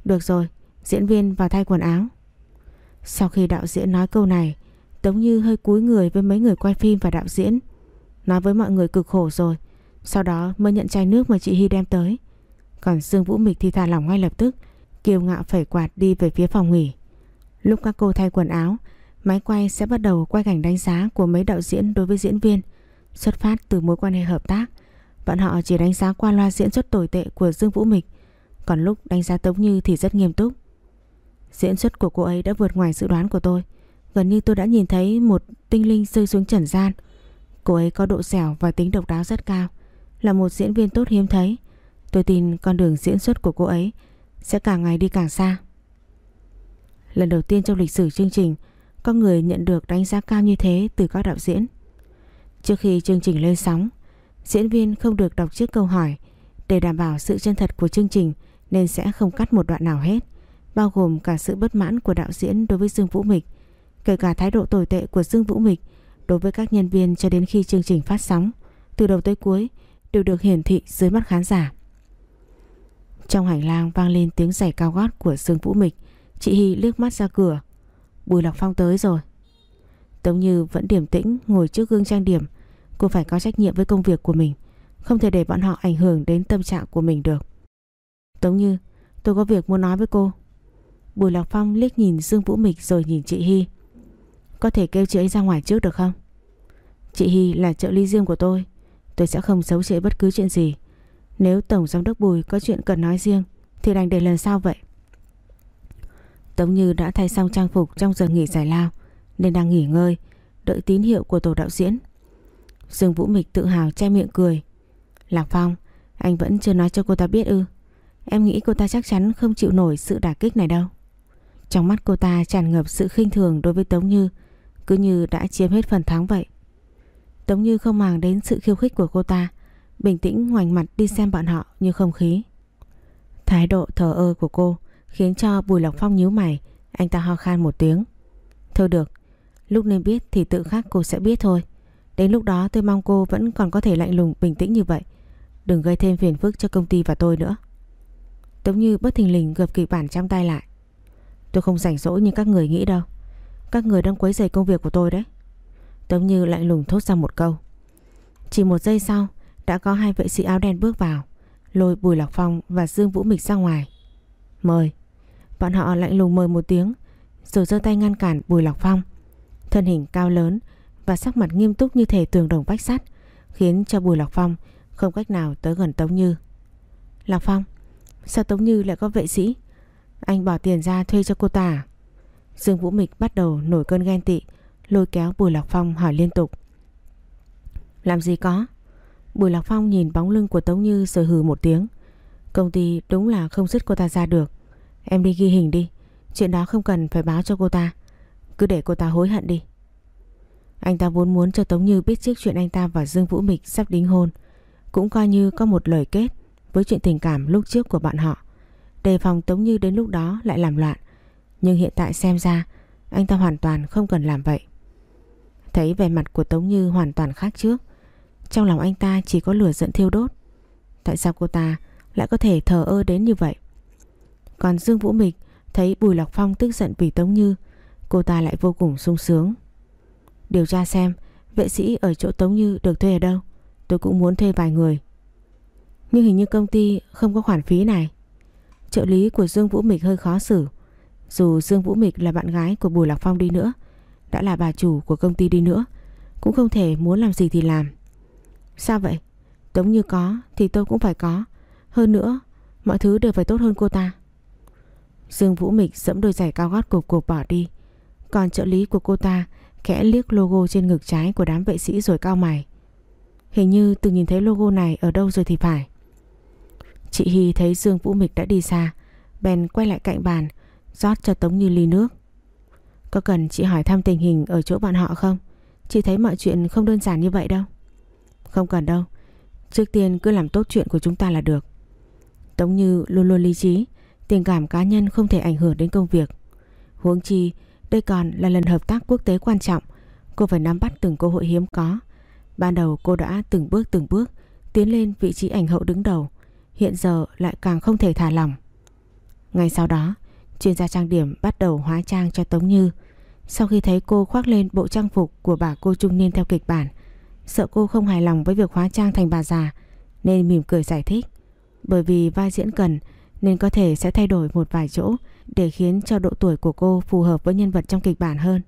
A: Được rồi, diễn viên vào thay quần áo. Sau khi đạo diễn nói câu này, Tống Như hơi cúi người với mấy người quay phim và đạo diễn. Nói với mọi người cực khổ rồi, sau đó mới nhận chai nước mà chị Hy đem tới. Còn Dương Vũ Mịch thì thả lỏng ngay lập tức, Kiều ngạo phẩy quạt đi về phía phòng nghỉ. Lúc các cô thay quần áo, máy quay sẽ bắt đầu quay cảnh đánh giá của mấy đạo diễn đối với diễn viên. Xuất phát từ mối quan hệ hợp tác, bọn họ chỉ đánh giá qua loa diễn xuất tồi tệ của Dương Vũ Mịch, còn lúc đánh giá Tống Như thì rất nghiêm túc. Diễn xuất của cô ấy đã vượt ngoài dự đoán của tôi. Gần như tôi đã nhìn thấy một tinh linh rơi xuống trần gian. Cô ấy có độ dẻo và tính độc đáo rất cao, là một diễn viên tốt hiếm thấy. Tôi tin con đường diễn xuất của cô ấy sẽ càng ngày đi càng xa. Lần đầu tiên trong lịch sử chương trình có người nhận được đánh giá cao như thế từ các đạo diễn. Trước khi chương trình lên sóng, diễn viên không được đọc trước câu hỏi để đảm bảo sự chân thật của chương trình nên sẽ không cắt một đoạn nào hết, bao gồm cả sự bất mãn của đạo diễn đối với Dương Vũ Mịch, kể cả thái độ tồi tệ của Dương Vũ Mịch đối với các nhân viên cho đến khi chương trình phát sóng, từ đầu tới cuối đều được hiển thị dưới mắt khán giả. Trong hành lang vang lên tiếng giày cao gót của Dương Vũ Mịch Chị Hy liếc mắt ra cửa. Bùi Lọc Phong tới rồi. Tống Như vẫn điềm tĩnh ngồi trước gương trang điểm Cô phải có trách nhiệm với công việc của mình Không thể để bọn họ ảnh hưởng đến tâm trạng của mình được. Tống Như Tôi có việc muốn nói với cô. Bùi Lạc Phong liếc nhìn Dương Vũ Mịch rồi nhìn chị Hy. Có thể kêu chị ấy ra ngoài trước được không? Chị Hy là trợ lý riêng của tôi. Tôi sẽ không giấu chị bất cứ chuyện gì. Nếu Tổng Giám đốc Bùi có chuyện cần nói riêng, Thì đành để lần sau vậy. Tống Như đã thay xong trang phục trong giờ nghỉ giải lao, Nên đang nghỉ ngơi, Đợi tín hiệu của tổ đạo diễn. Dương Vũ Mịch tự hào che miệng cười. Lạc Phong, Anh vẫn chưa nói cho cô ta biết ư? Em nghĩ cô ta chắc chắn không chịu nổi sự đả kích này đâu. Trong mắt cô ta tràn ngập sự khinh thường đối với Tống Như cứ như đã chiếm hết phần thắng vậy. Tống Như không màng đến sự khiêu khích của cô ta, Bình tĩnh ngoảnh mặt đi xem bọn họ như không khí. Thái độ thờ ơ của cô Khiến cho Bùi Lộc Phong nhíu mày, Anh ta ho khan một tiếng. Thôi được, Lúc nên biết thì tự khắc cô sẽ biết thôi. Đến lúc đó tôi mong cô vẫn còn có thể lạnh lùng, bình tĩnh như vậy. Đừng gây thêm phiền phức cho công ty và tôi nữa. Tống Như bất thình lình gập kịch bản trong tay lại. Tôi không rảnh rỗi như các người nghĩ đâu. Các người đang quấy rầy công việc của tôi đấy. Tống Như lạnh lùng thốt ra một câu. Chỉ một giây sau, Đã có hai vệ sĩ áo đen bước vào, Lôi Bùi Lạc Phong và Dương Vũ Mịch ra ngoài. Mời. Bọn họ lạnh lùng mời một tiếng, Rồi giơ tay ngăn cản Bùi Lạc Phong. Thân hình cao lớn Và sắc mặt nghiêm túc như thể tường đồng vách sắt, Khiến cho Bùi Lạc Phong Không cách nào tới gần Tống Như. Lạc Phong, Sao Tống Như lại có vệ sĩ? Anh bỏ tiền ra thuê cho cô ta à? Dương Vũ Mịch bắt đầu nổi cơn ghen tị, Lôi kéo Bùi Lạc Phong hỏi liên tục. Làm gì có? Bùi Lạc Phong nhìn bóng lưng của Tống Như rồi hừ một tiếng. Công ty đúng là không dứt cô ta ra được. Em đi ghi hình đi, Chuyện đó không cần phải báo cho cô ta. Cứ để cô ta hối hận đi. Anh ta vốn muốn cho Tống Như biết trước chuyện anh ta và Dương Vũ Mịch sắp đính hôn. Cũng coi như có một lời kết Với chuyện tình cảm lúc trước của bọn họ. Đề phòng Tống Như đến lúc đó lại làm loạn nhưng hiện tại xem ra, Anh ta hoàn toàn không cần làm vậy. Thấy vẻ mặt của Tống Như hoàn toàn khác trước, Trong lòng anh ta chỉ có lửa giận thiêu đốt. Tại sao cô ta lại có thể thờ ơ đến như vậy? Còn Dương Vũ Mịch Thấy Bùi Lọc Phong tức giận vì Tống Như, Cô ta lại vô cùng sung sướng. Điều tra xem, Vệ sĩ ở chỗ Tống Như được thuê ở đâu? Tôi cũng muốn thuê vài người. Nhưng hình như công ty không có khoản phí này. Trợ lý của Dương Vũ Mịch hơi khó xử. Dù Dương Vũ Mịch là bạn gái của Bùi Lạc Phong đi nữa, Đã là bà chủ của công ty đi nữa, Cũng không thể muốn làm gì thì làm. Sao vậy? Tống Như có thì tôi cũng phải có. Hơn nữa, mọi thứ đều phải tốt hơn cô ta. Dương Vũ Mịch dẫm đôi giày cao gót cục cục bỏ đi. Còn trợ lý của cô ta Khẽ liếc logo trên ngực trái của đám vệ sĩ rồi cao mày. Hình như từng nhìn thấy logo này ở đâu rồi thì phải. Chị Hy thấy Dương Vũ Mịch đã đi xa, Bèn quay lại cạnh bàn rót cho Tống Như ly nước. Có cần chị hỏi thăm tình hình ở chỗ bọn họ không? Chị thấy mọi chuyện không đơn giản như vậy đâu. Không cần đâu. Trước tiên cứ làm tốt chuyện của chúng ta là được. Tống Như luôn luôn lý trí, Tình cảm cá nhân không thể ảnh hưởng đến công việc. Huống chi, Đây còn là lần hợp tác quốc tế quan trọng. Cô phải nắm bắt từng cơ hội hiếm có. Ban đầu cô đã từng bước từng bước Tiến lên vị trí ảnh hậu đứng đầu. Hiện giờ lại càng không thể thả lỏng. Ngay sau đó Chuyên gia trang điểm bắt đầu hóa trang cho Tống Như. Sau khi thấy cô khoác lên bộ trang phục Của bà cô trung niên theo kịch bản Sợ cô không hài lòng với việc hóa trang thành bà già Nên mỉm cười giải thích. Bởi vì vai diễn cần Nên có thể sẽ thay đổi một vài chỗ Để khiến cho độ tuổi của cô phù hợp với nhân vật trong kịch bản hơn.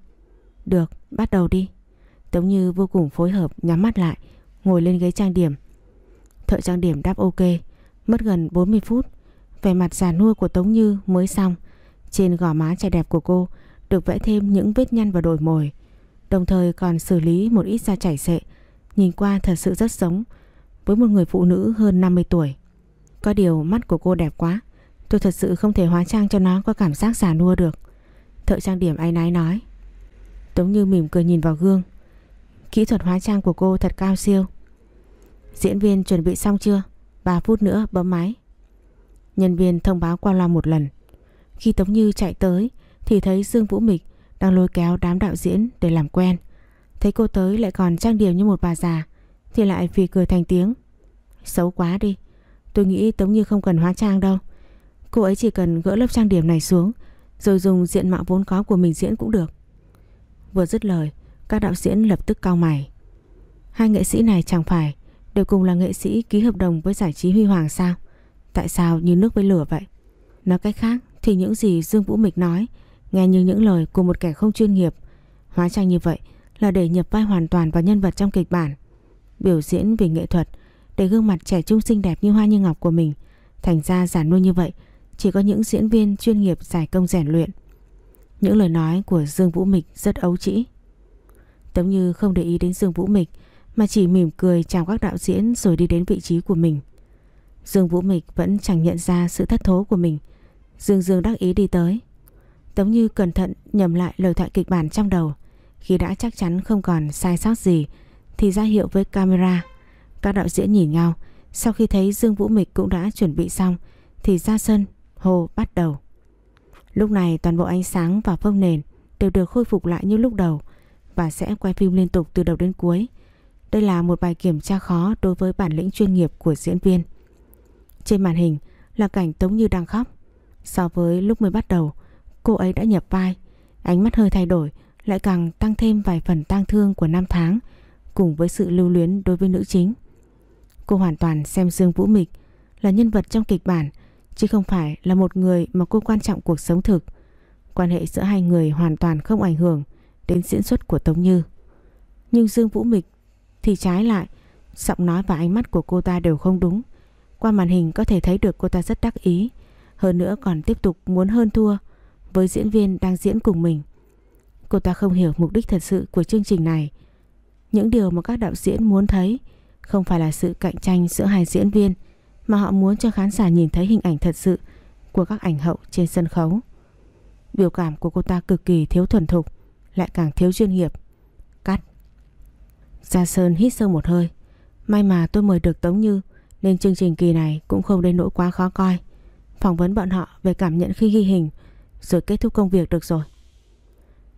A: Được, bắt đầu đi. Tống Như vô cùng phối hợp nhắm mắt lại Ngồi lên ghế trang điểm. Thợ trang điểm đáp ok. Mất gần 40 phút Vẻ mặt già nua của Tống Như mới xong. Trên gò má trẻ đẹp của cô, Được vẽ thêm những vết nhăn và đồi mồi. Đồng thời còn xử lý một ít da chảy xệ, Nhìn qua thật sự rất giống Với một người phụ nữ hơn 50 tuổi. Có điều mắt của cô đẹp quá, Tôi thật sự không thể hóa trang cho nó có cảm giác giả nua được. Thợ trang điểm ai nái nói Tống Như mỉm cười nhìn vào gương. Kỹ thuật hóa trang của cô thật cao siêu. Diễn viên chuẩn bị xong chưa? 3 phút nữa bấm máy. Nhân viên thông báo qua loa một lần. Khi Tống Như chạy tới, Thì thấy Dương Vũ Mịch Đang lôi kéo đám đạo diễn để làm quen. Thấy cô tới lại còn trang điểm như một bà già, Thì lại vì cười thành tiếng. Xấu quá đi, Tôi nghĩ Tống Như không cần hóa trang đâu. Cô ấy chỉ cần gỡ lớp trang điểm này xuống, Rồi dùng diện mạo vốn có của mình diễn cũng được. Vừa dứt lời, Các đạo diễn lập tức cau mày. Hai nghệ sĩ này chẳng phải đều cùng là nghệ sĩ ký hợp đồng với giải trí Huy Hoàng sao? Tại sao như nước với lửa vậy? Nói cách khác thì những gì Dương Vũ Mịch nói, nghe như những lời của một kẻ không chuyên nghiệp. Hóa trang như vậy là để nhập vai hoàn toàn vào nhân vật trong kịch bản. Biểu diễn vì nghệ thuật, để gương mặt trẻ trung xinh đẹp như hoa như ngọc của mình thành ra giả nuôi như vậy, chỉ có những diễn viên chuyên nghiệp giải công rèn luyện. Những lời nói của Dương Vũ Mịch rất ấu trĩ. Tống Như không để ý đến Dương Vũ Mịch, mà chỉ mỉm cười chào các đạo diễn rồi đi đến vị trí của mình. Dương Vũ Mịch vẫn chẳng nhận ra sự thất thố của mình. Dương Dương đắc ý đi tới. Tống Như cẩn thận nhầm lại lời thoại kịch bản trong đầu. Khi đã chắc chắn không còn sai sót gì thì ra hiệu với camera. Các đạo diễn nhìn nhau. Sau khi thấy Dương Vũ Mịch cũng đã chuẩn bị xong thì ra sân, hồ bắt đầu. Lúc này toàn bộ ánh sáng và phông nền đều được khôi phục lại như lúc đầu và sẽ quay phim liên tục từ đầu đến cuối. Đây là một bài kiểm tra khó đối với bản lĩnh chuyên nghiệp của diễn viên. Trên màn hình là cảnh Tống Như đang khóc. So với lúc mới bắt đầu, cô ấy đã nhập vai, ánh mắt hơi thay đổi, lại càng tăng thêm vài phần tang thương của năm tháng cùng với sự lưu luyến đối với nữ chính. Cô hoàn toàn xem Dương Vũ Mịch là nhân vật trong kịch bản chứ không phải là một người mà cô quan trọng cuộc sống thực. Quan hệ giữa hai người hoàn toàn không ảnh hưởng đến diễn xuất của Tống Như. Nhưng Dương Vũ Mịch thì trái lại, giọng nói và ánh mắt của cô ta đều không đúng. Qua màn hình có thể thấy được cô ta rất đắc ý, hơn nữa còn tiếp tục muốn hơn thua với diễn viên đang diễn cùng mình. Cô ta không hiểu mục đích thật sự của chương trình này. Những điều mà các đạo diễn muốn thấy không phải là sự cạnh tranh giữa hai diễn viên mà họ muốn cho khán giả nhìn thấy hình ảnh thật sự của các ảnh hậu trên sân khấu. Biểu cảm của cô ta cực kỳ thiếu thuần thục, lại càng thiếu chuyên nghiệp. Cắt. Gia Sơn hít sâu một hơi. May mà tôi mời được Tống Như nên chương trình kỳ này cũng không đến nỗi quá khó coi. Phỏng vấn bọn họ về cảm nhận khi ghi hình rồi kết thúc công việc được rồi.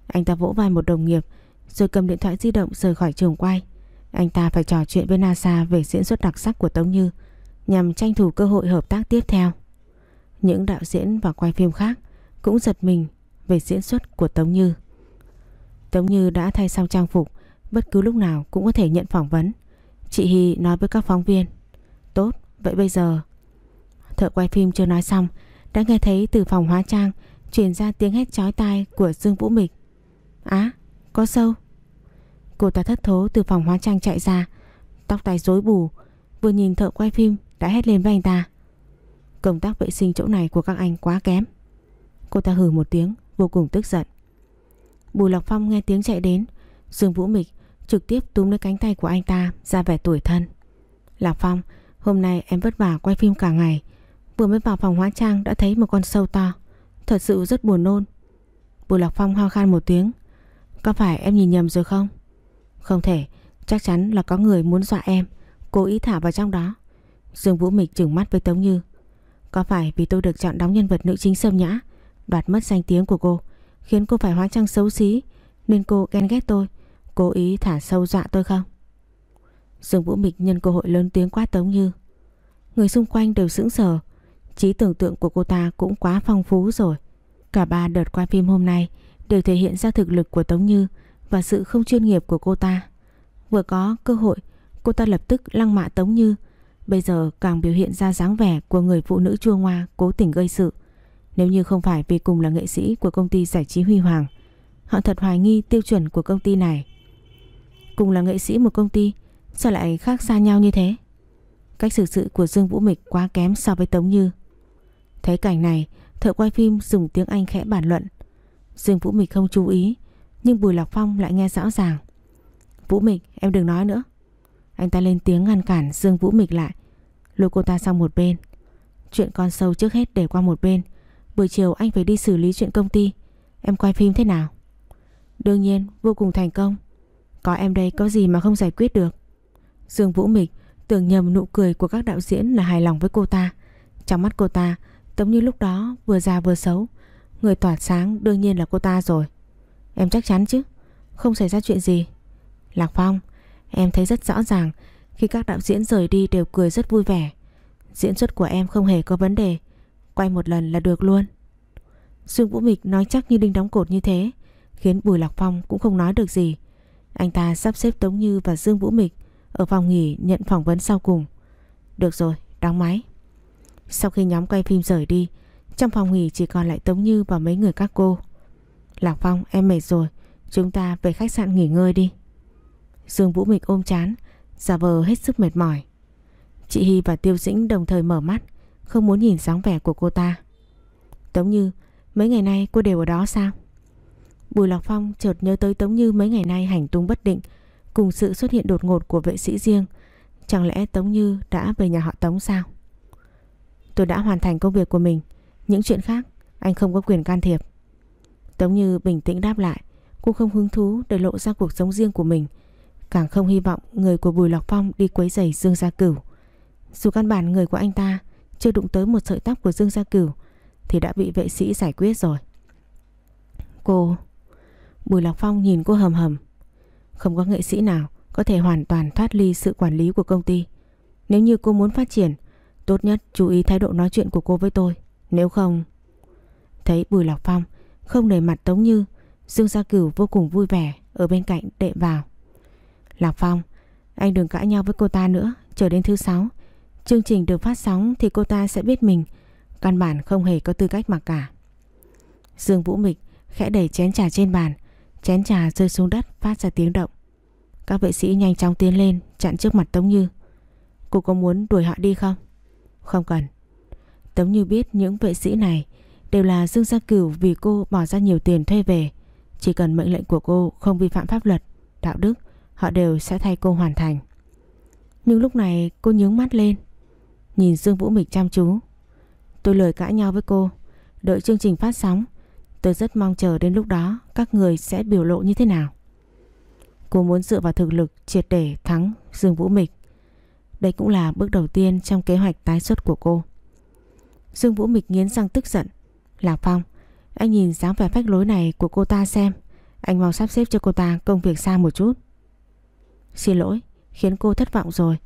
A: Anh ta vỗ vai một đồng nghiệp rồi cầm điện thoại di động rời khỏi trường quay. Anh ta phải trò chuyện với NASA về diễn xuất đặc sắc của Tống Như nhằm tranh thủ cơ hội hợp tác tiếp theo. Những đạo diễn và quay phim khác cũng giật mình về diễn xuất của Tống Như. Tống Như đã thay xong trang phục, bất cứ lúc nào cũng có thể nhận phỏng vấn. Chị Hy nói với các phóng viên. Tốt, vậy bây giờ... Thợ quay phim chưa nói xong, đã nghe thấy từ phòng hóa trang truyền ra tiếng hét chói tai của Dương Vũ Mịch. Á, có sâu. Cô ta thất thố từ phòng hóa trang chạy ra, tóc tai rối bù, vừa nhìn thợ quay phim đã hét lên với anh ta. Công tác vệ sinh chỗ này của các anh quá kém. Cô ta hừ một tiếng, vô cùng tức giận. Bùi Lọc Phong nghe tiếng chạy đến, Dương Vũ Mịch trực tiếp túm lấy cánh tay của anh ta ra vẻ tuổi thân. Lạc Phong, hôm nay em vất vả quay phim cả ngày, vừa mới vào phòng hóa trang đã thấy một con sâu to, thật sự rất buồn nôn. Bùi Lạc Phong ho khan một tiếng, có phải em nhìn nhầm rồi không? Không thể, chắc chắn là có người muốn dọa em, cố ý thả vào trong đó. Dương Vũ Mịch trừng mắt với Tống Như. Có phải vì tôi được chọn đóng nhân vật nữ chính sâm nhã, đoạt mất danh tiếng của cô, khiến cô phải hóa trang xấu xí, nên cô ghen ghét tôi, cố ý thả sâu dọa tôi không? Dương Vũ Mịch nhân cơ hội lớn tiếng quát Tống Như. Người xung quanh đều sững sờ, trí tưởng tượng của cô ta cũng quá phong phú rồi. Cả ba đợt quay phim hôm nay đều thể hiện ra thực lực của Tống Như và sự không chuyên nghiệp của cô ta. Vừa có cơ hội, cô ta lập tức lăng mạ Tống Như, bây giờ càng biểu hiện ra dáng vẻ của người phụ nữ chua ngoa cố tình gây sự. Nếu như không phải vì cùng là nghệ sĩ của công ty giải trí Huy Hoàng, họ thật hoài nghi tiêu chuẩn của công ty này. Cùng là nghệ sĩ một công ty, sao lại khác xa nhau như thế? Cách xử sự của Dương Vũ Mịch quá kém so với Tống Như. Thấy cảnh này, thợ quay phim dùng tiếng Anh khẽ bàn luận. Dương Vũ Mịch không chú ý, nhưng Bùi Lạc Phong lại nghe rõ ràng. Vũ Mịch, em đừng nói nữa. Anh ta lên tiếng ngăn cản Dương Vũ Mịch lại, lôi cô ta sang một bên. Chuyện con sâu trước hết để qua một bên. Buổi chiều anh phải đi xử lý chuyện công ty. Em quay phim thế nào? Đương nhiên, vô cùng thành công. Có em đây có gì mà không giải quyết được. Dương Vũ Mịch tưởng nhầm nụ cười của các đạo diễn là hài lòng với cô ta. Trong mắt cô ta, Tống như lúc đó vừa già vừa xấu. Người tỏa sáng đương nhiên là cô ta rồi. Em chắc chắn chứ? Không xảy ra chuyện gì. Lạc Phong, em thấy rất rõ ràng khi các đạo diễn rời đi đều cười rất vui vẻ. Diễn xuất của em không hề có vấn đề. Quay một lần là được luôn. Dương Vũ Mịch nói chắc như đinh đóng cột như thế khiến Bùi Lạc Phong cũng không nói được gì. Anh ta sắp xếp Tống Như và Dương Vũ Mịch ở phòng nghỉ nhận phỏng vấn sau cùng. Được rồi, đóng máy. Sau khi nhóm quay phim rời đi, trong phòng nghỉ chỉ còn lại Tống Như và mấy người các cô. Lạc Phong, em mệt rồi, chúng ta về khách sạn nghỉ ngơi đi. Dương Vũ Mịch ôm chán, giả vờ hết sức mệt mỏi. Chị Hy và Tiêu Dĩnh đồng thời mở mắt, không muốn nhìn dáng vẻ của cô ta. Tống Như, mấy ngày nay cô đều ở đó sao? Bùi Lạc Phong chợt nhớ tới Tống Như mấy ngày nay hành tung bất định, cùng sự xuất hiện đột ngột của vệ sĩ riêng. Chẳng lẽ Tống Như đã về nhà họ Tống sao? Tôi đã hoàn thành công việc của mình, những chuyện khác anh không có quyền can thiệp. Tống Như bình tĩnh đáp lại, cô không hứng thú để lộ ra cuộc sống riêng của mình, càng không hy vọng người của Bùi Lọc Phong đi quấy rầy Dương Gia Cửu. Dù căn bản người của anh ta chưa đụng tới một sợi tóc của Dương Gia Cửu thì đã bị vệ sĩ giải quyết rồi. Cô... Bùi Lọc Phong nhìn cô hầm hầm. Không có nghệ sĩ nào có thể hoàn toàn thoát ly sự quản lý của công ty. Nếu như cô muốn phát triển, tốt nhất chú ý thái độ nói chuyện của cô với tôi. Nếu không... Thấy Bùi Lạc Phong không nề mặt Tống Như, Dương Gia Cửu vô cùng vui vẻ ở bên cạnh đệ vào. Lạc Phong, anh đừng cãi nhau với cô ta nữa, chờ đến thứ sáu. Chương trình được phát sóng thì cô ta sẽ biết mình căn bản không hề có tư cách mặc cả. Dương Vũ Mịch khẽ đẩy chén trà trên bàn, chén trà rơi xuống đất phát ra tiếng động. Các vệ sĩ nhanh chóng tiến lên chặn trước mặt Tống Như. Cô có muốn đuổi họ đi không? Không cần. Tống Như biết những vệ sĩ này đều là Dương Gia Cửu vì cô bỏ ra nhiều tiền thuê về. Chỉ cần mệnh lệnh của cô không vi phạm pháp luật, đạo đức, họ đều sẽ thay cô hoàn thành. Nhưng lúc này cô nhướng mắt lên, nhìn Dương Vũ Mịch chăm chú. Tôi lời cãi nhau với cô, đợi chương trình phát sóng. Tôi rất mong chờ đến lúc đó các người sẽ biểu lộ như thế nào. Cô muốn dựa vào thực lực triệt để thắng Dương Vũ Mịch. Đây cũng là bước đầu tiên trong kế hoạch tái xuất của cô. Dương Vũ Mịch nghiến răng tức giận. Lạc Phong, anh nhìn dáng vẻ phách lối này của cô ta xem. Anh mau sắp xếp cho cô ta công việc xa một chút. Xin lỗi, khiến cô thất vọng rồi.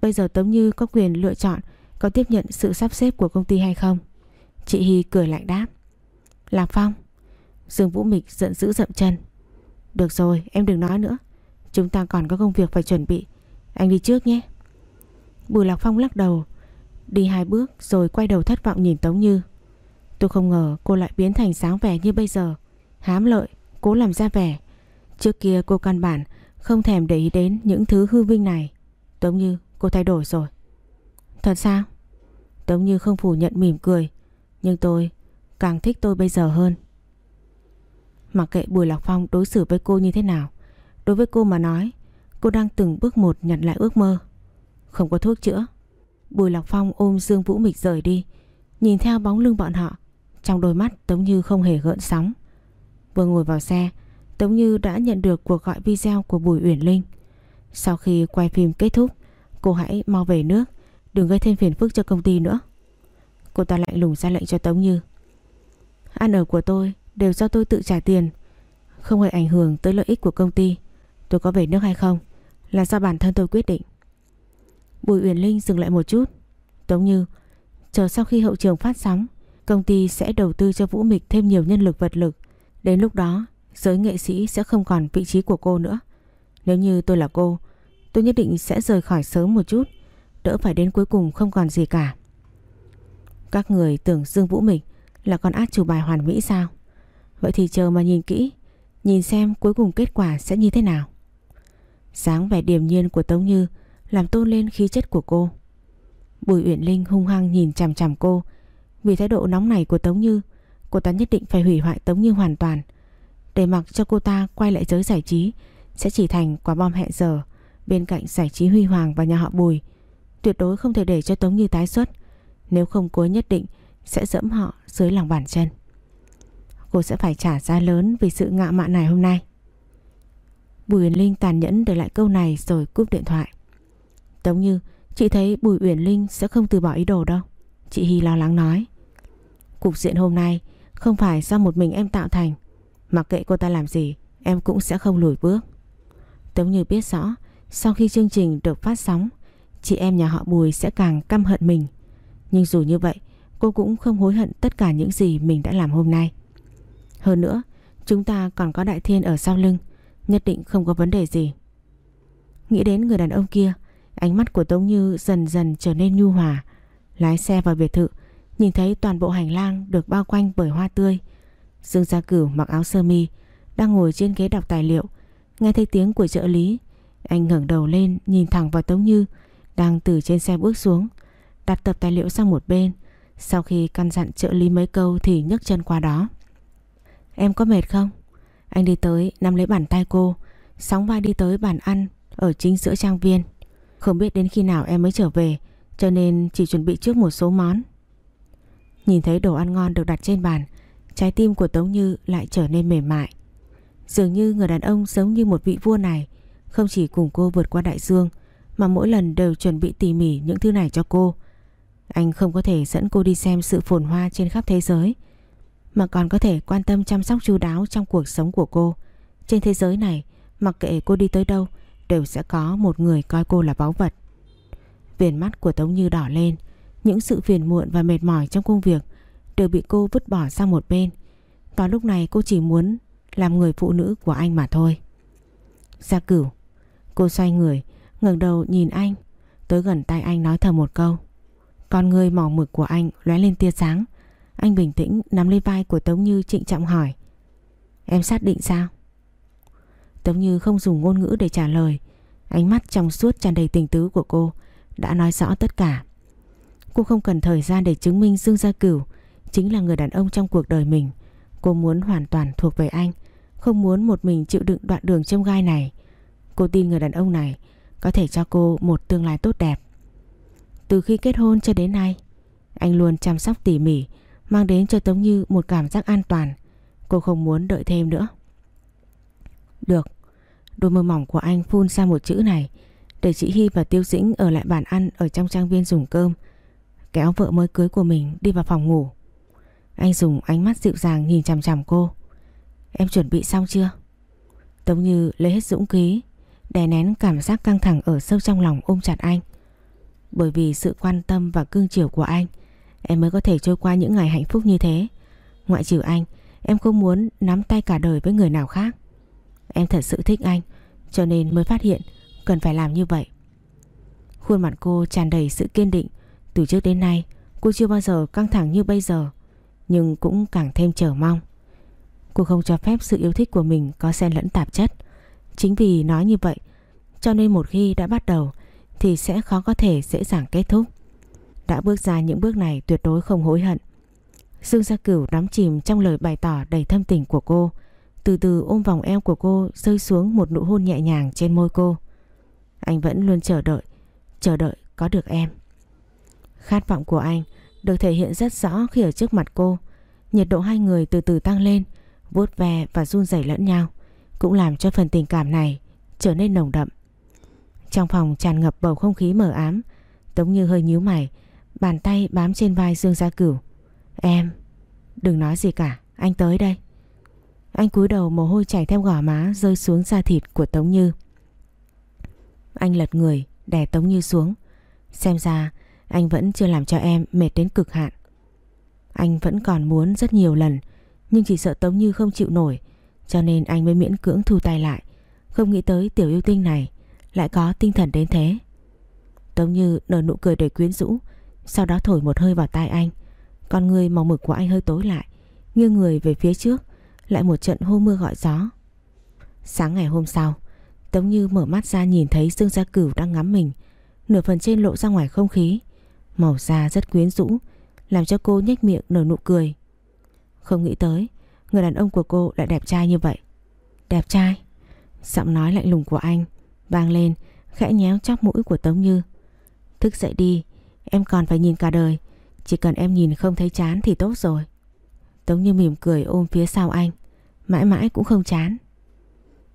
A: Bây giờ Tống Như có quyền lựa chọn có tiếp nhận sự sắp xếp của công ty hay không. Chị Hy cười lạnh đáp. Lạc Phong. Dương Vũ Mịch giận dữ dậm chân. Được rồi, em đừng nói nữa. Chúng ta còn có công việc phải chuẩn bị. Anh đi trước nhé. Bùi Lạc Phong lắc đầu. Đi hai bước rồi quay đầu thất vọng nhìn Tống Như. Tôi không ngờ cô lại biến thành sáng vẻ như bây giờ. Hám lợi, cố làm ra vẻ. Trước kia cô căn bản không thèm để ý đến những thứ hư vinh này. Tống Như, cô thay đổi rồi. Thật sao? Tống Như không phủ nhận mỉm cười. Nhưng tôi càng thích tôi bây giờ hơn. Mặc kệ Bùi Lạc Phong đối xử với cô như thế nào. Đối với cô mà nói, cô đang từng bước một nhận lại ước mơ. Không có thuốc chữa. Bùi Lạc Phong ôm Dương Vũ Mịch rời đi. Nhìn theo bóng lưng bọn họ. Trong đôi mắt Tống Như không hề gợn sóng. Vừa ngồi vào xe, Tống Như đã nhận được cuộc gọi video của Bùi Uyển Linh. Sau khi quay phim kết thúc, cô hãy mau về nước, đừng gây thêm phiền phức cho công ty nữa. Cô ta lạnh lùng ra lệnh cho Tống Như. Ăn ở của tôi đều do tôi tự trả tiền, không hề ảnh hưởng tới lợi ích của công ty. Tôi có về nước hay không là do bản thân tôi quyết định. Bùi Uyển Linh dừng lại một chút. Tống Như, chờ sau khi hậu trường phát sóng, công ty sẽ đầu tư cho Vũ Mịch thêm nhiều nhân lực vật lực. Đến lúc đó, giới nghệ sĩ sẽ không còn vị trí của cô nữa. Nếu như tôi là cô, tôi nhất định sẽ rời khỏi sớm một chút, đỡ phải đến cuối cùng không còn gì cả. Các người tưởng Dương Vũ Mịch là con át chủ bài hoàn mỹ sao? Vậy thì chờ mà nhìn kỹ, nhìn xem cuối cùng kết quả sẽ như thế nào. Sáng vẻ điềm nhiên của Tống Như làm tôn lên khí chất của cô. Bùi Uyển Linh hung hăng nhìn chằm chằm cô, vì thái độ nóng này của Tống Như, cô ta nhất định phải hủy hoại Tống Như hoàn toàn, để mặc cho cô ta quay lại giới giải trí sẽ chỉ thành quả bom hẹn giờ bên cạnh giải trí huy hoàng và nhà họ Bùi. Tuyệt đối không thể để cho Tống Như tái xuất, nếu không cô nhất định sẽ dẫm họ dưới lòng bàn chân. Cô sẽ phải trả giá lớn vì sự ngạo mạn này hôm nay. Bùi Uyển Linh tàn nhẫn để lại câu này rồi cúp điện thoại. Tống Như, chị thấy Bùi Uyển Linh sẽ không từ bỏ ý đồ đâu. Chị Hy lo lắng nói. Cục diện hôm nay không phải do một mình em tạo thành. Mặc kệ cô ta làm gì, em cũng sẽ không lùi bước. Tống Như biết rõ, sau khi chương trình được phát sóng, chị em nhà họ Bùi sẽ càng căm hận mình. Nhưng dù như vậy, cô cũng không hối hận tất cả những gì mình đã làm hôm nay. Hơn nữa, chúng ta còn có Đại Thiên ở sau lưng, nhất định không có vấn đề gì. Nghĩ đến người đàn ông kia Ánh mắt của Tống Như dần dần trở nên nhu hòa. Lái xe vào biệt thự, Nhìn thấy toàn bộ hành lang được bao quanh bởi hoa tươi. Dương Gia Cửu mặc áo sơ mi, Đang ngồi trên ghế đọc tài liệu, Nghe thấy tiếng của trợ lý. Anh ngẩng đầu lên, nhìn thẳng vào Tống Như, Đang từ trên xe bước xuống, Đặt tập tài liệu sang một bên. Sau khi căn dặn trợ lý mấy câu Thì nhấc chân qua đó. Em có mệt không? Anh đi tới, nắm lấy bàn tay cô, Sóng vai đi tới bàn ăn Ở chính giữa trang viên. Không biết đến khi nào em mới trở về, Cho nên chỉ chuẩn bị trước một số món. Nhìn thấy đồ ăn ngon được đặt trên bàn, Trái tim của Tống Như lại trở nên mềm mại. Dường như người đàn ông giống như một vị vua này, Không chỉ cùng cô vượt qua đại dương, Mà mỗi lần đều chuẩn bị tỉ mỉ những thứ này cho cô. Anh không có thể dẫn cô đi xem sự phồn hoa trên khắp thế giới, Mà còn có thể quan tâm chăm sóc chu đáo trong cuộc sống của cô. Trên thế giới này, Mặc kệ cô đi tới đâu Đều sẽ có một người coi cô là báu vật. Viền mắt của Tống Như đỏ lên, Những sự phiền muộn và mệt mỏi trong công việc Đều bị cô vứt bỏ sang một bên. Vào lúc này cô chỉ muốn Làm người phụ nữ của anh mà thôi. Gia cửu, Cô xoay người, ngẩng đầu nhìn anh, Tới gần tay anh nói thầm một câu. Con người mỏ mực của anh lóe lên tia sáng. Anh bình tĩnh nắm lấy vai của Tống Như trịnh trọng hỏi, Em xác định sao? Tống Như không dùng ngôn ngữ để trả lời. Ánh mắt trong suốt tràn đầy tình tứ của cô, Đã nói rõ tất cả. Cô không cần thời gian để chứng minh Dương Gia Cửu Chính là người đàn ông trong cuộc đời mình. Cô muốn hoàn toàn thuộc về anh, Không muốn một mình chịu đựng đoạn đường trong gai này. Cô tin người đàn ông này Có thể cho cô một tương lai tốt đẹp. Từ khi kết hôn cho đến nay, Anh luôn chăm sóc tỉ mỉ, Mang đến cho Tống Như một cảm giác an toàn. Cô không muốn đợi thêm nữa. Được. Đôi môi mỏng của anh phun ra một chữ này, Để chị Hy và Tiêu Dĩnh ở lại bàn ăn Ở trong trang viên dùng cơm. Kéo vợ mới cưới của mình đi vào phòng ngủ. Anh dùng ánh mắt dịu dàng nhìn chằm chằm cô. Em chuẩn bị xong chưa? Tống Như lấy hết dũng khí, Đè nén cảm giác căng thẳng ở sâu trong lòng ôm chặt anh. Bởi vì sự quan tâm và cương chiều của anh, Em mới có thể trôi qua những ngày hạnh phúc như thế. Ngoại trừ anh, Em không muốn nắm tay cả đời với người nào khác. Em thật sự thích anh, Cho nên mới phát hiện Cần phải làm như vậy. Khuôn mặt cô tràn đầy sự kiên định. Từ trước đến nay, Cô chưa bao giờ căng thẳng như bây giờ, Nhưng cũng càng thêm chờ mong. Cô không cho phép sự yêu thích của mình Có xen lẫn tạp chất. Chính vì nói như vậy, Cho nên một khi đã bắt đầu, Thì sẽ khó có thể dễ dàng kết thúc. Đã bước ra những bước này tuyệt đối không hối hận. Dương Gia Cửu đắm chìm trong lời bày tỏ đầy thâm tình của cô từ từ ôm vòng eo của cô rơi xuống một nụ hôn nhẹ nhàng trên môi cô. Anh vẫn luôn chờ đợi, chờ đợi có được em. Khát vọng của anh được thể hiện rất rõ khi ở trước mặt cô. Nhiệt độ hai người từ từ tăng lên, vuốt ve và run rẩy lẫn nhau, cũng làm cho phần tình cảm này trở nên nồng đậm. Trong phòng tràn ngập bầu không khí mờ ám, Tống Như hơi nhíu mày, bàn tay bám trên vai Dương Gia Cửu. Em, đừng nói gì cả, anh tới đây. Anh cúi đầu mồ hôi chảy theo gò má rơi xuống da thịt của Tống Như. Anh lật người, đè Tống Như xuống. Xem ra anh vẫn chưa làm cho em mệt đến cực hạn. Anh vẫn còn muốn rất nhiều lần, nhưng chỉ sợ Tống Như không chịu nổi, cho nên anh mới miễn cưỡng thu tay lại. Không nghĩ tới tiểu yêu tinh này lại có tinh thần đến thế. Tống Như nở nụ cười đầy quyến rũ, sau đó thổi một hơi vào tai anh. Con người màu mực của anh hơi tối lại, nghiêng người về phía trước, lại một trận hô mưa gọi gió. Sáng ngày hôm sau, Tống Như mở mắt ra nhìn thấy Dương Gia Cửu đang ngắm mình, nửa phần trên lộ ra ngoài không khí. Màu da rất quyến rũ, làm cho cô nhếch miệng nở nụ cười. Không nghĩ tới, người đàn ông của cô lại đẹp trai như vậy. Đẹp trai? Giọng nói lạnh lùng của anh vang lên, khẽ nhéo chóp mũi của Tống Như. Thức dậy đi, em còn phải nhìn cả đời. Chỉ cần em nhìn không thấy chán thì tốt rồi. Tống Như mỉm cười ôm phía sau anh Mãi mãi cũng không chán.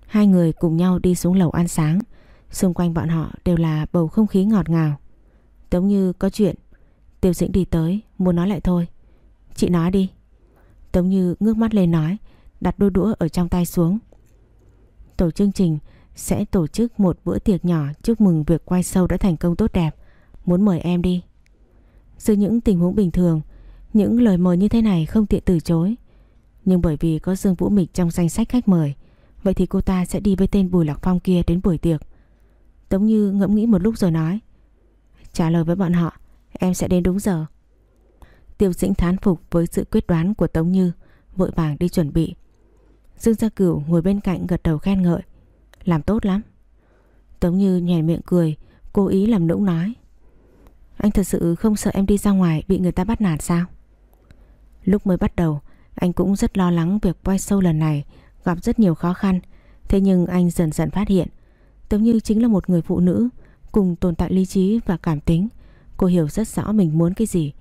A: Hai người cùng nhau đi xuống lầu ăn sáng. Xung quanh bọn họ đều là bầu không khí ngọt ngào. Tống Như có chuyện. Tiêu dĩnh đi tới Muốn nói lại thôi. Chị nói đi. Tống Như ngước mắt lên nói Đặt đôi đũa ở trong tay xuống. Tổ chương trình sẽ tổ chức một bữa tiệc nhỏ chúc mừng việc quay sâu đã thành công tốt đẹp. Muốn mời em đi. Giữa những tình huống bình thường, những lời mời như thế này không tiện từ chối. Nhưng bởi vì có Dương Vũ Mịch trong danh sách khách mời, Vậy thì cô ta sẽ đi với tên Bùi Lạc Phong kia đến buổi tiệc. Tống Như ngẫm nghĩ một lúc rồi nói, Trả lời với bọn họ, Em sẽ đến đúng giờ. Tiêu dĩnh thán phục với sự quyết đoán của Tống Như, Vội vàng đi chuẩn bị. Dương Gia Cửu ngồi bên cạnh gật đầu khen ngợi, Làm tốt lắm. Tống Như nhè miệng cười, Cố ý làm nũng nói, Anh thật sự không sợ em đi ra ngoài Bị người ta bắt nạt sao? Lúc mới bắt đầu, Anh cũng rất lo lắng việc quay sâu lần này, Gặp rất nhiều khó khăn. Thế nhưng anh dần dần phát hiện Tống Như chính là một người phụ nữ, Cùng tồn tại lý trí và cảm tính. Cô hiểu rất rõ mình muốn cái gì.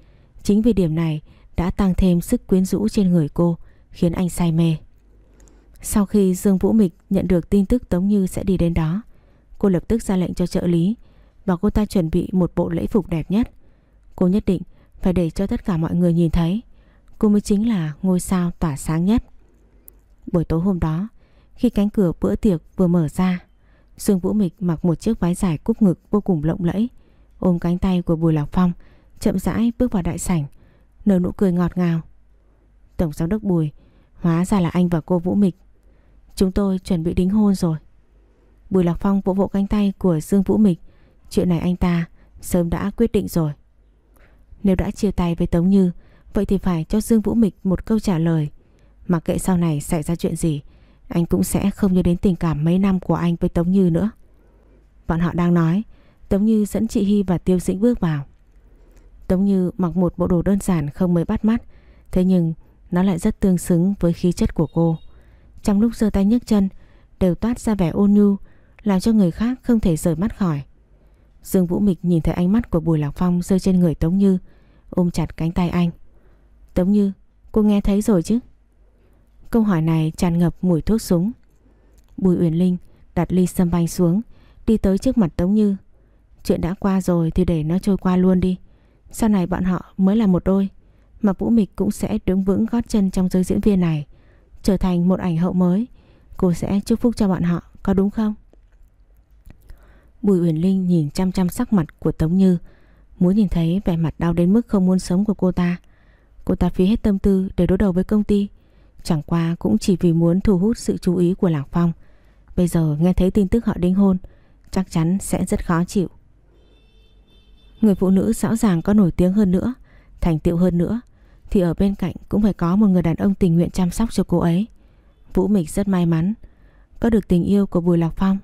A: Chính vì điểm này đã tăng thêm sức quyến rũ trên người cô, Khiến anh say mê. Sau khi Dương Vũ Mịch nhận được tin tức Tống Như sẽ đi đến đó, Cô lập tức ra lệnh cho trợ lý Và cô ta chuẩn bị một bộ lễ phục đẹp nhất. Cô nhất định phải để cho tất cả mọi người nhìn thấy. Cô mới chính là ngôi sao tỏa sáng nhất. Buổi tối hôm đó, Khi cánh cửa bữa tiệc vừa mở ra Dương Vũ Mịch mặc một chiếc váy dài cúp ngực vô cùng lộng lẫy, Ôm cánh tay của Bùi Lạc Phong, Chậm rãi bước vào đại sảnh, Nở nụ cười ngọt ngào. Tổng giám đốc Bùi, Hóa ra là anh và cô Vũ Mịch. Chúng tôi chuẩn bị đính hôn rồi. Bùi Lạc Phong vỗ vỗ cánh tay của Dương Vũ Mịch. Chuyện này anh ta sớm đã quyết định rồi. Nếu đã chia tay với Tống Như Vậy thì phải cho Dương Vũ Mịch một câu trả lời. Mặc kệ sau này xảy ra chuyện gì, Anh cũng sẽ không nhớ đến tình cảm mấy năm của anh với Tống Như nữa. Bọn họ đang nói, Tống Như dẫn chị Hy và Tiêu Dĩnh bước vào. Tống Như mặc một bộ đồ đơn giản không mấy bắt mắt, Thế nhưng nó lại rất tương xứng với khí chất của cô. Trong lúc giơ tay nhấc chân, Đều toát ra vẻ ôn nhu, Làm cho người khác không thể rời mắt khỏi. Dương Vũ Mịch nhìn thấy ánh mắt của Bùi Lạc Phong rơi trên người Tống Như, Ôm chặt cánh tay anh. Tống Như, cô nghe thấy rồi chứ? Câu hỏi này tràn ngập mùi thuốc súng. Bùi Uyển Linh đặt ly sâm banh xuống, Đi tới trước mặt Tống Như. Chuyện đã qua rồi thì để nó trôi qua luôn đi. Sau này bọn họ mới là một đôi, Mà Vũ Mịch cũng sẽ đứng vững gót chân trong giới diễn viên này, Trở thành một ảnh hậu mới. Cô sẽ chúc phúc cho bọn họ, Có đúng không? Bùi Uyển Linh nhìn chăm chăm sắc mặt của Tống Như, Muốn nhìn thấy vẻ mặt đau đến mức không muốn sống của cô ta. Cô ta phí hết tâm tư để đối đầu với công ty. Chẳng qua cũng chỉ vì muốn thu hút sự chú ý của Lạc Phong. Bây giờ nghe thấy tin tức họ đính hôn, Chắc chắn sẽ rất khó chịu. Người phụ nữ rõ ràng có nổi tiếng hơn nữa, Thành tựu hơn nữa, Thì ở bên cạnh cũng phải có một người đàn ông tình nguyện chăm sóc cho cô ấy. Vũ Mịch rất may mắn, Có được tình yêu của Bùi Lạc Phong.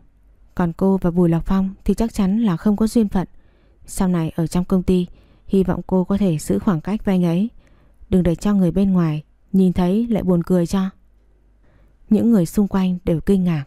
A: Còn cô và Bùi Lạc Phong Thì chắc chắn là không có duyên phận. Sau này ở trong công ty, Hy vọng cô có thể giữ khoảng cách với anh ấy. Đừng để cho người bên ngoài Nhìn thấy lại buồn cười cho. Những người xung quanh đều kinh ngạc.